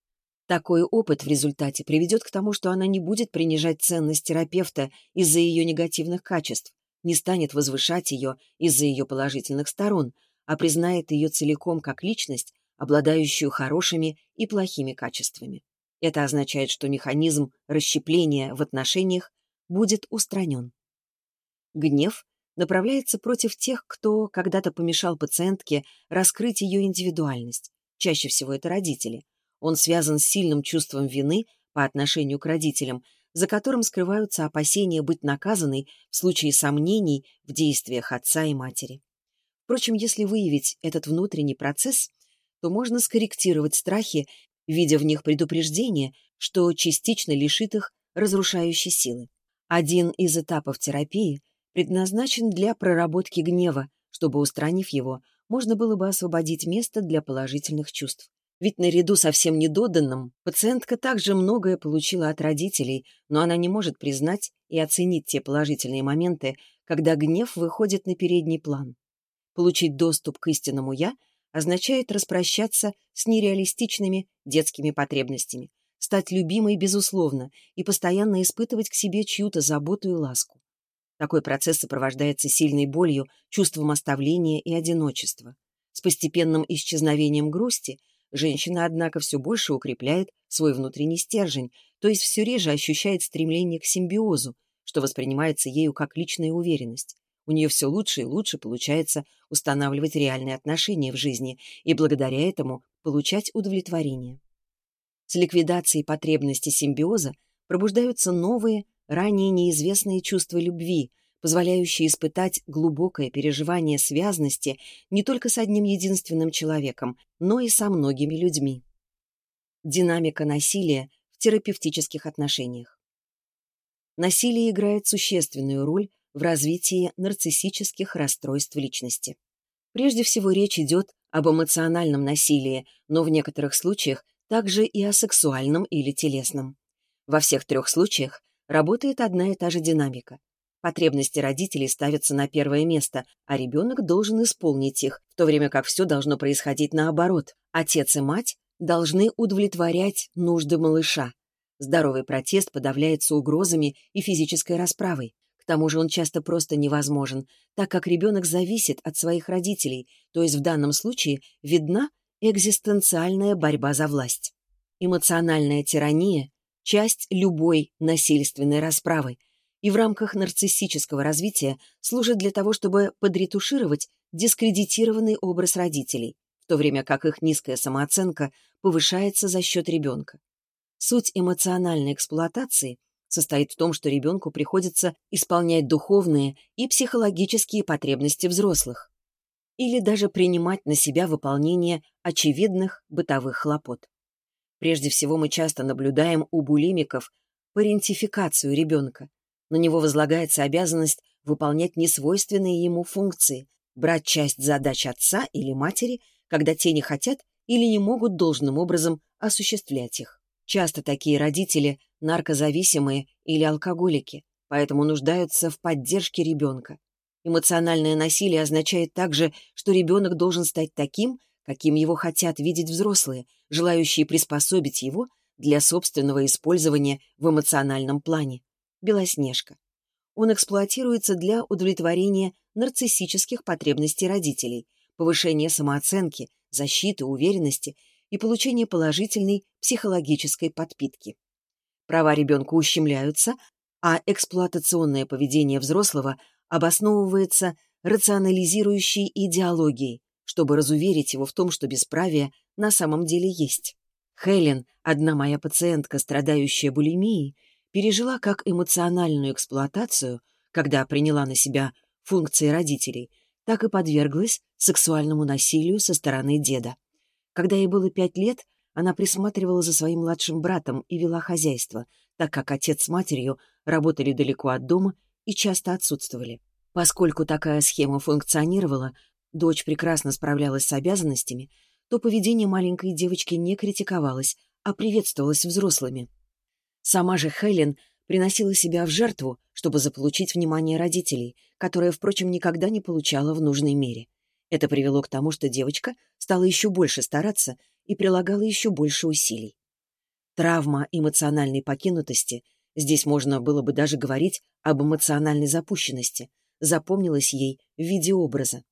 Такой опыт в результате приведет к тому, что она не будет принижать ценность терапевта из-за ее негативных качеств, не станет возвышать ее из-за ее положительных сторон, а признает ее целиком как личность, обладающую хорошими и плохими качествами. Это означает, что механизм расщепления в отношениях будет устранен. Гнев направляется против тех, кто когда-то помешал пациентке раскрыть ее индивидуальность. Чаще всего это родители. Он связан с сильным чувством вины по отношению к родителям, за которым скрываются опасения быть наказанной в случае сомнений в действиях отца и матери. Впрочем, если выявить этот внутренний процесс, то можно скорректировать страхи, видя в них предупреждение, что частично лишит их разрушающей силы. Один из этапов терапии предназначен для проработки гнева, чтобы, устранив его, можно было бы освободить место для положительных чувств. Ведь наряду со всем недоданным пациентка также многое получила от родителей, но она не может признать и оценить те положительные моменты, когда гнев выходит на передний план. Получить доступ к истинному «я» означает распрощаться с нереалистичными детскими потребностями, стать любимой безусловно и постоянно испытывать к себе чью-то заботу и ласку. Такой процесс сопровождается сильной болью, чувством оставления и одиночества. С постепенным исчезновением грусти женщина, однако, все больше укрепляет свой внутренний стержень, то есть все реже ощущает стремление к симбиозу, что воспринимается ею как личная уверенность. У нее все лучше и лучше получается устанавливать реальные отношения в жизни и благодаря этому получать удовлетворение. С ликвидацией потребности симбиоза пробуждаются новые, ранее неизвестные чувства любви, позволяющие испытать глубокое переживание связности не только с одним единственным человеком, но и со многими людьми. Динамика насилия в терапевтических отношениях. Насилие играет существенную роль в развитии нарциссических расстройств личности. Прежде всего речь идет об эмоциональном насилии, но в некоторых случаях также и о сексуальном или телесном. Во всех трех случаях работает одна и та же динамика. Потребности родителей ставятся на первое место, а ребенок должен исполнить их, в то время как все должно происходить наоборот. Отец и мать должны удовлетворять нужды малыша. Здоровый протест подавляется угрозами и физической расправой. К тому же он часто просто невозможен, так как ребенок зависит от своих родителей, то есть в данном случае видна экзистенциальная борьба за власть. Эмоциональная тирания – часть любой насильственной расправы, и в рамках нарциссического развития служит для того, чтобы подретушировать дискредитированный образ родителей, в то время как их низкая самооценка повышается за счет ребенка. Суть эмоциональной эксплуатации состоит в том, что ребенку приходится исполнять духовные и психологические потребности взрослых или даже принимать на себя выполнение очевидных бытовых хлопот. Прежде всего мы часто наблюдаем у булимиков парентификацию ребенка. На него возлагается обязанность выполнять несвойственные ему функции, брать часть задач отца или матери, когда те не хотят или не могут должным образом осуществлять их. Часто такие родители – наркозависимые или алкоголики, поэтому нуждаются в поддержке ребенка. Эмоциональное насилие означает также, что ребенок должен стать таким, каким его хотят видеть взрослые, желающие приспособить его для собственного использования в эмоциональном плане. Белоснежка. Он эксплуатируется для удовлетворения нарциссических потребностей родителей, повышения самооценки, защиты, уверенности и получения положительной психологической подпитки. Права ребенка ущемляются, а эксплуатационное поведение взрослого обосновывается рационализирующей идеологией, чтобы разуверить его в том, что бесправие на самом деле есть. Хелен, одна моя пациентка, страдающая булимией, пережила как эмоциональную эксплуатацию, когда приняла на себя функции родителей, так и подверглась сексуальному насилию со стороны деда. Когда ей было пять лет, она присматривала за своим младшим братом и вела хозяйство, так как отец с матерью работали далеко от дома и часто отсутствовали. Поскольку такая схема функционировала, дочь прекрасно справлялась с обязанностями, то поведение маленькой девочки не критиковалось, а приветствовалось взрослыми. Сама же Хелен приносила себя в жертву, чтобы заполучить внимание родителей, которое, впрочем, никогда не получала в нужной мере. Это привело к тому, что девочка стала еще больше стараться и прилагала еще больше усилий. Травма эмоциональной покинутости, здесь можно было бы даже говорить об эмоциональной запущенности, запомнилась ей в виде образа.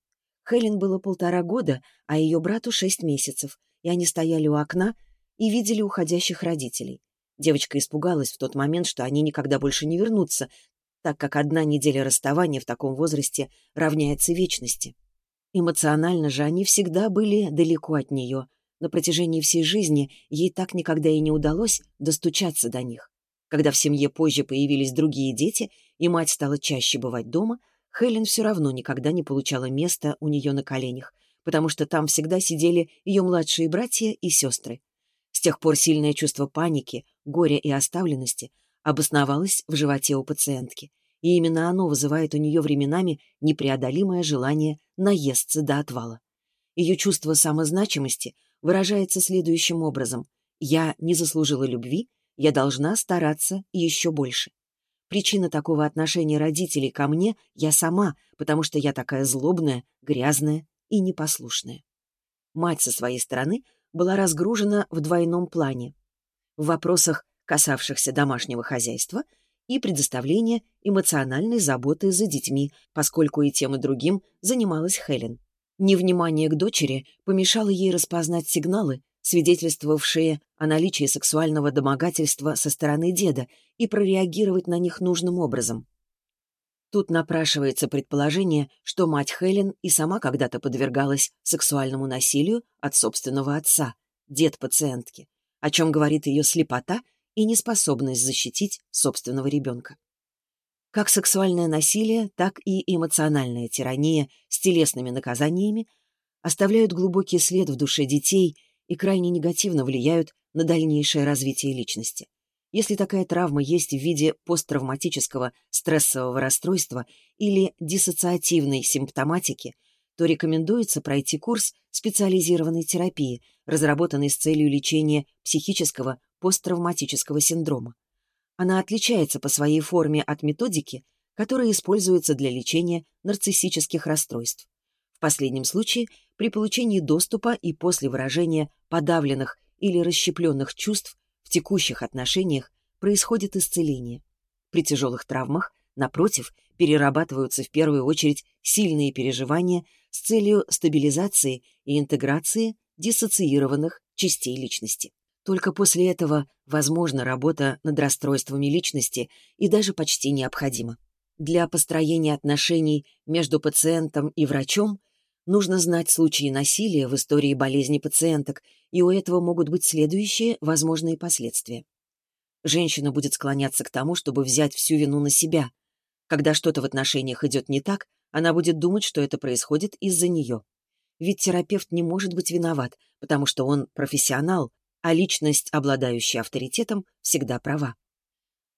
Хелен было полтора года, а ее брату шесть месяцев, и они стояли у окна и видели уходящих родителей. Девочка испугалась в тот момент, что они никогда больше не вернутся, так как одна неделя расставания в таком возрасте равняется вечности. Эмоционально же они всегда были далеко от нее. На протяжении всей жизни ей так никогда и не удалось достучаться до них. Когда в семье позже появились другие дети, и мать стала чаще бывать дома, Хелен все равно никогда не получала места у нее на коленях, потому что там всегда сидели ее младшие братья и сестры. С тех пор сильное чувство паники, горя и оставленности обосновалось в животе у пациентки и именно оно вызывает у нее временами непреодолимое желание наесться до отвала. Ее чувство самозначимости выражается следующим образом. «Я не заслужила любви, я должна стараться еще больше». Причина такого отношения родителей ко мне — я сама, потому что я такая злобная, грязная и непослушная. Мать со своей стороны была разгружена в двойном плане. В вопросах, касавшихся домашнего хозяйства — и предоставление эмоциональной заботы за детьми, поскольку и тем, и другим занималась Хелен. Невнимание к дочери помешало ей распознать сигналы, свидетельствовавшие о наличии сексуального домогательства со стороны деда, и прореагировать на них нужным образом. Тут напрашивается предположение, что мать Хелен и сама когда-то подвергалась сексуальному насилию от собственного отца, дед пациентки, о чем говорит ее слепота и неспособность защитить собственного ребенка. Как сексуальное насилие, так и эмоциональная тирания с телесными наказаниями оставляют глубокий след в душе детей и крайне негативно влияют на дальнейшее развитие личности. Если такая травма есть в виде посттравматического стрессового расстройства или диссоциативной симптоматики, то рекомендуется пройти курс специализированной терапии, разработанный с целью лечения психического посттравматического синдрома. Она отличается по своей форме от методики, которая используется для лечения нарциссических расстройств. В последнем случае, при получении доступа и после выражения подавленных или расщепленных чувств в текущих отношениях происходит исцеление. При тяжелых травмах, напротив, перерабатываются в первую очередь сильные переживания с целью стабилизации и интеграции диссоциированных частей личности. Только после этого возможна работа над расстройствами личности и даже почти необходима. Для построения отношений между пациентом и врачом нужно знать случаи насилия в истории болезни пациенток, и у этого могут быть следующие возможные последствия. Женщина будет склоняться к тому, чтобы взять всю вину на себя. Когда что-то в отношениях идет не так, она будет думать, что это происходит из-за нее. Ведь терапевт не может быть виноват, потому что он профессионал, а личность, обладающая авторитетом, всегда права.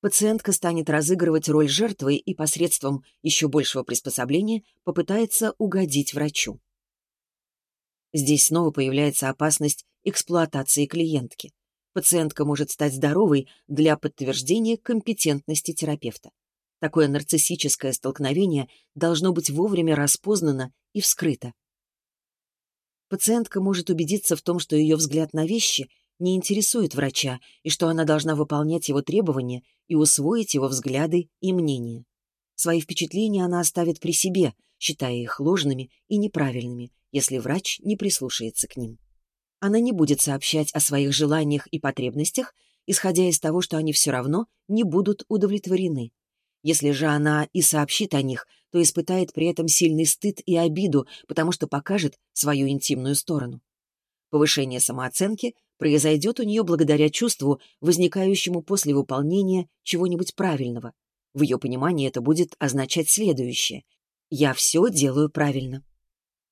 Пациентка станет разыгрывать роль жертвы и посредством еще большего приспособления попытается угодить врачу. Здесь снова появляется опасность эксплуатации клиентки. Пациентка может стать здоровой для подтверждения компетентности терапевта. Такое нарциссическое столкновение должно быть вовремя распознано и вскрыто. Пациентка может убедиться в том, что ее взгляд на вещи не интересует врача и что она должна выполнять его требования и усвоить его взгляды и мнения. Свои впечатления она оставит при себе, считая их ложными и неправильными, если врач не прислушается к ним. Она не будет сообщать о своих желаниях и потребностях, исходя из того, что они все равно не будут удовлетворены. Если же она и сообщит о них, то испытает при этом сильный стыд и обиду, потому что покажет свою интимную сторону. Повышение самооценки произойдет у нее благодаря чувству, возникающему после выполнения чего-нибудь правильного. В ее понимании это будет означать следующее. «Я все делаю правильно».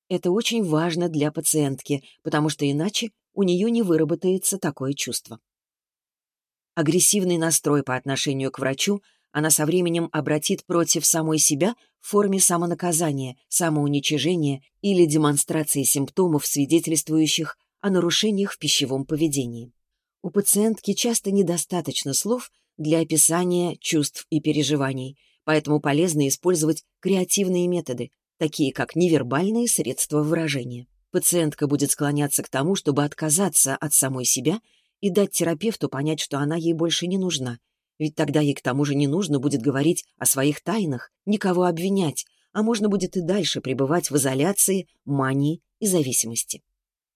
Это очень важно для пациентки, потому что иначе у нее не выработается такое чувство. Агрессивный настрой по отношению к врачу она со временем обратит против самой себя в форме самонаказания, самоуничижения или демонстрации симптомов, свидетельствующих о нарушениях в пищевом поведении. У пациентки часто недостаточно слов для описания чувств и переживаний, поэтому полезно использовать креативные методы, такие как невербальные средства выражения. Пациентка будет склоняться к тому, чтобы отказаться от самой себя и дать терапевту понять, что она ей больше не нужна, ведь тогда ей к тому же не нужно будет говорить о своих тайнах, никого обвинять, а можно будет и дальше пребывать в изоляции, мании и зависимости.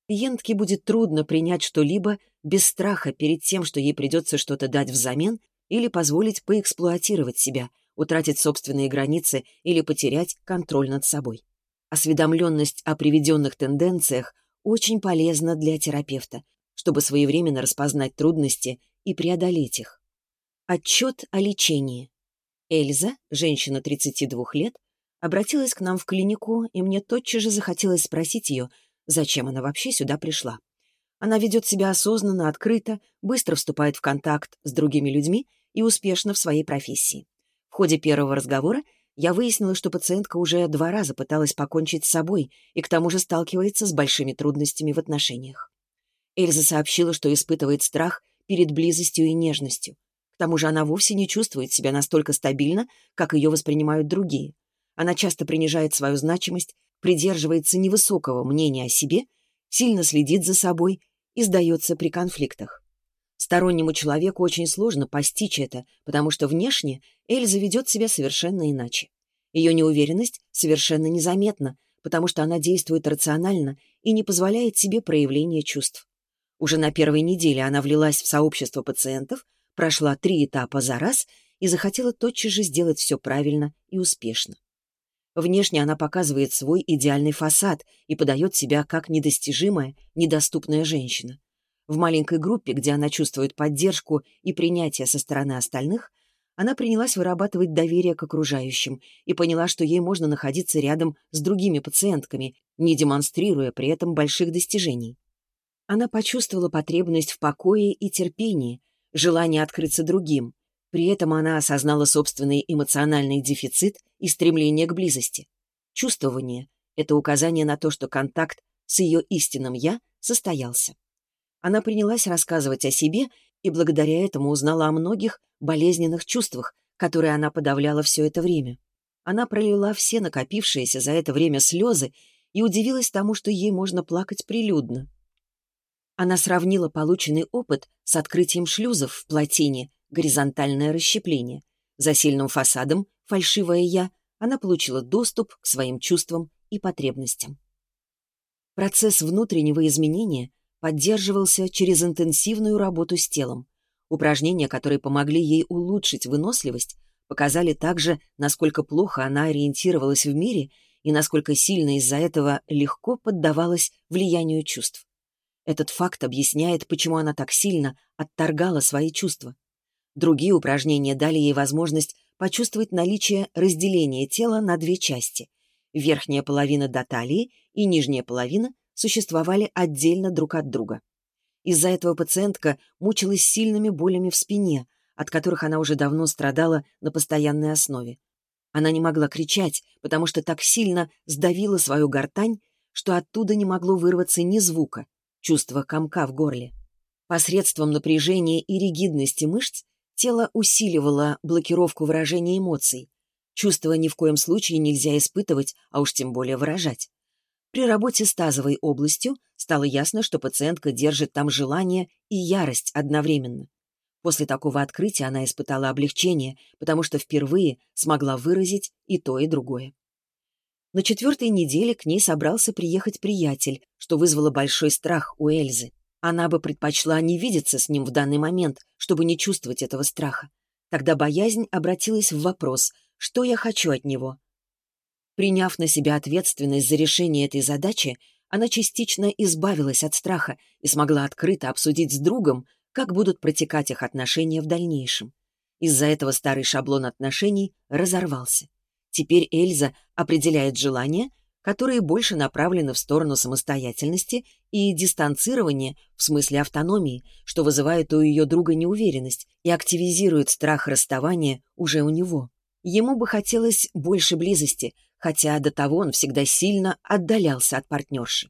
Клиентке будет трудно принять что-либо без страха перед тем, что ей придется что-то дать взамен или позволить поэксплуатировать себя, утратить собственные границы или потерять контроль над собой. Осведомленность о приведенных тенденциях очень полезна для терапевта, чтобы своевременно распознать трудности и преодолеть их. Отчет о лечении. Эльза, женщина 32 лет, обратилась к нам в клинику, и мне тотчас же захотелось спросить ее, Зачем она вообще сюда пришла? Она ведет себя осознанно, открыто, быстро вступает в контакт с другими людьми и успешна в своей профессии. В ходе первого разговора я выяснила, что пациентка уже два раза пыталась покончить с собой и к тому же сталкивается с большими трудностями в отношениях. Эльза сообщила, что испытывает страх перед близостью и нежностью. К тому же она вовсе не чувствует себя настолько стабильно, как ее воспринимают другие. Она часто принижает свою значимость придерживается невысокого мнения о себе, сильно следит за собой и сдается при конфликтах. Стороннему человеку очень сложно постичь это, потому что внешне Эльза ведет себя совершенно иначе. Ее неуверенность совершенно незаметна, потому что она действует рационально и не позволяет себе проявления чувств. Уже на первой неделе она влилась в сообщество пациентов, прошла три этапа за раз и захотела тотчас же сделать все правильно и успешно. Внешне она показывает свой идеальный фасад и подает себя как недостижимая, недоступная женщина. В маленькой группе, где она чувствует поддержку и принятие со стороны остальных, она принялась вырабатывать доверие к окружающим и поняла, что ей можно находиться рядом с другими пациентками, не демонстрируя при этом больших достижений. Она почувствовала потребность в покое и терпении, желание открыться другим. При этом она осознала собственный эмоциональный дефицит и стремление к близости. Чувствование — это указание на то, что контакт с ее истинным «я» состоялся. Она принялась рассказывать о себе и благодаря этому узнала о многих болезненных чувствах, которые она подавляла все это время. Она пролила все накопившиеся за это время слезы и удивилась тому, что ей можно плакать прилюдно. Она сравнила полученный опыт с открытием шлюзов в плотине, горизонтальное расщепление. За сильным фасадом, фальшивое «я», она получила доступ к своим чувствам и потребностям. Процесс внутреннего изменения поддерживался через интенсивную работу с телом. Упражнения, которые помогли ей улучшить выносливость, показали также, насколько плохо она ориентировалась в мире и насколько сильно из-за этого легко поддавалась влиянию чувств. Этот факт объясняет, почему она так сильно отторгала свои чувства. Другие упражнения дали ей возможность почувствовать наличие разделения тела на две части. Верхняя половина до талии и нижняя половина существовали отдельно друг от друга. Из-за этого пациентка мучилась сильными болями в спине, от которых она уже давно страдала на постоянной основе. Она не могла кричать, потому что так сильно сдавила свою гортань, что оттуда не могло вырваться ни звука, чувство комка в горле. Посредством напряжения и ригидности мышц тело усиливало блокировку выражения эмоций. Чувства ни в коем случае нельзя испытывать, а уж тем более выражать. При работе с тазовой областью стало ясно, что пациентка держит там желание и ярость одновременно. После такого открытия она испытала облегчение, потому что впервые смогла выразить и то, и другое. На четвертой неделе к ней собрался приехать приятель, что вызвало большой страх у Эльзы. Она бы предпочла не видеться с ним в данный момент, чтобы не чувствовать этого страха. Тогда боязнь обратилась в вопрос «Что я хочу от него?». Приняв на себя ответственность за решение этой задачи, она частично избавилась от страха и смогла открыто обсудить с другом, как будут протекать их отношения в дальнейшем. Из-за этого старый шаблон отношений разорвался. Теперь Эльза определяет желания, которые больше направлены в сторону самостоятельности и дистанцирования в смысле автономии, что вызывает у ее друга неуверенность и активизирует страх расставания уже у него. Ему бы хотелось больше близости, хотя до того он всегда сильно отдалялся от партнерши.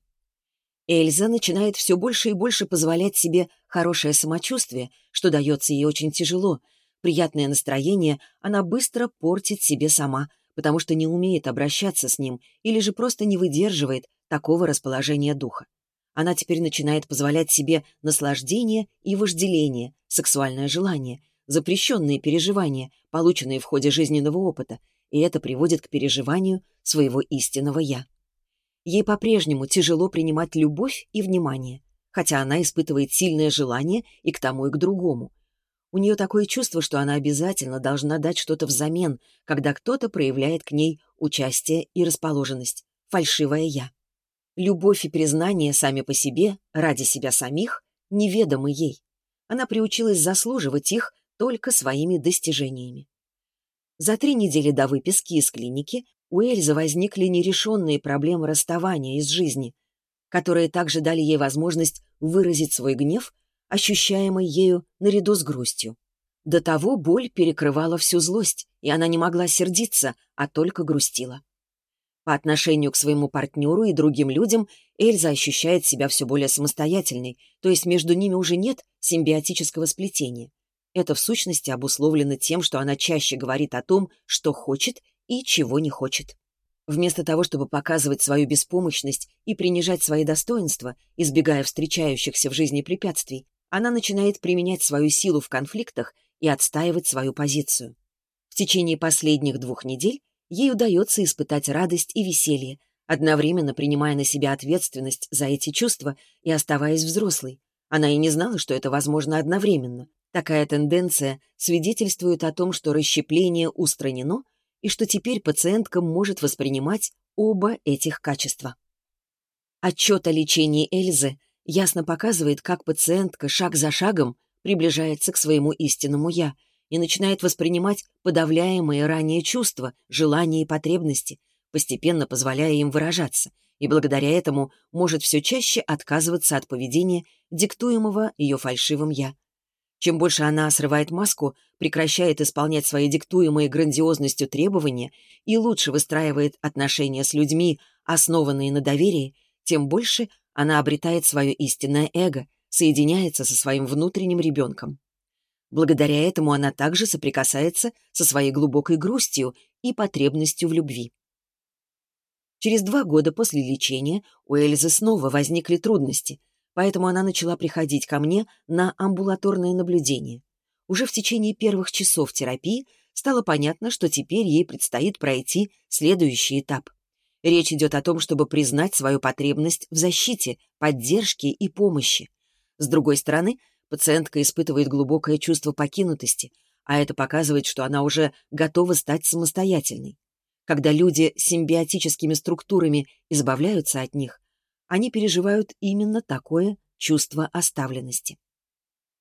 Эльза начинает все больше и больше позволять себе хорошее самочувствие, что дается ей очень тяжело. Приятное настроение она быстро портит себе сама, потому что не умеет обращаться с ним или же просто не выдерживает такого расположения духа. Она теперь начинает позволять себе наслаждение и вожделение, сексуальное желание, запрещенные переживания, полученные в ходе жизненного опыта, и это приводит к переживанию своего истинного «я». Ей по-прежнему тяжело принимать любовь и внимание, хотя она испытывает сильное желание и к тому, и к другому. У нее такое чувство, что она обязательно должна дать что-то взамен, когда кто-то проявляет к ней участие и расположенность. Фальшивое «я». Любовь и признание сами по себе, ради себя самих, неведомы ей. Она приучилась заслуживать их только своими достижениями. За три недели до выписки из клиники у Эльзы возникли нерешенные проблемы расставания из жизни, которые также дали ей возможность выразить свой гнев, ощущаемый ею наряду с грустью. До того боль перекрывала всю злость, и она не могла сердиться, а только грустила. По отношению к своему партнеру и другим людям Эльза ощущает себя все более самостоятельной, то есть между ними уже нет симбиотического сплетения. Это в сущности обусловлено тем, что она чаще говорит о том, что хочет и чего не хочет. Вместо того, чтобы показывать свою беспомощность и принижать свои достоинства, избегая встречающихся в жизни препятствий, она начинает применять свою силу в конфликтах и отстаивать свою позицию. В течение последних двух недель ей удается испытать радость и веселье, одновременно принимая на себя ответственность за эти чувства и оставаясь взрослой. Она и не знала, что это возможно одновременно. Такая тенденция свидетельствует о том, что расщепление устранено и что теперь пациентка может воспринимать оба этих качества. Отчет о лечении Эльзы ясно показывает, как пациентка шаг за шагом приближается к своему истинному «я», и начинает воспринимать подавляемые ранее чувства, желания и потребности, постепенно позволяя им выражаться, и благодаря этому может все чаще отказываться от поведения, диктуемого ее фальшивым «я». Чем больше она срывает маску, прекращает исполнять свои диктуемые грандиозностью требования и лучше выстраивает отношения с людьми, основанные на доверии, тем больше она обретает свое истинное эго, соединяется со своим внутренним ребенком. Благодаря этому она также соприкасается со своей глубокой грустью и потребностью в любви. Через два года после лечения у Эльзы снова возникли трудности, поэтому она начала приходить ко мне на амбулаторное наблюдение. Уже в течение первых часов терапии стало понятно, что теперь ей предстоит пройти следующий этап. Речь идет о том, чтобы признать свою потребность в защите, поддержке и помощи. С другой стороны, пациентка испытывает глубокое чувство покинутости, а это показывает, что она уже готова стать самостоятельной. Когда люди с симбиотическими структурами избавляются от них, они переживают именно такое чувство оставленности.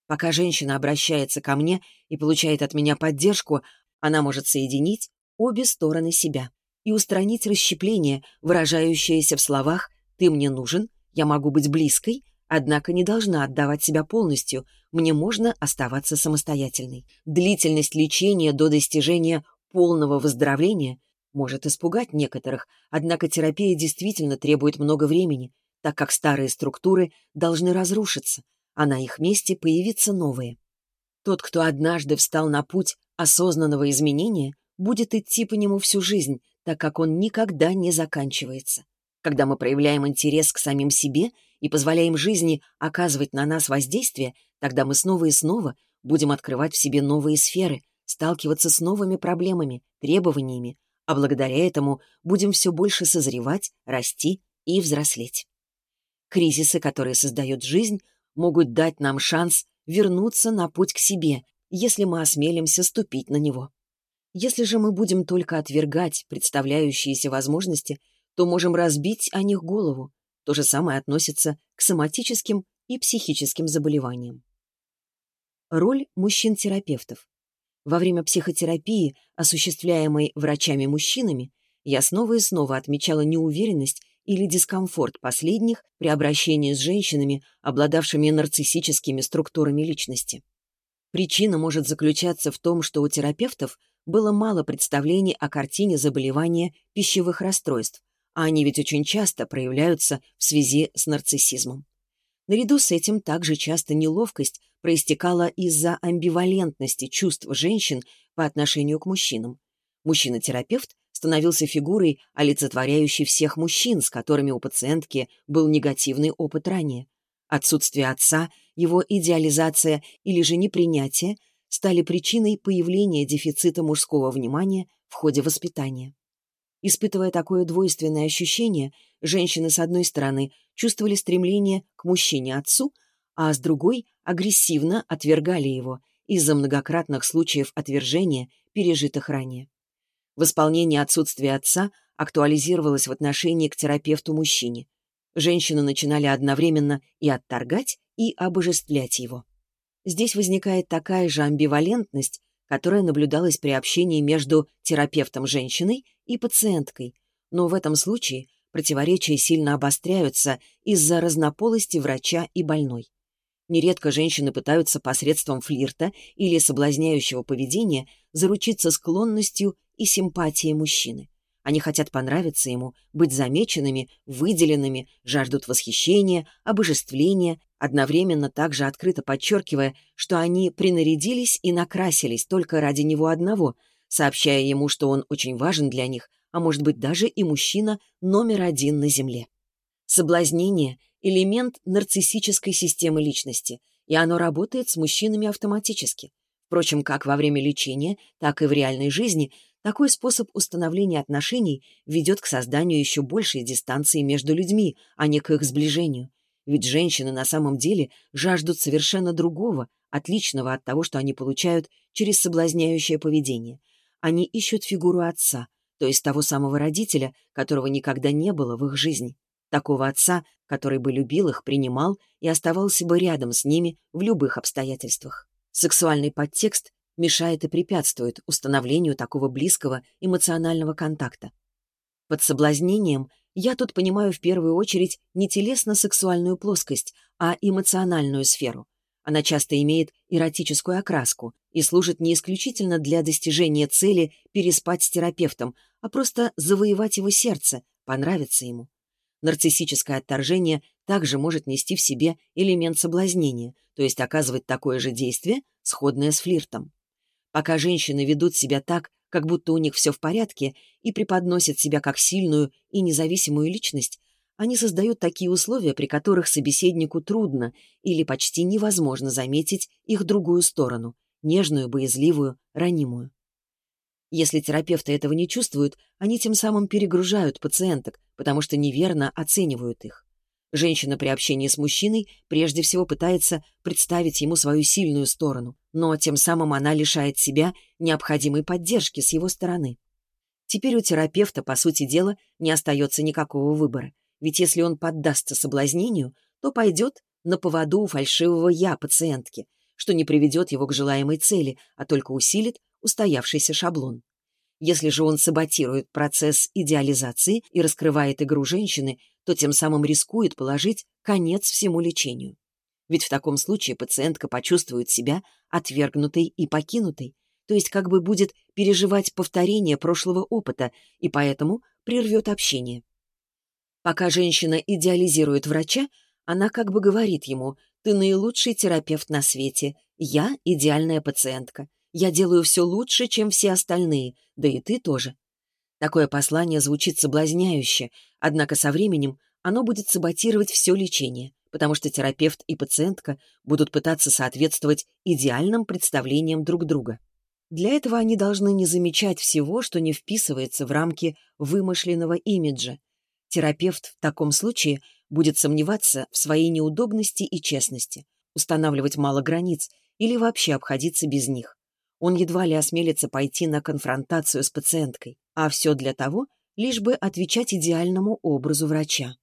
Пока женщина обращается ко мне и получает от меня поддержку, она может соединить обе стороны себя и устранить расщепление, выражающееся в словах «ты мне нужен», «я могу быть близкой», однако не должна отдавать себя полностью, мне можно оставаться самостоятельной. Длительность лечения до достижения полного выздоровления может испугать некоторых, однако терапия действительно требует много времени, так как старые структуры должны разрушиться, а на их месте появиться новые. Тот, кто однажды встал на путь осознанного изменения, будет идти по нему всю жизнь, так как он никогда не заканчивается. Когда мы проявляем интерес к самим себе и позволяем жизни оказывать на нас воздействие, тогда мы снова и снова будем открывать в себе новые сферы, сталкиваться с новыми проблемами, требованиями, а благодаря этому будем все больше созревать, расти и взрослеть. Кризисы, которые создает жизнь, могут дать нам шанс вернуться на путь к себе, если мы осмелимся ступить на него. Если же мы будем только отвергать представляющиеся возможности, то можем разбить о них голову. То же самое относится к соматическим и психическим заболеваниям. Роль мужчин-терапевтов. Во время психотерапии, осуществляемой врачами-мужчинами, я снова и снова отмечала неуверенность или дискомфорт последних при обращении с женщинами, обладавшими нарциссическими структурами личности. Причина может заключаться в том, что у терапевтов было мало представлений о картине заболевания пищевых расстройств, а они ведь очень часто проявляются в связи с нарциссизмом. Наряду с этим также часто неловкость проистекала из-за амбивалентности чувств женщин по отношению к мужчинам. Мужчина-терапевт становился фигурой, олицетворяющей всех мужчин, с которыми у пациентки был негативный опыт ранее. Отсутствие отца, его идеализация или же непринятие стали причиной появления дефицита мужского внимания в ходе воспитания. Испытывая такое двойственное ощущение, женщины, с одной стороны, чувствовали стремление к мужчине-отцу, а с другой агрессивно отвергали его из-за многократных случаев отвержения, пережитых ранее. Восполнение отсутствия отца актуализировалось в отношении к терапевту-мужчине. Женщины начинали одновременно и отторгать, и обожествлять его. Здесь возникает такая же амбивалентность, которая наблюдалась при общении между терапевтом-женщиной и пациенткой, но в этом случае противоречия сильно обостряются из-за разнополости врача и больной. Нередко женщины пытаются посредством флирта или соблазняющего поведения заручиться склонностью и симпатией мужчины. Они хотят понравиться ему, быть замеченными, выделенными, жаждут восхищения, обожествления, одновременно также открыто подчеркивая, что они принарядились и накрасились только ради него одного, сообщая ему, что он очень важен для них, а может быть даже и мужчина номер один на Земле. Соблазнение — элемент нарциссической системы личности, и оно работает с мужчинами автоматически. Впрочем, как во время лечения, так и в реальной жизни такой способ установления отношений ведет к созданию еще большей дистанции между людьми, а не к их сближению. Ведь женщины на самом деле жаждут совершенно другого, отличного от того, что они получают через соблазняющее поведение. Они ищут фигуру отца, то есть того самого родителя, которого никогда не было в их жизни. Такого отца, который бы любил их, принимал и оставался бы рядом с ними в любых обстоятельствах. Сексуальный подтекст мешает и препятствует установлению такого близкого эмоционального контакта. Под соблазнением я тут понимаю в первую очередь не телесно-сексуальную плоскость, а эмоциональную сферу. Она часто имеет эротическую окраску и служит не исключительно для достижения цели переспать с терапевтом, а просто завоевать его сердце, понравиться ему. Нарциссическое отторжение также может нести в себе элемент соблазнения, то есть оказывать такое же действие, сходное с флиртом. Пока женщины ведут себя так, как будто у них все в порядке, и преподносят себя как сильную и независимую личность, они создают такие условия, при которых собеседнику трудно или почти невозможно заметить их другую сторону, нежную, боязливую, ранимую. Если терапевты этого не чувствуют, они тем самым перегружают пациенток, потому что неверно оценивают их. Женщина при общении с мужчиной прежде всего пытается представить ему свою сильную сторону, но тем самым она лишает себя необходимой поддержки с его стороны. Теперь у терапевта, по сути дела, не остается никакого выбора, ведь если он поддастся соблазнению, то пойдет на поводу у фальшивого «я» пациентки, что не приведет его к желаемой цели, а только усилит устоявшийся шаблон. Если же он саботирует процесс идеализации и раскрывает игру женщины, то тем самым рискует положить конец всему лечению. Ведь в таком случае пациентка почувствует себя отвергнутой и покинутой, то есть как бы будет переживать повторение прошлого опыта и поэтому прервет общение. Пока женщина идеализирует врача, она как бы говорит ему «ты наилучший терапевт на свете, я идеальная пациентка, я делаю все лучше, чем все остальные, да и ты тоже. Такое послание звучит соблазняюще, однако со временем оно будет саботировать все лечение, потому что терапевт и пациентка будут пытаться соответствовать идеальным представлениям друг друга. Для этого они должны не замечать всего, что не вписывается в рамки вымышленного имиджа. Терапевт в таком случае будет сомневаться в своей неудобности и честности, устанавливать мало границ или вообще обходиться без них. Он едва ли осмелится пойти на конфронтацию с пациенткой, а все для того, лишь бы отвечать идеальному образу врача.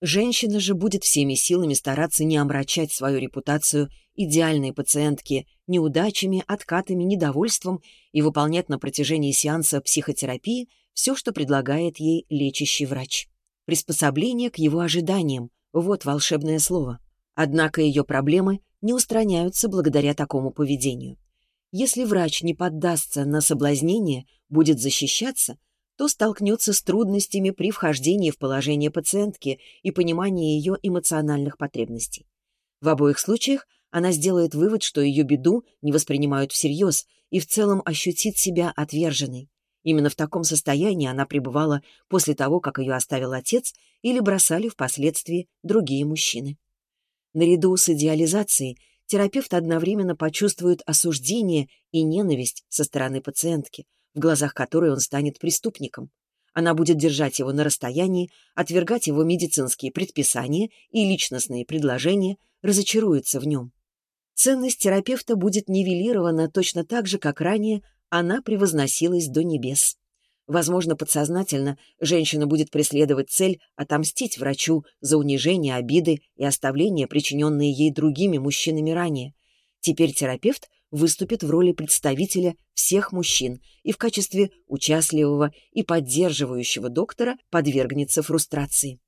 Женщина же будет всеми силами стараться не омрачать свою репутацию идеальной пациентки неудачами, откатами, недовольством и выполнять на протяжении сеанса психотерапии все, что предлагает ей лечащий врач. Приспособление к его ожиданиям – вот волшебное слово. Однако ее проблемы не устраняются благодаря такому поведению. Если врач не поддастся на соблазнение, будет защищаться, то столкнется с трудностями при вхождении в положение пациентки и понимании ее эмоциональных потребностей. В обоих случаях она сделает вывод, что ее беду не воспринимают всерьез и в целом ощутит себя отверженной. Именно в таком состоянии она пребывала после того, как ее оставил отец или бросали впоследствии другие мужчины. Наряду с идеализацией терапевт одновременно почувствует осуждение и ненависть со стороны пациентки, в глазах которой он станет преступником. Она будет держать его на расстоянии, отвергать его медицинские предписания и личностные предложения, разочаруется в нем. Ценность терапевта будет нивелирована точно так же, как ранее она превозносилась до небес. Возможно, подсознательно женщина будет преследовать цель отомстить врачу за унижение, обиды и оставление, причиненные ей другими мужчинами ранее. Теперь терапевт выступит в роли представителя всех мужчин и в качестве участливого и поддерживающего доктора подвергнется фрустрации.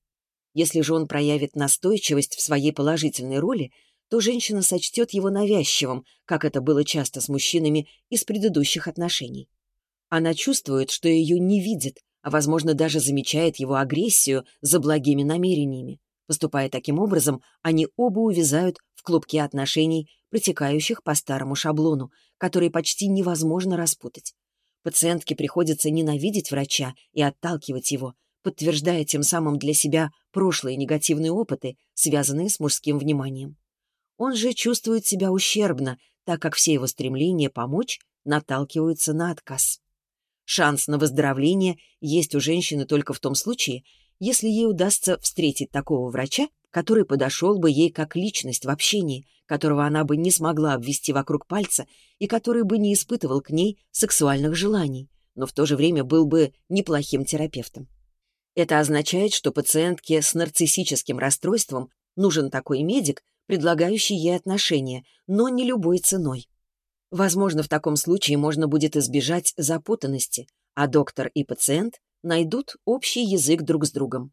Если же он проявит настойчивость в своей положительной роли, то женщина сочтет его навязчивым, как это было часто с мужчинами из предыдущих отношений. Она чувствует, что ее не видит, а, возможно, даже замечает его агрессию за благими намерениями. Поступая таким образом, они оба увязают в клубке отношений, протекающих по старому шаблону, который почти невозможно распутать. Пациентке приходится ненавидеть врача и отталкивать его, подтверждая тем самым для себя прошлые негативные опыты, связанные с мужским вниманием. Он же чувствует себя ущербно, так как все его стремления помочь наталкиваются на отказ. Шанс на выздоровление есть у женщины только в том случае, если ей удастся встретить такого врача, который подошел бы ей как личность в общении, которого она бы не смогла обвести вокруг пальца и который бы не испытывал к ней сексуальных желаний, но в то же время был бы неплохим терапевтом. Это означает, что пациентке с нарциссическим расстройством нужен такой медик, предлагающий ей отношения, но не любой ценой. Возможно, в таком случае можно будет избежать запутанности, а доктор и пациент найдут общий язык друг с другом.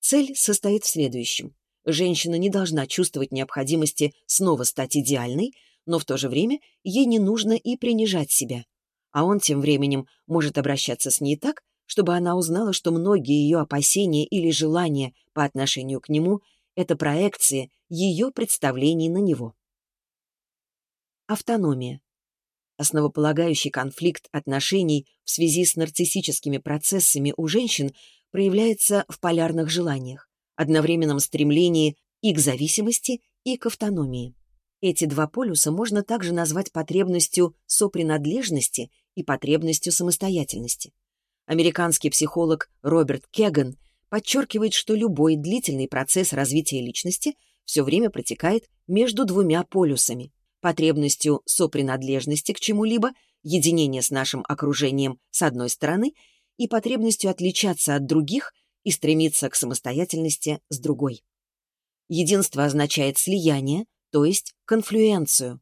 Цель состоит в следующем. Женщина не должна чувствовать необходимости снова стать идеальной, но в то же время ей не нужно и принижать себя. А он тем временем может обращаться с ней так, чтобы она узнала, что многие ее опасения или желания по отношению к нему — это проекции ее представлений на него. Автономия. Основополагающий конфликт отношений в связи с нарциссическими процессами у женщин проявляется в полярных желаниях, одновременном стремлении и к зависимости, и к автономии. Эти два полюса можно также назвать потребностью сопринадлежности и потребностью самостоятельности. Американский психолог Роберт Кеган подчеркивает, что любой длительный процесс развития личности все время протекает между двумя полюсами – потребностью сопринадлежности к чему-либо, единения с нашим окружением с одной стороны и потребностью отличаться от других и стремиться к самостоятельности с другой. Единство означает слияние, то есть конфлюенцию.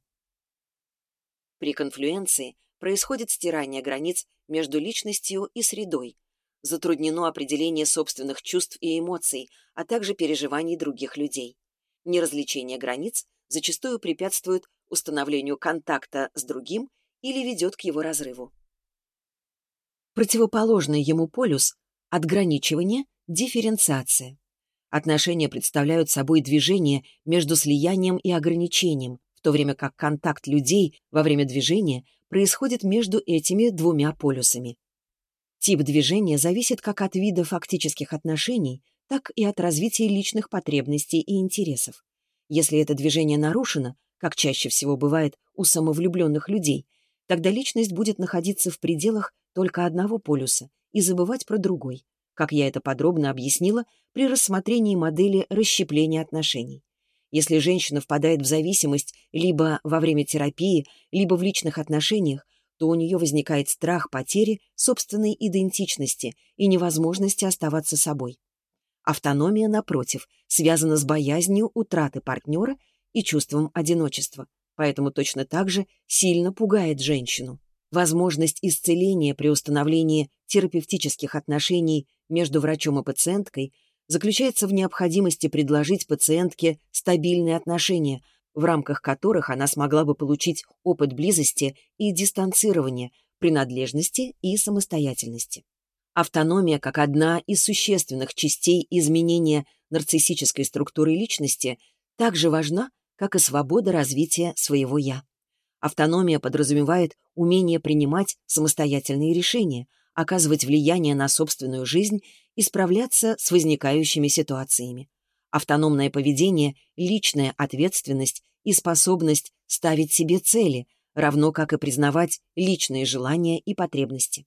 При конфлюенции происходит стирание границ между личностью и средой. Затруднено определение собственных чувств и эмоций, а также переживаний других людей. Неразличение границ зачастую препятствует установлению контакта с другим или ведет к его разрыву. Противоположный ему полюс – отграничивание, дифференциация. Отношения представляют собой движение между слиянием и ограничением, в то время как контакт людей во время движения происходит между этими двумя полюсами. Тип движения зависит как от вида фактических отношений, так и от развития личных потребностей и интересов. Если это движение нарушено, как чаще всего бывает у самовлюбленных людей, тогда личность будет находиться в пределах только одного полюса и забывать про другой, как я это подробно объяснила при рассмотрении модели расщепления отношений. Если женщина впадает в зависимость либо во время терапии, либо в личных отношениях, то у нее возникает страх потери собственной идентичности и невозможности оставаться собой. Автономия, напротив, связана с боязнью утраты партнера и чувством одиночества, поэтому точно так же сильно пугает женщину. Возможность исцеления при установлении терапевтических отношений между врачом и пациенткой – заключается в необходимости предложить пациентке стабильные отношения, в рамках которых она смогла бы получить опыт близости и дистанцирования, принадлежности и самостоятельности. Автономия как одна из существенных частей изменения нарциссической структуры личности также важна, как и свобода развития своего «я». Автономия подразумевает умение принимать самостоятельные решения, оказывать влияние на собственную жизнь и справляться с возникающими ситуациями. Автономное поведение, личная ответственность и способность ставить себе цели, равно как и признавать личные желания и потребности.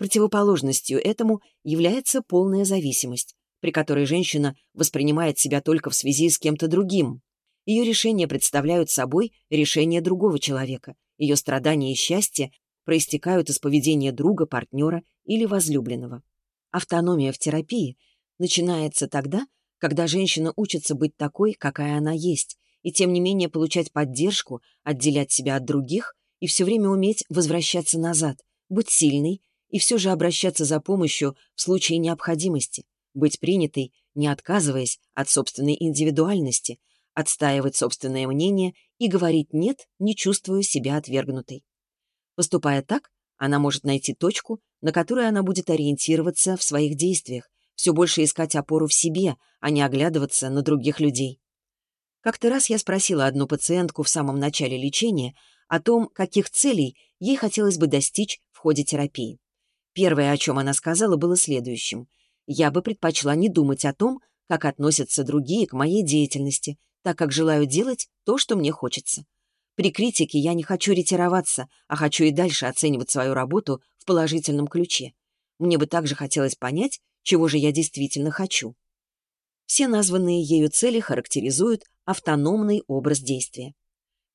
Противоположностью этому является полная зависимость, при которой женщина воспринимает себя только в связи с кем-то другим. Ее решения представляют собой решение другого человека, ее страдания и счастье проистекают из поведения друга, партнера или возлюбленного. Автономия в терапии начинается тогда, когда женщина учится быть такой, какая она есть, и тем не менее получать поддержку, отделять себя от других и все время уметь возвращаться назад, быть сильной и все же обращаться за помощью в случае необходимости, быть принятой, не отказываясь от собственной индивидуальности, отстаивать собственное мнение и говорить «нет», не чувствуя себя отвергнутой. Поступая так, она может найти точку, на которой она будет ориентироваться в своих действиях, все больше искать опору в себе, а не оглядываться на других людей. Как-то раз я спросила одну пациентку в самом начале лечения о том, каких целей ей хотелось бы достичь в ходе терапии. Первое, о чем она сказала, было следующим. «Я бы предпочла не думать о том, как относятся другие к моей деятельности, так как желаю делать то, что мне хочется. При критике я не хочу ретироваться, а хочу и дальше оценивать свою работу в положительном ключе. Мне бы также хотелось понять, чего же я действительно хочу. Все названные ею цели характеризуют автономный образ действия.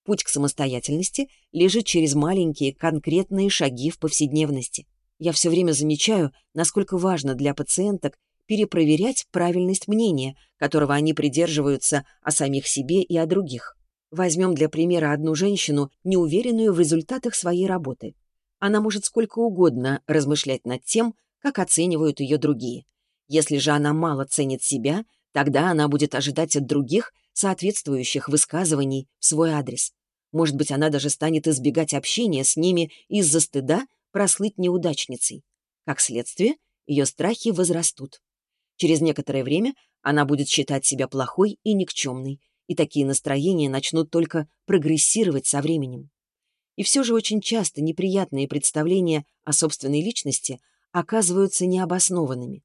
Путь к самостоятельности лежит через маленькие конкретные шаги в повседневности. Я все время замечаю, насколько важно для пациенток перепроверять правильность мнения, которого они придерживаются о самих себе и о других. Возьмем для примера одну женщину, неуверенную в результатах своей работы. Она может сколько угодно размышлять над тем, как оценивают ее другие. Если же она мало ценит себя, тогда она будет ожидать от других соответствующих высказываний в свой адрес. Может быть, она даже станет избегать общения с ними из-за стыда прослыть неудачницей. Как следствие, ее страхи возрастут. Через некоторое время она будет считать себя плохой и никчемной, и такие настроения начнут только прогрессировать со временем. И все же очень часто неприятные представления о собственной личности оказываются необоснованными.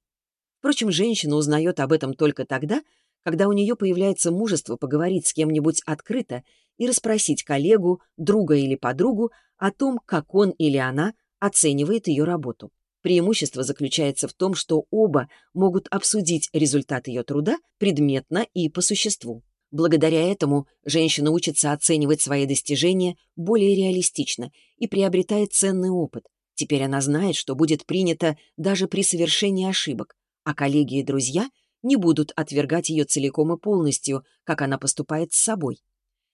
Впрочем, женщина узнает об этом только тогда, когда у нее появляется мужество поговорить с кем-нибудь открыто и расспросить коллегу, друга или подругу о том, как он или она оценивает ее работу. Преимущество заключается в том, что оба могут обсудить результат ее труда предметно и по существу. Благодаря этому женщина учится оценивать свои достижения более реалистично и приобретает ценный опыт. Теперь она знает, что будет принято даже при совершении ошибок, а коллеги и друзья не будут отвергать ее целиком и полностью, как она поступает с собой.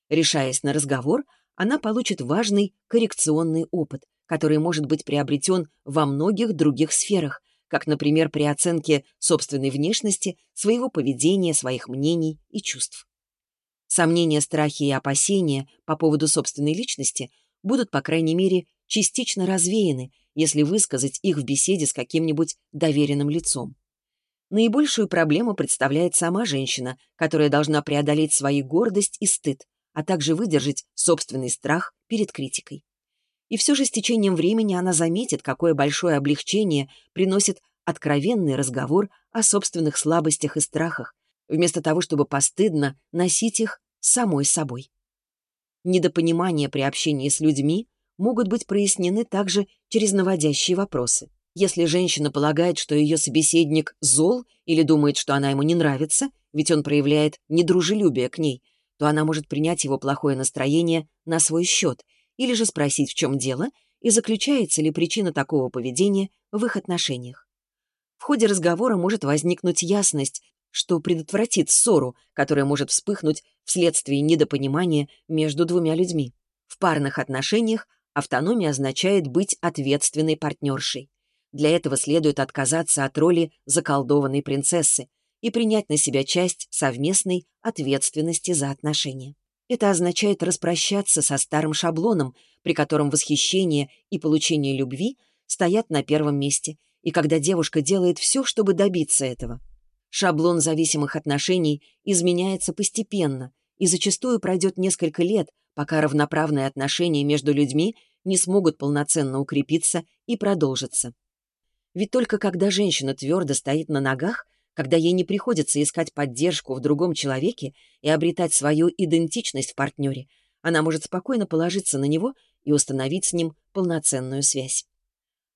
Решаясь на разговор, она получит важный коррекционный опыт, который может быть приобретен во многих других сферах, как, например, при оценке собственной внешности, своего поведения, своих мнений и чувств. Сомнения, страхи и опасения по поводу собственной личности будут, по крайней мере, частично развеяны, если высказать их в беседе с каким-нибудь доверенным лицом. Наибольшую проблему представляет сама женщина, которая должна преодолеть свои гордость и стыд, а также выдержать собственный страх перед критикой. И все же с течением времени она заметит, какое большое облегчение приносит откровенный разговор о собственных слабостях и страхах, вместо того, чтобы постыдно носить их самой собой. Недопонимания при общении с людьми могут быть прояснены также через наводящие вопросы. Если женщина полагает, что ее собеседник зол или думает, что она ему не нравится, ведь он проявляет недружелюбие к ней, то она может принять его плохое настроение на свой счет или же спросить, в чем дело, и заключается ли причина такого поведения в их отношениях. В ходе разговора может возникнуть ясность, что предотвратит ссору, которая может вспыхнуть вследствие недопонимания между двумя людьми. В парных отношениях автономия означает быть ответственной партнершей. Для этого следует отказаться от роли заколдованной принцессы и принять на себя часть совместной ответственности за отношения. Это означает распрощаться со старым шаблоном, при котором восхищение и получение любви стоят на первом месте, и когда девушка делает все, чтобы добиться этого. Шаблон зависимых отношений изменяется постепенно, и зачастую пройдет несколько лет, пока равноправные отношения между людьми не смогут полноценно укрепиться и продолжиться. Ведь только когда женщина твердо стоит на ногах, когда ей не приходится искать поддержку в другом человеке и обретать свою идентичность в партнере, она может спокойно положиться на него и установить с ним полноценную связь.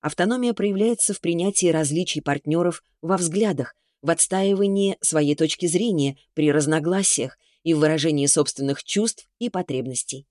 Автономия проявляется в принятии различий партнеров во взглядах, в отстаивании своей точки зрения при разногласиях и в выражении собственных чувств и потребностей.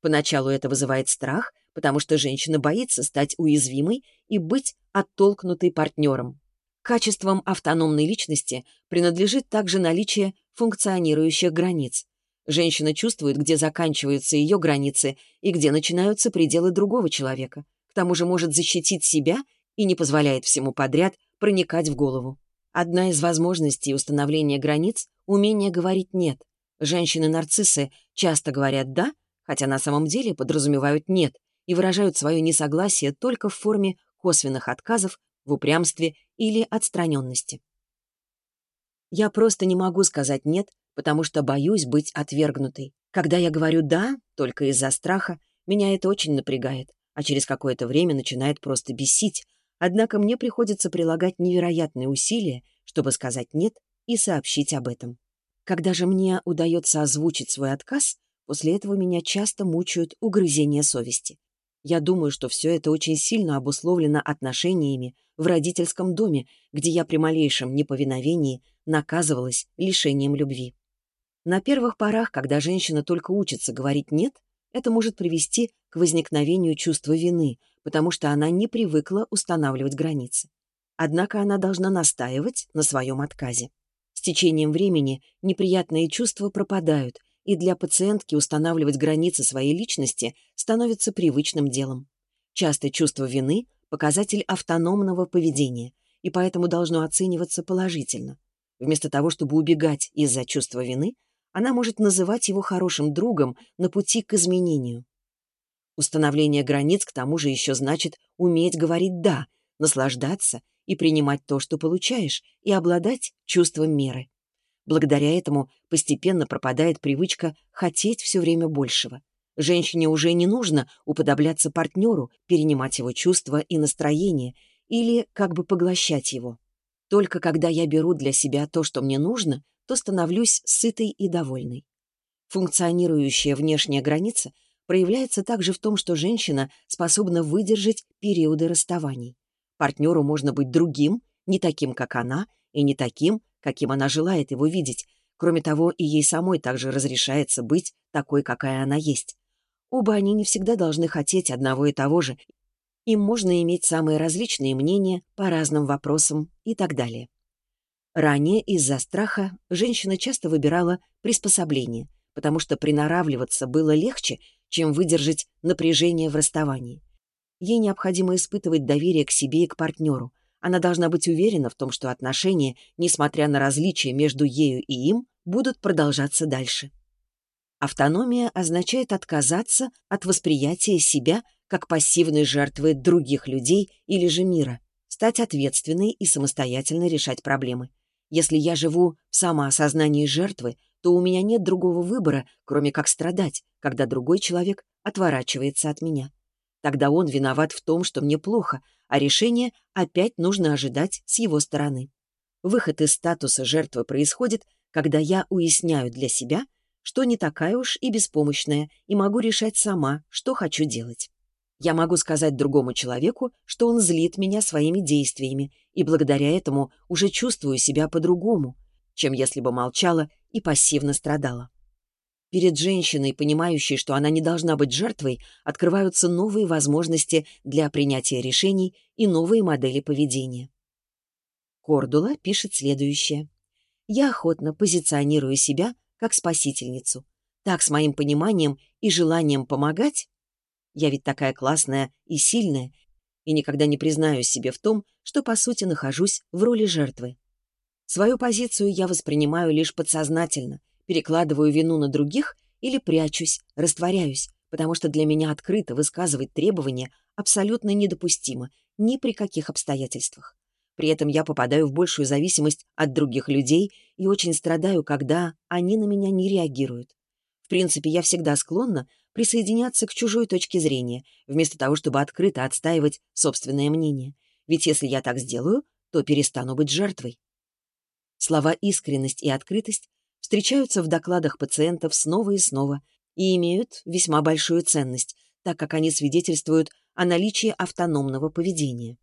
Поначалу это вызывает страх, потому что женщина боится стать уязвимой и быть оттолкнутой партнером. Качеством автономной личности принадлежит также наличие функционирующих границ. Женщина чувствует, где заканчиваются ее границы и где начинаются пределы другого человека. К тому же может защитить себя и не позволяет всему подряд проникать в голову. Одна из возможностей установления границ — умение говорить «нет». Женщины-нарциссы часто говорят «да», хотя на самом деле подразумевают «нет» и выражают свое несогласие только в форме косвенных отказов в упрямстве или отстраненности. Я просто не могу сказать «нет», потому что боюсь быть отвергнутой. Когда я говорю «да», только из-за страха, меня это очень напрягает, а через какое-то время начинает просто бесить, однако мне приходится прилагать невероятные усилия, чтобы сказать «нет» и сообщить об этом. Когда же мне удается озвучить свой отказ, после этого меня часто мучают угрызения совести. Я думаю, что все это очень сильно обусловлено отношениями в родительском доме, где я при малейшем неповиновении наказывалась лишением любви. На первых порах, когда женщина только учится говорить «нет», это может привести к возникновению чувства вины, потому что она не привыкла устанавливать границы. Однако она должна настаивать на своем отказе. С течением времени неприятные чувства пропадают, и для пациентки устанавливать границы своей личности становится привычным делом. Часто чувство вины – показатель автономного поведения, и поэтому должно оцениваться положительно. Вместо того, чтобы убегать из-за чувства вины, она может называть его хорошим другом на пути к изменению. Установление границ к тому же еще значит уметь говорить «да», наслаждаться и принимать то, что получаешь, и обладать чувством меры. Благодаря этому постепенно пропадает привычка хотеть все время большего. Женщине уже не нужно уподобляться партнеру, перенимать его чувства и настроение или как бы поглощать его. Только когда я беру для себя то, что мне нужно, то становлюсь сытой и довольной. Функционирующая внешняя граница проявляется также в том, что женщина способна выдержать периоды расставаний. Партнеру можно быть другим, не таким, как она, и не таким, каким она желает его видеть. Кроме того, и ей самой также разрешается быть такой, какая она есть. Оба они не всегда должны хотеть одного и того же. Им можно иметь самые различные мнения по разным вопросам и так далее. Ранее из-за страха женщина часто выбирала приспособление, потому что приноравливаться было легче, чем выдержать напряжение в расставании. Ей необходимо испытывать доверие к себе и к партнеру, она должна быть уверена в том, что отношения, несмотря на различия между ею и им, будут продолжаться дальше. Автономия означает отказаться от восприятия себя как пассивной жертвы других людей или же мира, стать ответственной и самостоятельно решать проблемы. Если я живу в самоосознании жертвы, то у меня нет другого выбора, кроме как страдать, когда другой человек отворачивается от меня. Тогда он виноват в том, что мне плохо, а решение опять нужно ожидать с его стороны. Выход из статуса жертвы происходит, когда я уясняю для себя, что не такая уж и беспомощная, и могу решать сама, что хочу делать. Я могу сказать другому человеку, что он злит меня своими действиями, и благодаря этому уже чувствую себя по-другому, чем если бы молчала и пассивно страдала. Перед женщиной, понимающей, что она не должна быть жертвой, открываются новые возможности для принятия решений и новые модели поведения. Кордула пишет следующее. «Я охотно позиционирую себя как спасительницу. Так, с моим пониманием и желанием помогать, я ведь такая классная и сильная, и никогда не признаюсь себе в том, что, по сути, нахожусь в роли жертвы. Свою позицию я воспринимаю лишь подсознательно — перекладываю вину на других или прячусь, растворяюсь, потому что для меня открыто высказывать требования абсолютно недопустимо ни при каких обстоятельствах. При этом я попадаю в большую зависимость от других людей и очень страдаю, когда они на меня не реагируют. В принципе, я всегда склонна присоединяться к чужой точке зрения, вместо того, чтобы открыто отстаивать собственное мнение. Ведь если я так сделаю, то перестану быть жертвой. Слова «искренность» и «открытость» встречаются в докладах пациентов снова и снова и имеют весьма большую ценность, так как они свидетельствуют о наличии автономного поведения.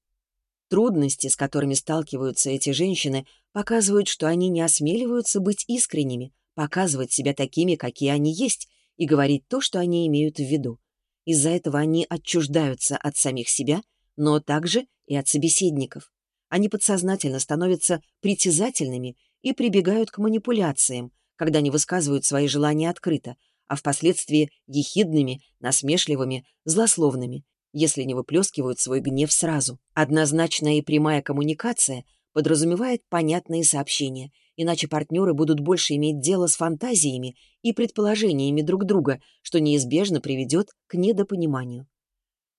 Трудности, с которыми сталкиваются эти женщины, показывают, что они не осмеливаются быть искренними, показывать себя такими, какие они есть, и говорить то, что они имеют в виду. Из-за этого они отчуждаются от самих себя, но также и от собеседников. Они подсознательно становятся притязательными и прибегают к манипуляциям, когда не высказывают свои желания открыто, а впоследствии ехидными, насмешливыми, злословными, если не выплескивают свой гнев сразу. Однозначная и прямая коммуникация подразумевает понятные сообщения, иначе партнеры будут больше иметь дело с фантазиями и предположениями друг друга, что неизбежно приведет к недопониманию.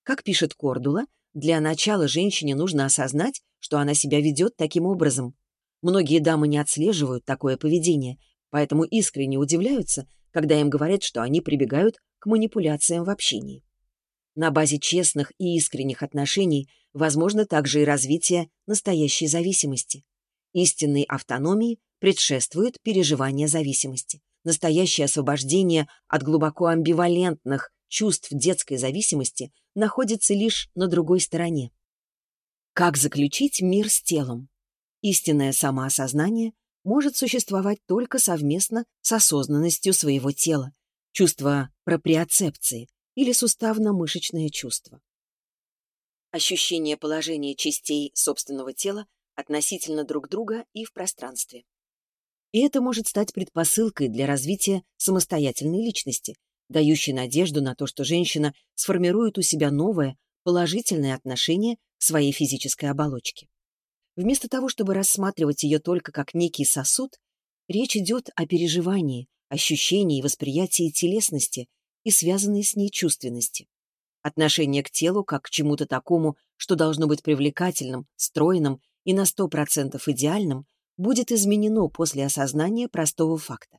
Как пишет Кордула, для начала женщине нужно осознать, что она себя ведет таким образом, Многие дамы не отслеживают такое поведение, поэтому искренне удивляются, когда им говорят, что они прибегают к манипуляциям в общении. На базе честных и искренних отношений возможно также и развитие настоящей зависимости. Истинной автономии предшествует переживание зависимости. Настоящее освобождение от глубоко амбивалентных чувств детской зависимости находится лишь на другой стороне. Как заключить мир с телом? Истинное самоосознание может существовать только совместно с осознанностью своего тела, чувство проприоцепции или суставно-мышечное чувство. Ощущение положения частей собственного тела относительно друг друга и в пространстве. И это может стать предпосылкой для развития самостоятельной личности, дающей надежду на то, что женщина сформирует у себя новое, положительное отношение к своей физической оболочке. Вместо того, чтобы рассматривать ее только как некий сосуд, речь идет о переживании, ощущении и восприятии телесности и связанной с ней чувственности. Отношение к телу как к чему-то такому, что должно быть привлекательным, стройным и на 100% идеальным, будет изменено после осознания простого факта.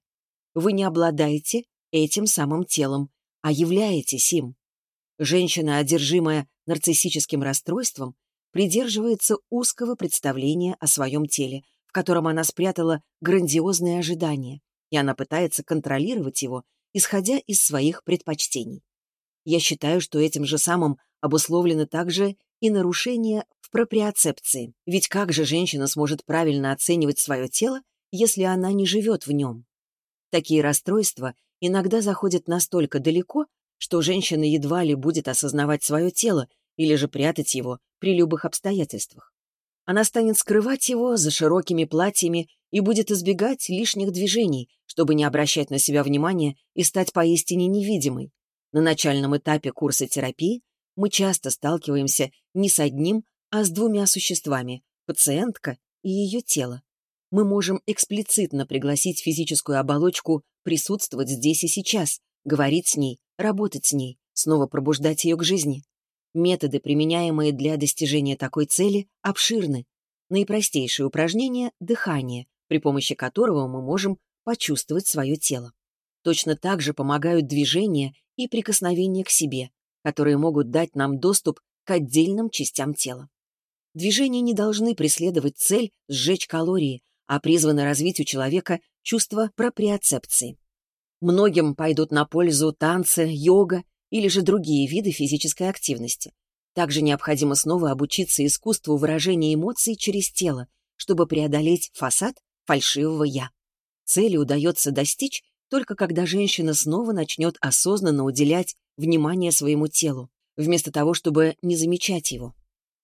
Вы не обладаете этим самым телом, а являетесь им. Женщина, одержимая нарциссическим расстройством, придерживается узкого представления о своем теле, в котором она спрятала грандиозные ожидания, и она пытается контролировать его, исходя из своих предпочтений. Я считаю, что этим же самым обусловлено также и нарушение в проприоцепции. Ведь как же женщина сможет правильно оценивать свое тело, если она не живет в нем? Такие расстройства иногда заходят настолько далеко, что женщина едва ли будет осознавать свое тело или же прятать его при любых обстоятельствах. Она станет скрывать его за широкими платьями и будет избегать лишних движений, чтобы не обращать на себя внимания и стать поистине невидимой. На начальном этапе курса терапии мы часто сталкиваемся не с одним, а с двумя существами — пациентка и ее тело. Мы можем эксплицитно пригласить физическую оболочку присутствовать здесь и сейчас, говорить с ней, работать с ней, снова пробуждать ее к жизни. Методы, применяемые для достижения такой цели, обширны. Наипростейшее упражнение — дыхание, при помощи которого мы можем почувствовать свое тело. Точно так же помогают движения и прикосновения к себе, которые могут дать нам доступ к отдельным частям тела. Движения не должны преследовать цель сжечь калории, а призваны развить у человека чувство проприоцепции. Многим пойдут на пользу танцы, йога или же другие виды физической активности. Также необходимо снова обучиться искусству выражения эмоций через тело, чтобы преодолеть фасад фальшивого «я». Цели удается достичь только когда женщина снова начнет осознанно уделять внимание своему телу, вместо того, чтобы не замечать его.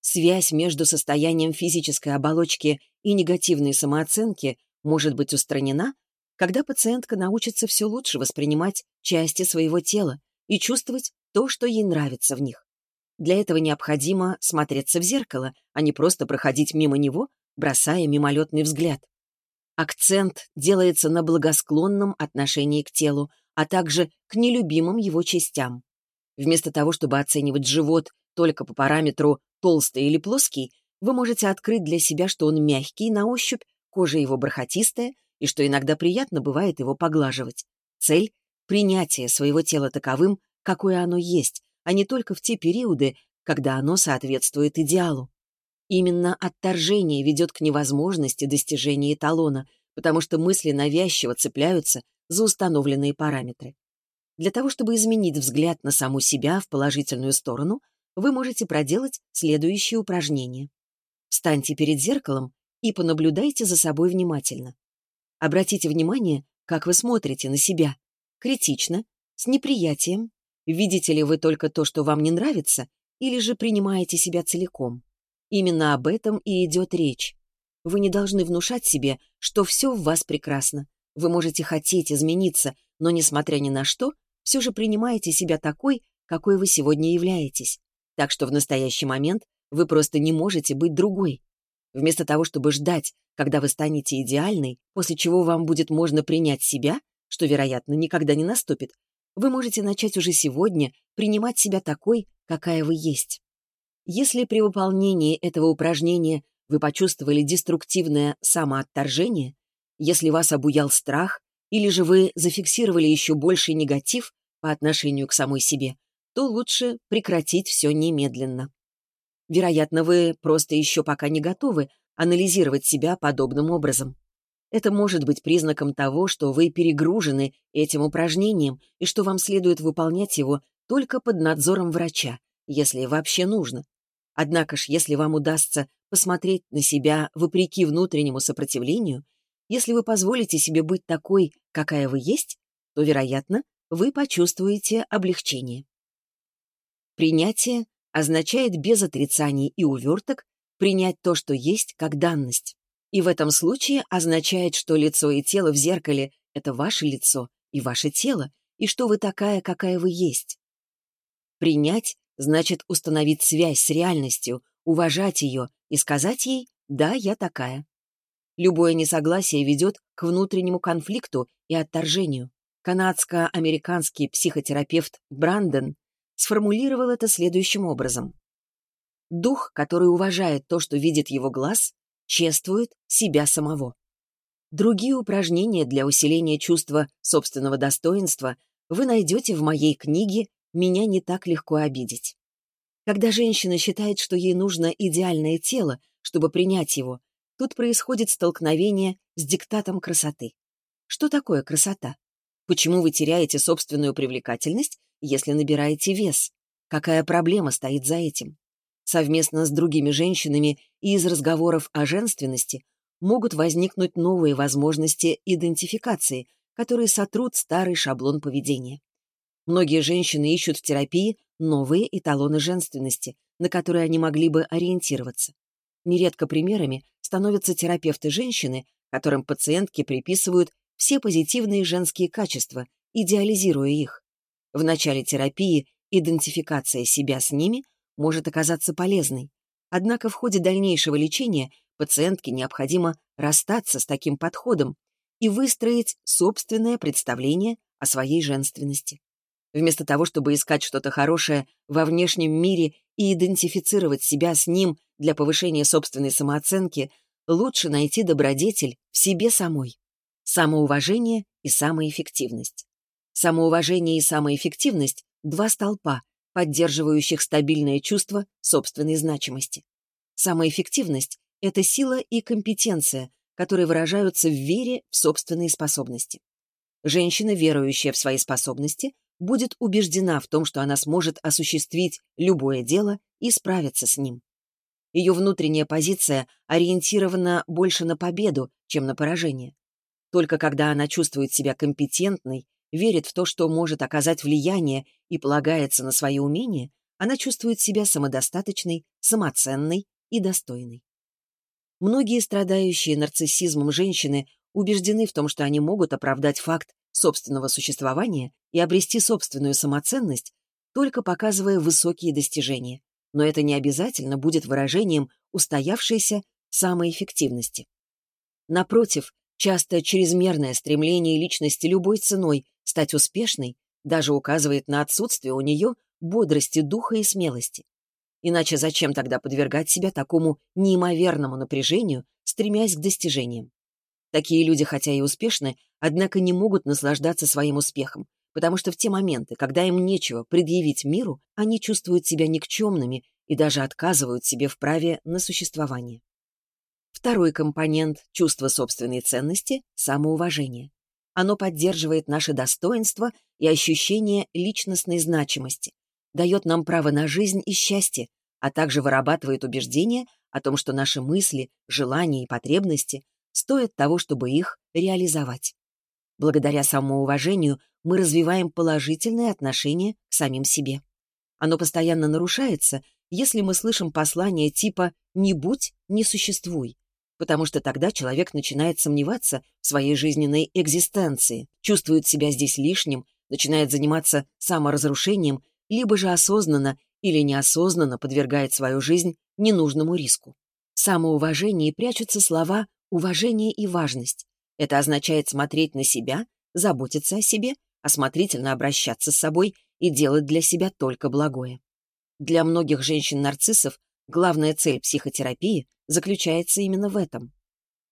Связь между состоянием физической оболочки и негативной самооценки может быть устранена, когда пациентка научится все лучше воспринимать части своего тела и чувствовать то, что ей нравится в них. Для этого необходимо смотреться в зеркало, а не просто проходить мимо него, бросая мимолетный взгляд. Акцент делается на благосклонном отношении к телу, а также к нелюбимым его частям. Вместо того, чтобы оценивать живот только по параметру толстый или плоский, вы можете открыть для себя, что он мягкий на ощупь, кожа его бархатистая, и что иногда приятно бывает его поглаживать. Цель — принятие своего тела таковым, какое оно есть, а не только в те периоды, когда оно соответствует идеалу. Именно отторжение ведет к невозможности достижения эталона, потому что мысли навязчиво цепляются за установленные параметры. Для того, чтобы изменить взгляд на саму себя в положительную сторону, вы можете проделать следующее упражнение. Встаньте перед зеркалом и понаблюдайте за собой внимательно. Обратите внимание, как вы смотрите на себя. Критично, с неприятием. Видите ли вы только то, что вам не нравится, или же принимаете себя целиком. Именно об этом и идет речь. Вы не должны внушать себе, что все в вас прекрасно. Вы можете хотеть измениться, но, несмотря ни на что, все же принимаете себя такой, какой вы сегодня являетесь. Так что в настоящий момент вы просто не можете быть другой. Вместо того, чтобы ждать, когда вы станете идеальной, после чего вам будет можно принять себя, что, вероятно, никогда не наступит, вы можете начать уже сегодня принимать себя такой, какая вы есть. Если при выполнении этого упражнения вы почувствовали деструктивное самоотторжение, если вас обуял страх, или же вы зафиксировали еще больший негатив по отношению к самой себе, то лучше прекратить все немедленно. Вероятно, вы просто еще пока не готовы анализировать себя подобным образом. Это может быть признаком того, что вы перегружены этим упражнением и что вам следует выполнять его только под надзором врача, если вообще нужно. Однако ж, если вам удастся посмотреть на себя вопреки внутреннему сопротивлению, если вы позволите себе быть такой, какая вы есть, то, вероятно, вы почувствуете облегчение. Принятие означает без отрицаний и уверток принять то, что есть, как данность. И в этом случае означает, что лицо и тело в зеркале — это ваше лицо и ваше тело, и что вы такая, какая вы есть. Принять значит установить связь с реальностью, уважать ее и сказать ей «да, я такая». Любое несогласие ведет к внутреннему конфликту и отторжению. Канадско-американский психотерапевт Брандон сформулировал это следующим образом. Дух, который уважает то, что видит его глаз, чествует себя самого. Другие упражнения для усиления чувства собственного достоинства вы найдете в моей книге «Меня не так легко обидеть». Когда женщина считает, что ей нужно идеальное тело, чтобы принять его, тут происходит столкновение с диктатом красоты. Что такое красота? Почему вы теряете собственную привлекательность, если набираете вес? Какая проблема стоит за этим? Совместно с другими женщинами и из разговоров о женственности могут возникнуть новые возможности идентификации, которые сотрут старый шаблон поведения. Многие женщины ищут в терапии новые эталоны женственности, на которые они могли бы ориентироваться. Нередко примерами становятся терапевты-женщины, которым пациентки приписывают все позитивные женские качества, идеализируя их. В начале терапии идентификация себя с ними может оказаться полезной. Однако в ходе дальнейшего лечения пациентке необходимо расстаться с таким подходом и выстроить собственное представление о своей женственности. Вместо того, чтобы искать что-то хорошее во внешнем мире и идентифицировать себя с ним для повышения собственной самооценки, лучше найти добродетель в себе самой. Самоуважение и самоэффективность. Самоуважение и самоэффективность — два столпа, поддерживающих стабильное чувство собственной значимости. Самоэффективность — это сила и компетенция, которые выражаются в вере в собственные способности. Женщина, верующая в свои способности, будет убеждена в том, что она сможет осуществить любое дело и справиться с ним. Ее внутренняя позиция ориентирована больше на победу, чем на поражение. Только когда она чувствует себя компетентной, верит в то, что может оказать влияние и полагается на свои умения, она чувствует себя самодостаточной, самоценной и достойной. Многие страдающие нарциссизмом женщины убеждены в том, что они могут оправдать факт собственного существования и обрести собственную самоценность, только показывая высокие достижения. Но это не обязательно будет выражением устоявшейся самоэффективности. Напротив, часто чрезмерное стремление личности любой ценой стать успешной даже указывает на отсутствие у нее бодрости духа и смелости. Иначе зачем тогда подвергать себя такому неимоверному напряжению, стремясь к достижениям? Такие люди, хотя и успешны, однако не могут наслаждаться своим успехом, потому что в те моменты, когда им нечего предъявить миру, они чувствуют себя никчемными и даже отказывают себе в праве на существование. Второй компонент — чувство собственной ценности — самоуважение. Оно поддерживает наше достоинство и ощущение личностной значимости, дает нам право на жизнь и счастье, а также вырабатывает убеждение о том, что наши мысли, желания и потребности стоят того, чтобы их реализовать. Благодаря самоуважению мы развиваем положительное отношение к самим себе. Оно постоянно нарушается, если мы слышим послания типа «не будь, не существуй», потому что тогда человек начинает сомневаться в своей жизненной экзистенции, чувствует себя здесь лишним, начинает заниматься саморазрушением, либо же осознанно или неосознанно подвергает свою жизнь ненужному риску. В самоуважении прячутся слова «уважение» и «важность». Это означает смотреть на себя, заботиться о себе, осмотрительно обращаться с собой и делать для себя только благое. Для многих женщин-нарциссов главная цель психотерапии заключается именно в этом.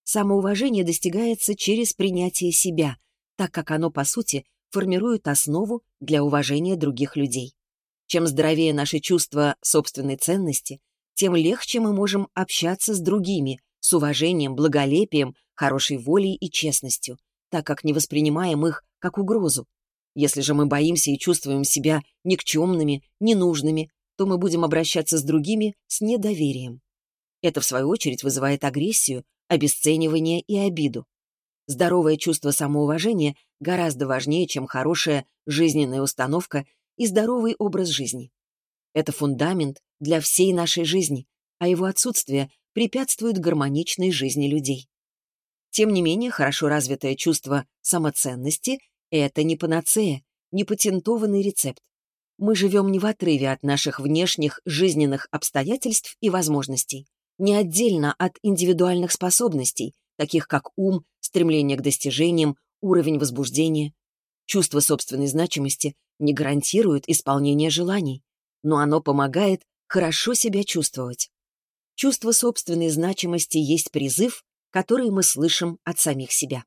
Самоуважение достигается через принятие себя, так как оно, по сути, формирует основу для уважения других людей. Чем здоровее наши чувства собственной ценности, тем легче мы можем общаться с другими с уважением, благолепием, хорошей волей и честностью, так как не воспринимаем их как угрозу. Если же мы боимся и чувствуем себя никчемными, ненужными, то мы будем обращаться с другими с недоверием. Это, в свою очередь, вызывает агрессию, обесценивание и обиду. Здоровое чувство самоуважения гораздо важнее, чем хорошая жизненная установка и здоровый образ жизни. Это фундамент для всей нашей жизни, а его отсутствие препятствуют гармоничной жизни людей. Тем не менее, хорошо развитое чувство самоценности — это не панацея, не патентованный рецепт. Мы живем не в отрыве от наших внешних жизненных обстоятельств и возможностей, не отдельно от индивидуальных способностей, таких как ум, стремление к достижениям, уровень возбуждения. Чувство собственной значимости не гарантирует исполнение желаний, но оно помогает хорошо себя чувствовать. Чувство собственной значимости есть призыв, который мы слышим от самих себя.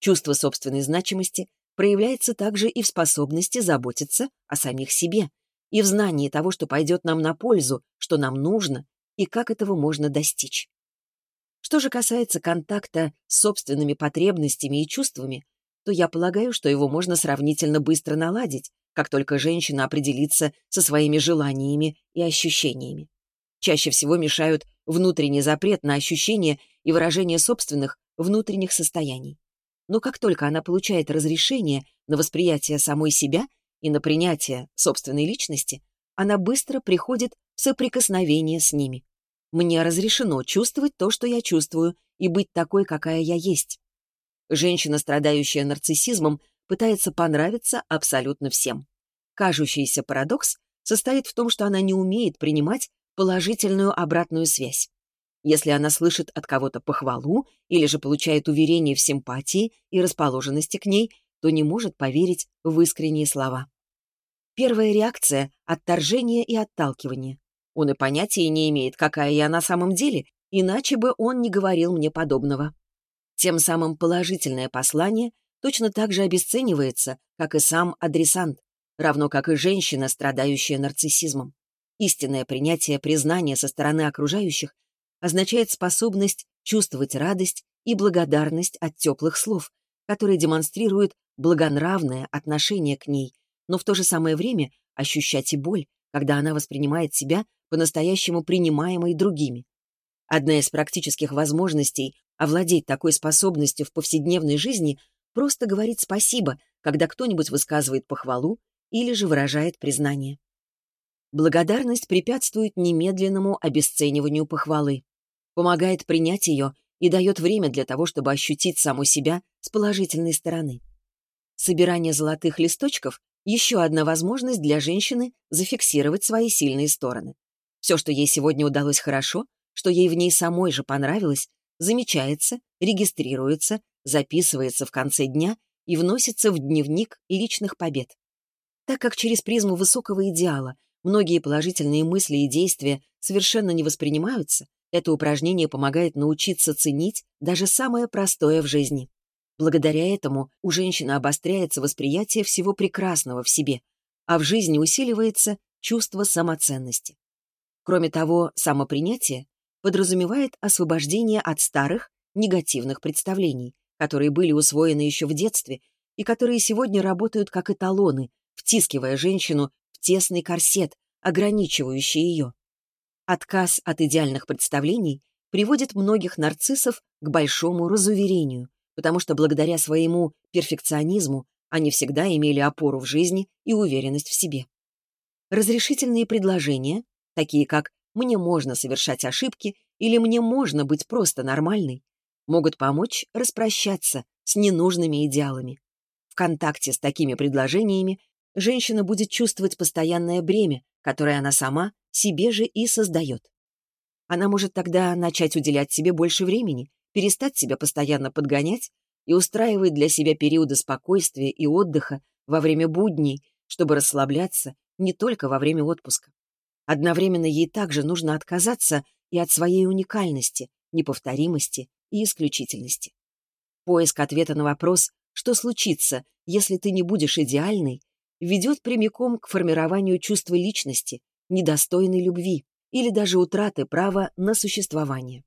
Чувство собственной значимости проявляется также и в способности заботиться о самих себе, и в знании того, что пойдет нам на пользу, что нам нужно и как этого можно достичь. Что же касается контакта с собственными потребностями и чувствами, то я полагаю, что его можно сравнительно быстро наладить, как только женщина определится со своими желаниями и ощущениями. Чаще всего мешают внутренний запрет на ощущение и выражение собственных внутренних состояний. Но как только она получает разрешение на восприятие самой себя и на принятие собственной личности, она быстро приходит в соприкосновение с ними. Мне разрешено чувствовать то, что я чувствую, и быть такой, какая я есть. Женщина, страдающая нарциссизмом, пытается понравиться абсолютно всем. Кажущийся парадокс состоит в том, что она не умеет принимать положительную обратную связь. Если она слышит от кого-то похвалу или же получает уверение в симпатии и расположенности к ней, то не может поверить в искренние слова. Первая реакция — отторжение и отталкивание. Он и понятия не имеет, какая я на самом деле, иначе бы он не говорил мне подобного. Тем самым положительное послание точно так же обесценивается, как и сам адресант, равно как и женщина, страдающая нарциссизмом. Истинное принятие признания со стороны окружающих означает способность чувствовать радость и благодарность от теплых слов, которые демонстрируют благонравное отношение к ней, но в то же самое время ощущать и боль, когда она воспринимает себя по-настоящему принимаемой другими. Одна из практических возможностей овладеть такой способностью в повседневной жизни — просто говорить спасибо, когда кто-нибудь высказывает похвалу или же выражает признание. Благодарность препятствует немедленному обесцениванию похвалы, помогает принять ее и дает время для того, чтобы ощутить саму себя с положительной стороны. Собирание золотых листочков — еще одна возможность для женщины зафиксировать свои сильные стороны. Все, что ей сегодня удалось хорошо, что ей в ней самой же понравилось, замечается, регистрируется, записывается в конце дня и вносится в дневник личных побед. Так как через призму высокого идеала многие положительные мысли и действия совершенно не воспринимаются, это упражнение помогает научиться ценить даже самое простое в жизни. Благодаря этому у женщины обостряется восприятие всего прекрасного в себе, а в жизни усиливается чувство самоценности. Кроме того, самопринятие подразумевает освобождение от старых, негативных представлений, которые были усвоены еще в детстве и которые сегодня работают как эталоны, втискивая женщину в тесный корсет, ограничивающий ее. Отказ от идеальных представлений приводит многих нарциссов к большому разуверению, потому что благодаря своему перфекционизму они всегда имели опору в жизни и уверенность в себе. Разрешительные предложения, такие как «мне можно совершать ошибки» или «мне можно быть просто нормальной», могут помочь распрощаться с ненужными идеалами. В контакте с такими предложениями женщина будет чувствовать постоянное бремя, которое она сама себе же и создает. Она может тогда начать уделять себе больше времени, перестать себя постоянно подгонять и устраивать для себя периоды спокойствия и отдыха во время будней, чтобы расслабляться не только во время отпуска. Одновременно ей также нужно отказаться и от своей уникальности, неповторимости и исключительности. Поиск ответа на вопрос, что случится, если ты не будешь идеальной, ведет прямиком к формированию чувства личности, недостойной любви или даже утраты права на существование.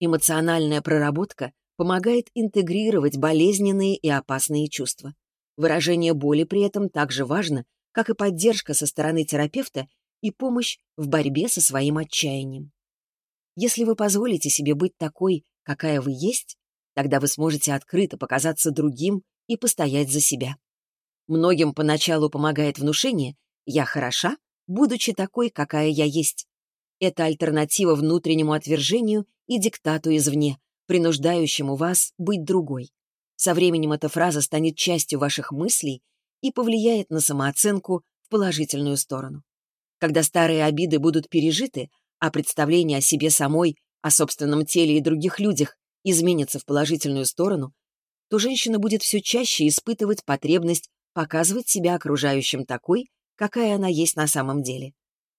Эмоциональная проработка помогает интегрировать болезненные и опасные чувства. Выражение боли при этом так же важно, как и поддержка со стороны терапевта и помощь в борьбе со своим отчаянием. Если вы позволите себе быть такой, какая вы есть, тогда вы сможете открыто показаться другим и постоять за себя. Многим поначалу помогает внушение «я хороша, будучи такой, какая я есть». Это альтернатива внутреннему отвержению и диктату извне, принуждающему вас быть другой. Со временем эта фраза станет частью ваших мыслей и повлияет на самооценку в положительную сторону. Когда старые обиды будут пережиты, а представление о себе самой, о собственном теле и других людях изменится в положительную сторону, то женщина будет все чаще испытывать потребность показывать себя окружающим такой, какая она есть на самом деле.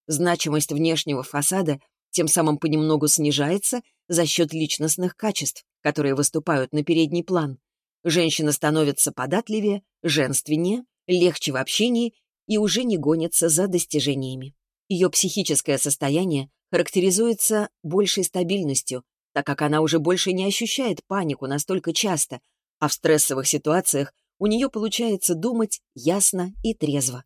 Значимость внешнего фасада тем самым понемногу снижается за счет личностных качеств, которые выступают на передний план. Женщина становится податливее, женственнее, легче в общении и уже не гонится за достижениями. Ее психическое состояние характеризуется большей стабильностью, так как она уже больше не ощущает панику настолько часто, а в стрессовых ситуациях у нее получается думать ясно и трезво.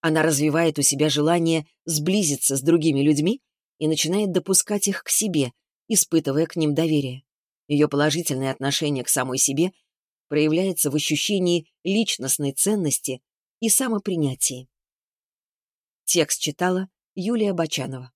Она развивает у себя желание сблизиться с другими людьми и начинает допускать их к себе, испытывая к ним доверие. Ее положительное отношение к самой себе проявляется в ощущении личностной ценности и самопринятии. Текст читала Юлия Бочанова.